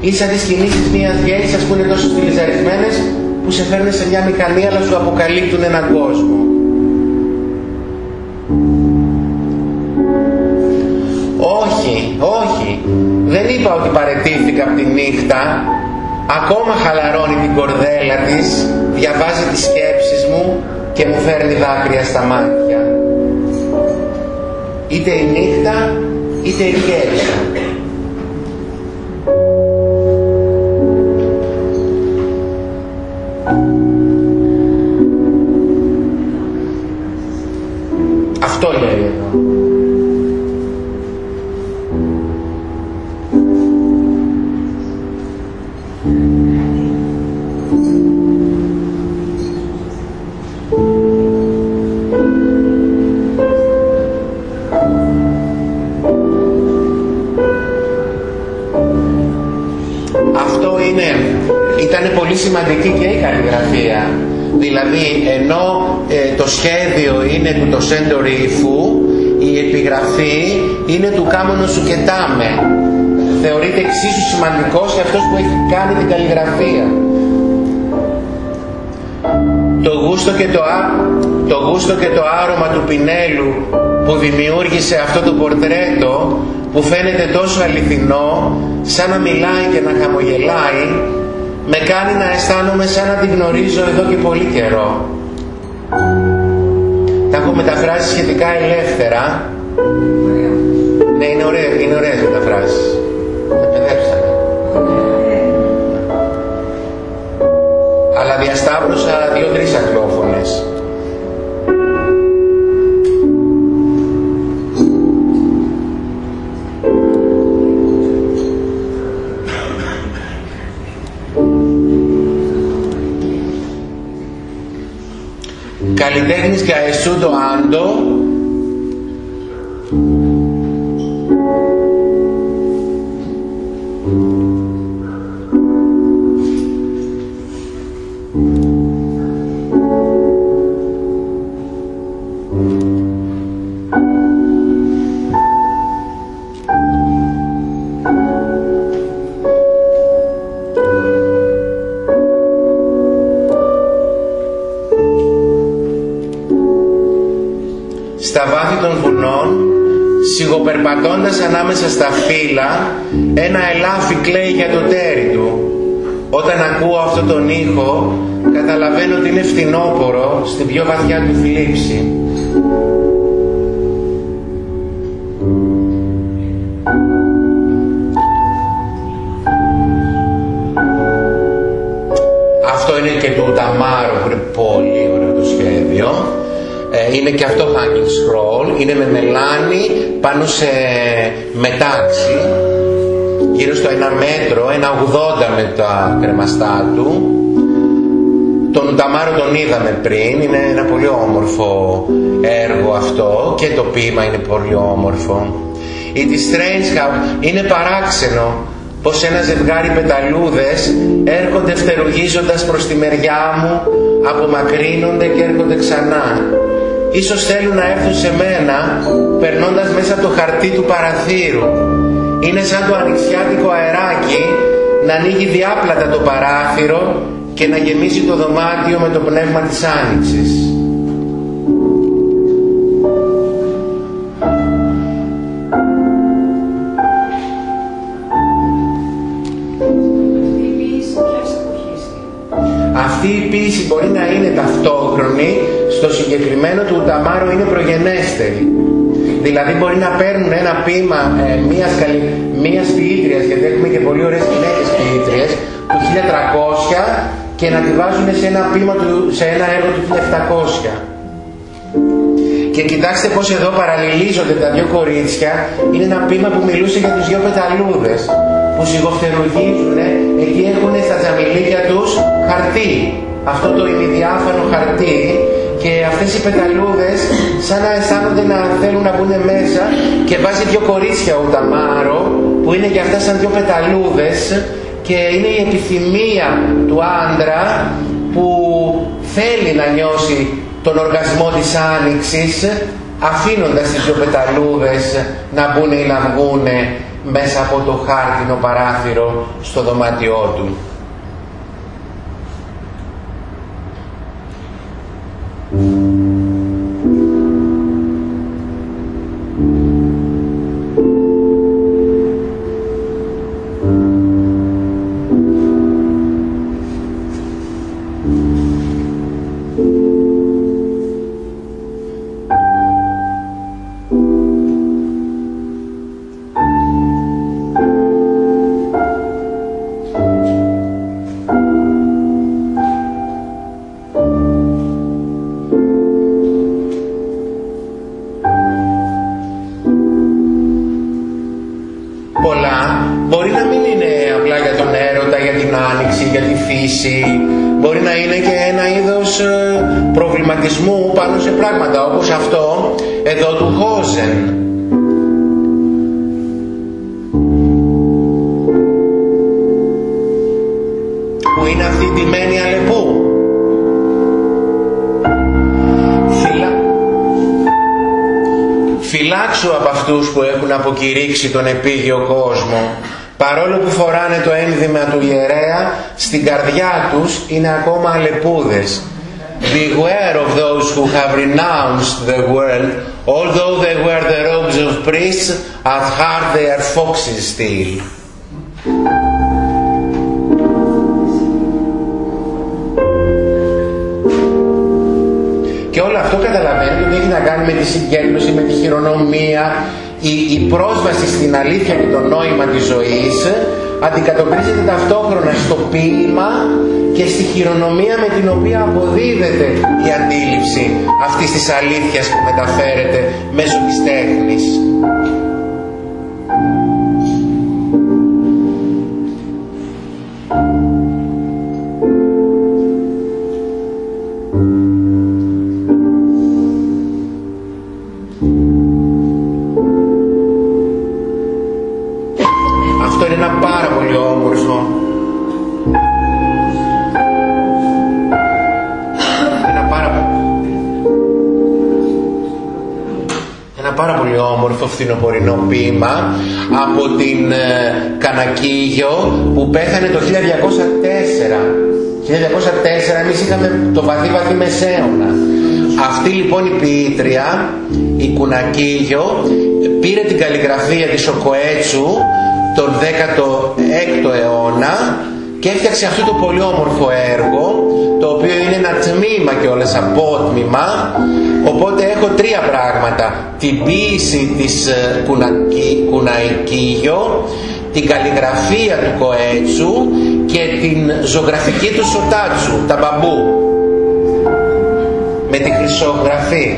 ή σαν τις κινήσεις μιας γέησας που είναι τόσο στυλιζαρισμένες που σε φέρνουν σε μια μηχανή αλλά σου αποκαλύπτουν έναν κόσμο. Όχι, όχι. Δεν είπα ότι παρετήθηκα από τη νύχτα. Ακόμα χαλαρώνει την κορδέλα της, διαβάζει τις σκέψεις μου και μου φέρνει δάκρυα στα μάτια. Είτε η νύχτα, είτε η γέλσα. Κάμωνο σου και τάμε. Θεωρείται εξίσου σημαντικός και αυτός που έχει κάνει την καλλιγραφία. Το γούστο και το, α, το γούστο και το άρωμα του πινέλου που δημιούργησε αυτό το πορτρέτο που φαίνεται τόσο αληθινό, σαν να μιλάει και να χαμογελάει, με κάνει να αισθάνομαι σαν να την γνωρίζω εδώ και πολύ καιρό. Τα έχω μεταφράσει σχετικά ελεύθερα. Ναι, είναι, ωραία, είναι ωραίες μεταφράσεις. Με παιδέψανε. Αλλά διασταύρωσα δύο-τρεις αγγλόφωνες. καλλιτέχνης και αεσούτο άντο σιγοπερπατώντας ανάμεσα στα φύλλα, ένα ελάφι κλαίει για το τέρι του. Όταν ακούω αυτόν τον ήχο, καταλαβαίνω ότι είναι φθινόπορο στην πιο βαθιά του θλίψη. Αυτό είναι και του Ταμάρου που είναι πολύ ωραίο το σχέδιο. Ε, είναι και αυτό hanging scroll, είναι με μελάνι πάνω σε μετάξι, γύρω στο ένα μέτρο, ένα 80 με τα κρεμαστά του. Τον Ταμάρο τον είδαμε πριν, είναι ένα πολύ όμορφο έργο αυτό και το ποίημα είναι πολύ όμορφο. Η της Strange House είναι παράξενο πως ένα ζευγάρι πεταλούδες έρχονται φτερουγίζοντας προς τη μεριά μου, απομακρύνονται και έρχονται ξανά. Ίσως θέλουν να έρθουν σε μένα, περνώντας μέσα από το χαρτί του παραθύρου. Είναι σαν το ανοιξιάτικο αεράκι να ανοίγει διάπλατα το παράθυρο και να γεμίσει το δωμάτιο με το πνεύμα της άνοιξης. Στο συγκεκριμένο του Ταμάρο είναι προγενέστερη. Δηλαδή μπορεί να παίρνουν ένα ποίημα ε, μιας, καλυ... μιας ποιήτριας, γιατί έχουμε και πολύ ωραίες γυναίκες ποιήτριες, του 1300 και να τη βάζουν σε ένα, ποίημα του, σε ένα έργο του 1700. Και κοιτάξτε πως εδώ παραλληλίζονται τα δύο κορίτσια, είναι ένα ποίημα που μιλούσε για τους δύο πεταλούδες, που σιγοφτερουργίζουν, εκεί έχουν στα τζαμιλίκια τους χαρτί. Αυτό το ημιδιάφανο χαρτί και αυτές οι πεταλούδες σαν να αισθάνονται να θέλουν να μπουν μέσα και βάζει δύο κορίτσια ο Ταμάρο που είναι και αυτά σαν δύο πεταλούδες και είναι η επιθυμία του άντρα που θέλει να νιώσει τον οργασμό της άνοιξης αφήνοντας τις δύο πεταλούδες να μπουν ή να βγουν μέσα από το χάρτινο παράθυρο στο δωμάτιό του. Αποκηρύξει τον επίγειο κόσμο. Παρόλο που φοράνε το ένδυμα του ιερέα, στην καρδιά τους είναι ακόμα αλεπούδες. Beware of those who have renounced the world, although they wear the robes of priests, at heart they are foxes still. Και όλο αυτό καταλαβαίνετε ότι έχει να κάνει με τη συγκέντρωση, με τη χειρονομία, η, η πρόσβαση στην αλήθεια και το νόημα της ζωής αντικατοπτρίζεται ταυτόχρονα στο ποίημα και στη χειρονομία με την οποία αποδίδεται η αντίληψη αυτής της αλήθειας που μεταφέρεται μέσω της τέχνης. Ποίημα από την ε, Κανακίγιο που πέθανε το 1204. 1204 εμείς είχαμε το βαθύ βαθύ μεσαίωνα. Αυτή λοιπόν η ποιήτρια, η Κουνακίγιο, πήρε την καλλιγραφία της Οκοέτσου τον 16ο αιώνα και έφτιαξε αυτό το πολύ όμορφο έργο το οποίο είναι ένα τμήμα και όλες απότμημα οπότε έχω τρία πράγματα. Την ποίηση της ε, Κουναϊκίγιο την καλλιγραφία του Κοέτσου και την ζωγραφική του Σοτάτσου τα μπαμπού. Με τη χρυσογραφή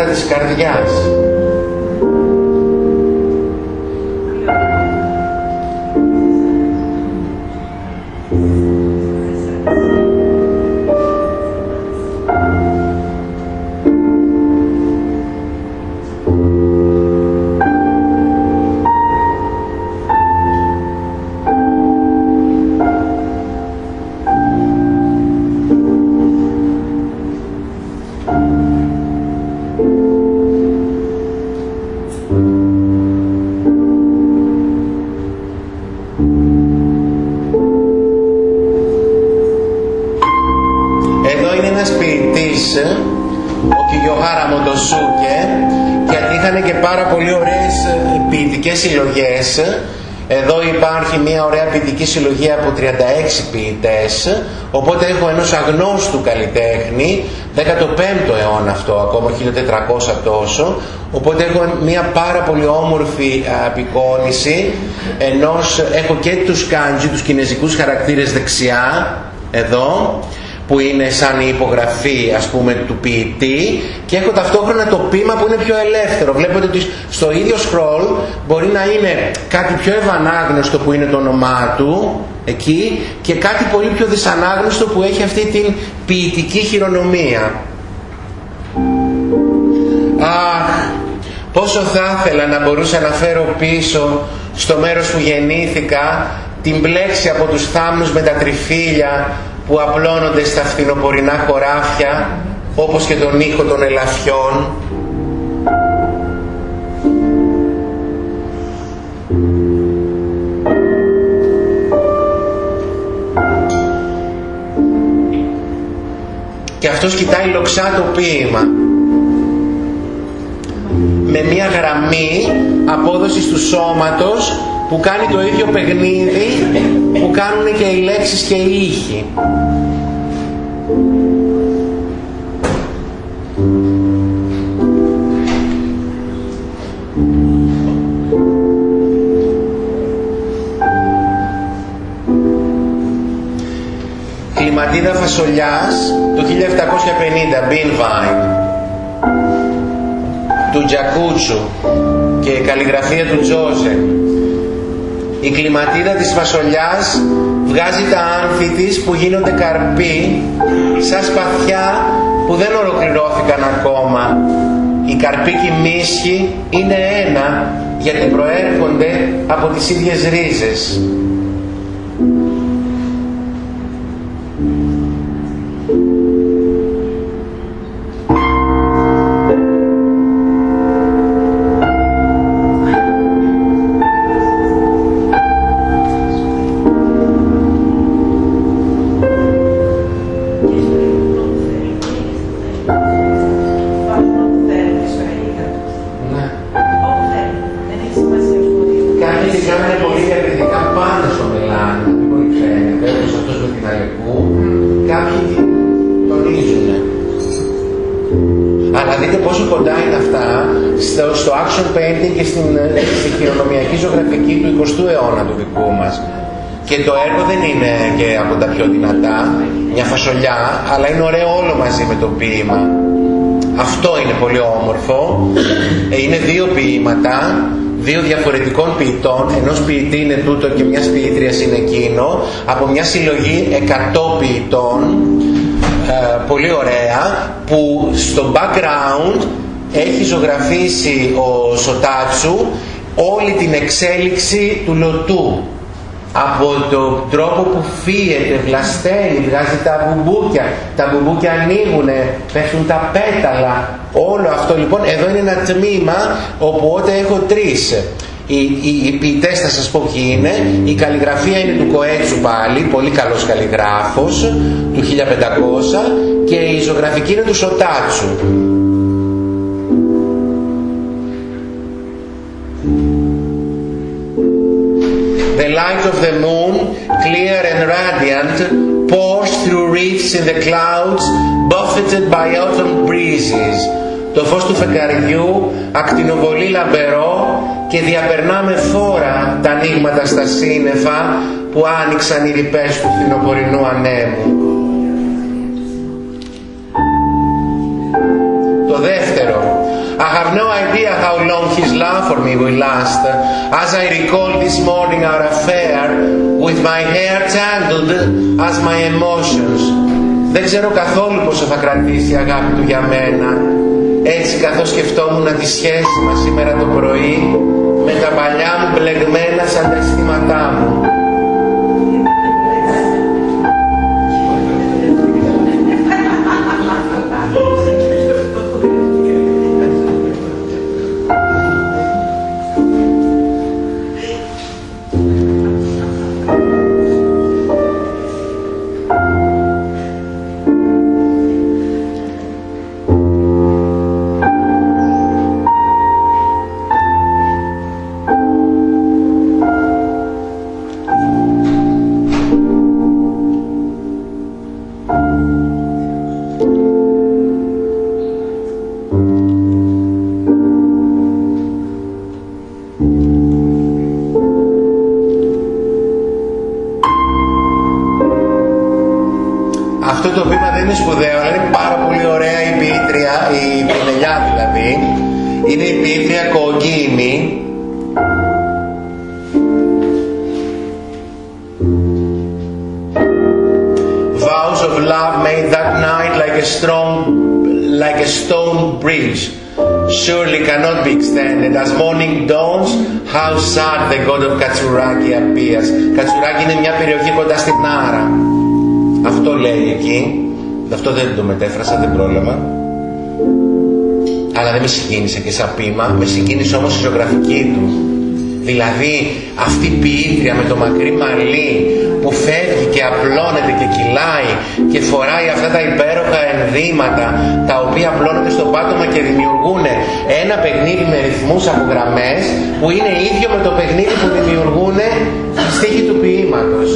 συλλογίζομαι θέματα της καρδιάς. πάρα πολύ ωραίες ε, ποιητικές συλλογές. Εδώ υπάρχει μια ωραία ποιητική συλλογή από 36 ποιητές. οπότε έχω ενός αγνώστου καλλιτέχνη, 15ο αιώνα αυτό, ακόμα 1400 τόσο, οπότε έχω μια πάρα πολύ όμορφη απεικόνηση, ενός, έχω και τους κάντζι, τους κινέζικους χαρακτήρες δεξιά, εδώ, που είναι σαν η υπογραφή ας πούμε του ποιητή και έχω ταυτόχρονα το ποίημα που είναι πιο ελεύθερο. Βλέπετε ότι στο ίδιο scroll μπορεί να είναι κάτι πιο ευανάγνωστο που είναι το όνομά του εκεί και κάτι πολύ πιο δυσανάγνωστο που έχει αυτή την ποιητική χειρονομία. Αχ, πόσο θα ήθελα να μπορούσα να φέρω πίσω στο μέρος που γεννήθηκα την πλέξη από τους θάμνους με τα τριφύλια που απλώνονται στα φθινοπορεινά χωράφια όπως και τον ήχο των ελαφιών. Και αυτός κοιτάει λοξά το ποίημα. Με μια γραμμή απόδοσης του σώματος που κάνει το ίδιο παιχνίδι που κάνουν και οι λέξεις και οι ήχοι. Κλιματίδα Φασολιάς του 1750, Bean Vine, του Τζακούτσου και η καλλιγραφία του Τζόζε η κλιματίδα της φασολιάς βγάζει τα άνθη της που γίνονται καρποί σαν σπαθιά που δεν ολοκληρώθηκαν ακόμα. Οι καρποί και οι μίσχοι είναι ένα γιατί προέρχονται από τις ίδιες ρίζες. Ποίηματα, δύο διαφορετικών ποιητών, ενός ποιητή είναι τούτο και μιας ποιήτριας είναι εκείνο, από μια συλλογή 100 ποιητών, ε, πολύ ωραία, που στο background έχει ζωγραφίσει ο Σοτάτσου όλη την εξέλιξη του λωτού από τον τρόπο που φύεται, βλασταίνει, βγάζει τα μπουμπούκια, τα μπουμπούκια ανοίγουν, πέφτουν τα πέταλα, όλο αυτό λοιπόν, εδώ είναι ένα τμήμα οπότε έχω τρεις. Οι, οι, οι ποιητές θα σας πω ποιοι είναι, η καλλιγραφία είναι του Κοέτσου πάλι, πολύ καλός καλλιγράφος, του 1500 και η ζωγραφική είναι του Σοτάτσου. Light of the moon, clear and radiant, pours through reefs in the clouds, buffeted by autumn breezes. Το φως του φεκαριού ακτινοβολεί λαμπερό και διαπερνά με φόρα τα ανοίγματα στα σύννεφα που άνοιξαν οι ρηπές του φθινοπορεινού ανέμου. Το δεύτερο I have no idea how long his love for me will last, as I recall this morning our affair, with my hair tangled as my emotions. Δεν ξέρω καθόλου πόσο θα κρατήσει η αγάπη του για μένα. Έτσι καθώς σκεφτόμουν τη σχέση μας σήμερα το πρωί, με τα παλιά μου μπλεγμένα σαν τα αισθήματά μου. Αυτό δεν το μετέφρασα, δεν πρόλαβα. Αλλά δεν με συγκίνησε και σαν πείμα. Με συγκίνησε όμως η ζωγραφική του. Δηλαδή αυτή η ποιήτρια με το μακρύ μαλλί που φεύγει και απλώνεται και κυλάει και φοράει αυτά τα υπέροχα ενδύματα τα οποία απλώνονται στο πάτωμα και δημιουργούν ένα παιχνίδι με ρυθμούς από γραμμές που είναι ίδιο με το παιχνίδι που δημιουργούν οι στίχοι του ποίηματος.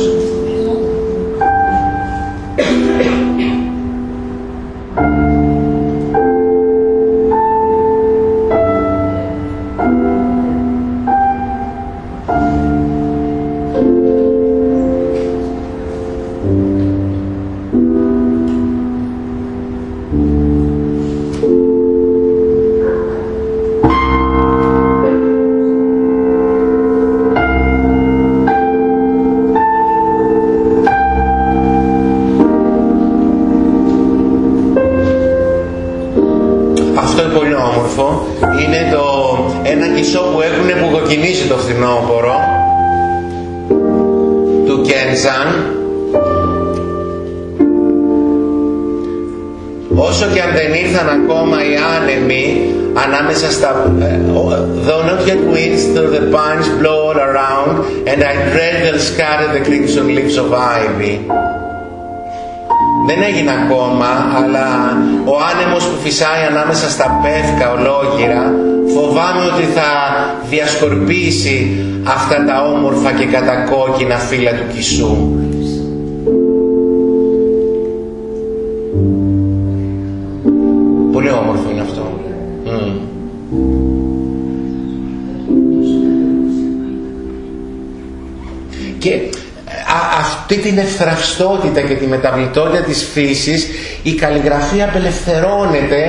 Δεν έγινε ακόμα, αλλά ο άνεμος που φυσάει ανάμεσα στα πεύκα ολόγυρα φοβάμαι ότι θα διασκορπίσει αυτά τα όμορφα και κατακόκκινα φύλλα του κισού. Την ευθραυστότητα και τη μεταβλητότητα της φύσης η καλλιγραφία απελευθερώνεται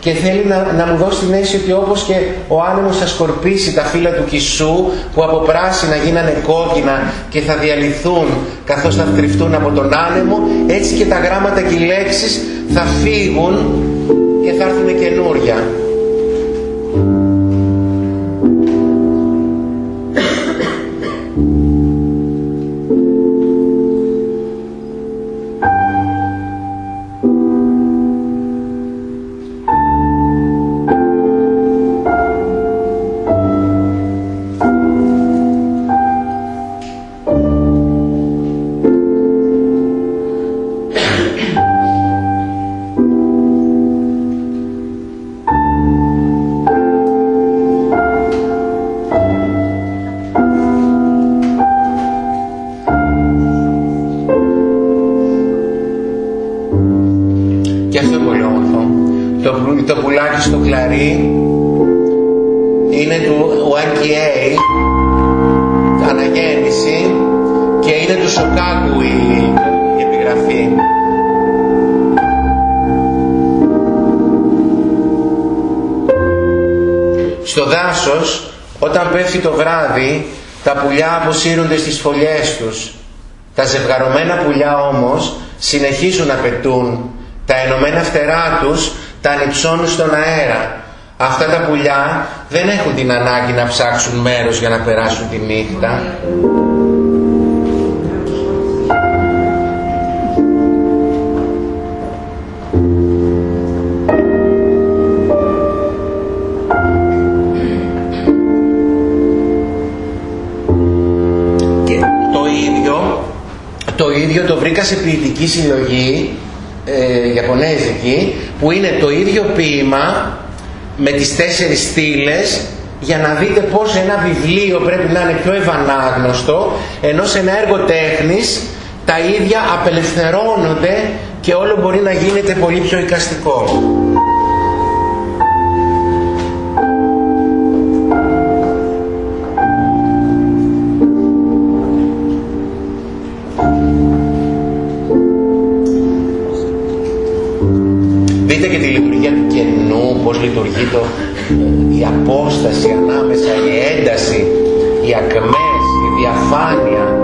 και θέλει να, να μου δώσει την αίσθηση ότι όπως και ο άνεμος θα σκορπίσει τα φύλλα του κισού που από πράσινα γίνανε κόκκινα και θα διαλυθούν καθώς θα κρυφτούν από τον άνεμο έτσι και τα γράμματα και οι λέξεις θα φύγουν και θα έρθουν καινούρια. Πουλιά αποσύρονται στις φωλιές τους. Τα ζευγαρωμένα πουλιά όμως συνεχίζουν να πετούν. Τα ενωμένα φτερά τους τα ανυψώνουν στον αέρα. Αυτά τα πουλιά δεν έχουν την ανάγκη να ψάξουν μέρος για να περάσουν τη νύχτα. Ίδιο το βρήκα σε ποιητική συλλογή ε, Ιαπωνέζικη που είναι το ίδιο ποίημα με τις τέσσερις στήλες για να δείτε πως ένα βιβλίο πρέπει να είναι πιο ευανάγνωστο ενώ σε ένα έργο τέχνης τα ίδια απελευθερώνονται και όλο μπορεί να γίνεται πολύ πιο εικαστικό. Πώς λειτουργεί το, η απόσταση ανάμεσα, η ένταση, οι ακμές, η διαφάνεια.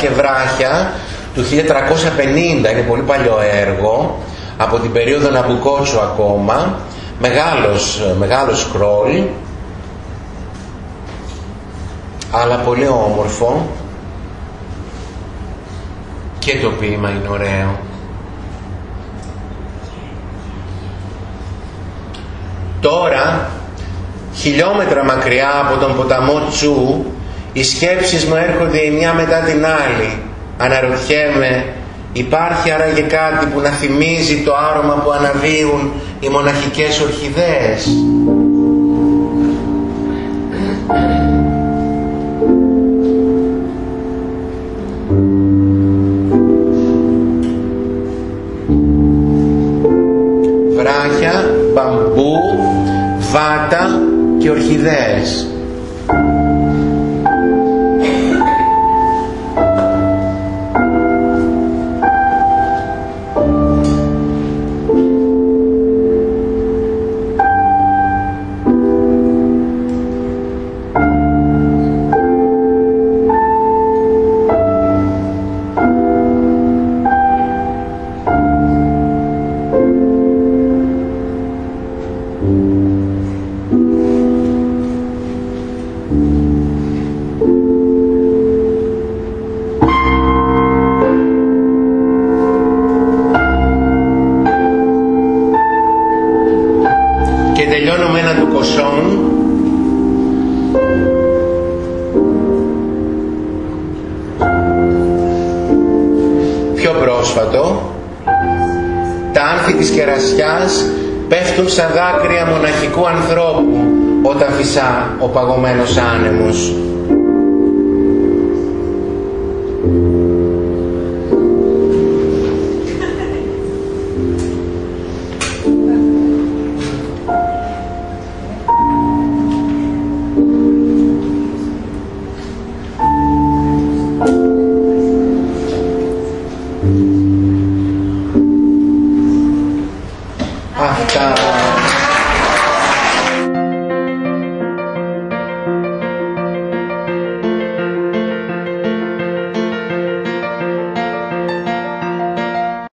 Και Βράχια του 1350, είναι πολύ παλιό έργο, από την περίοδο Ναμπουκότσου ακόμα, μεγάλος, μεγάλος σκρόλ, αλλά πολύ όμορφο. Και το ποίημα είναι ωραίο. Τώρα, χιλιόμετρα μακριά από τον ποταμό Τσού, οι σκέψεις μου έρχονται η μια μετά την άλλη. Αναρωτιέμαι, υπάρχει άραγε κάτι που να θυμίζει το άρωμα που αναβίουν οι μοναχικές ορχιδέες;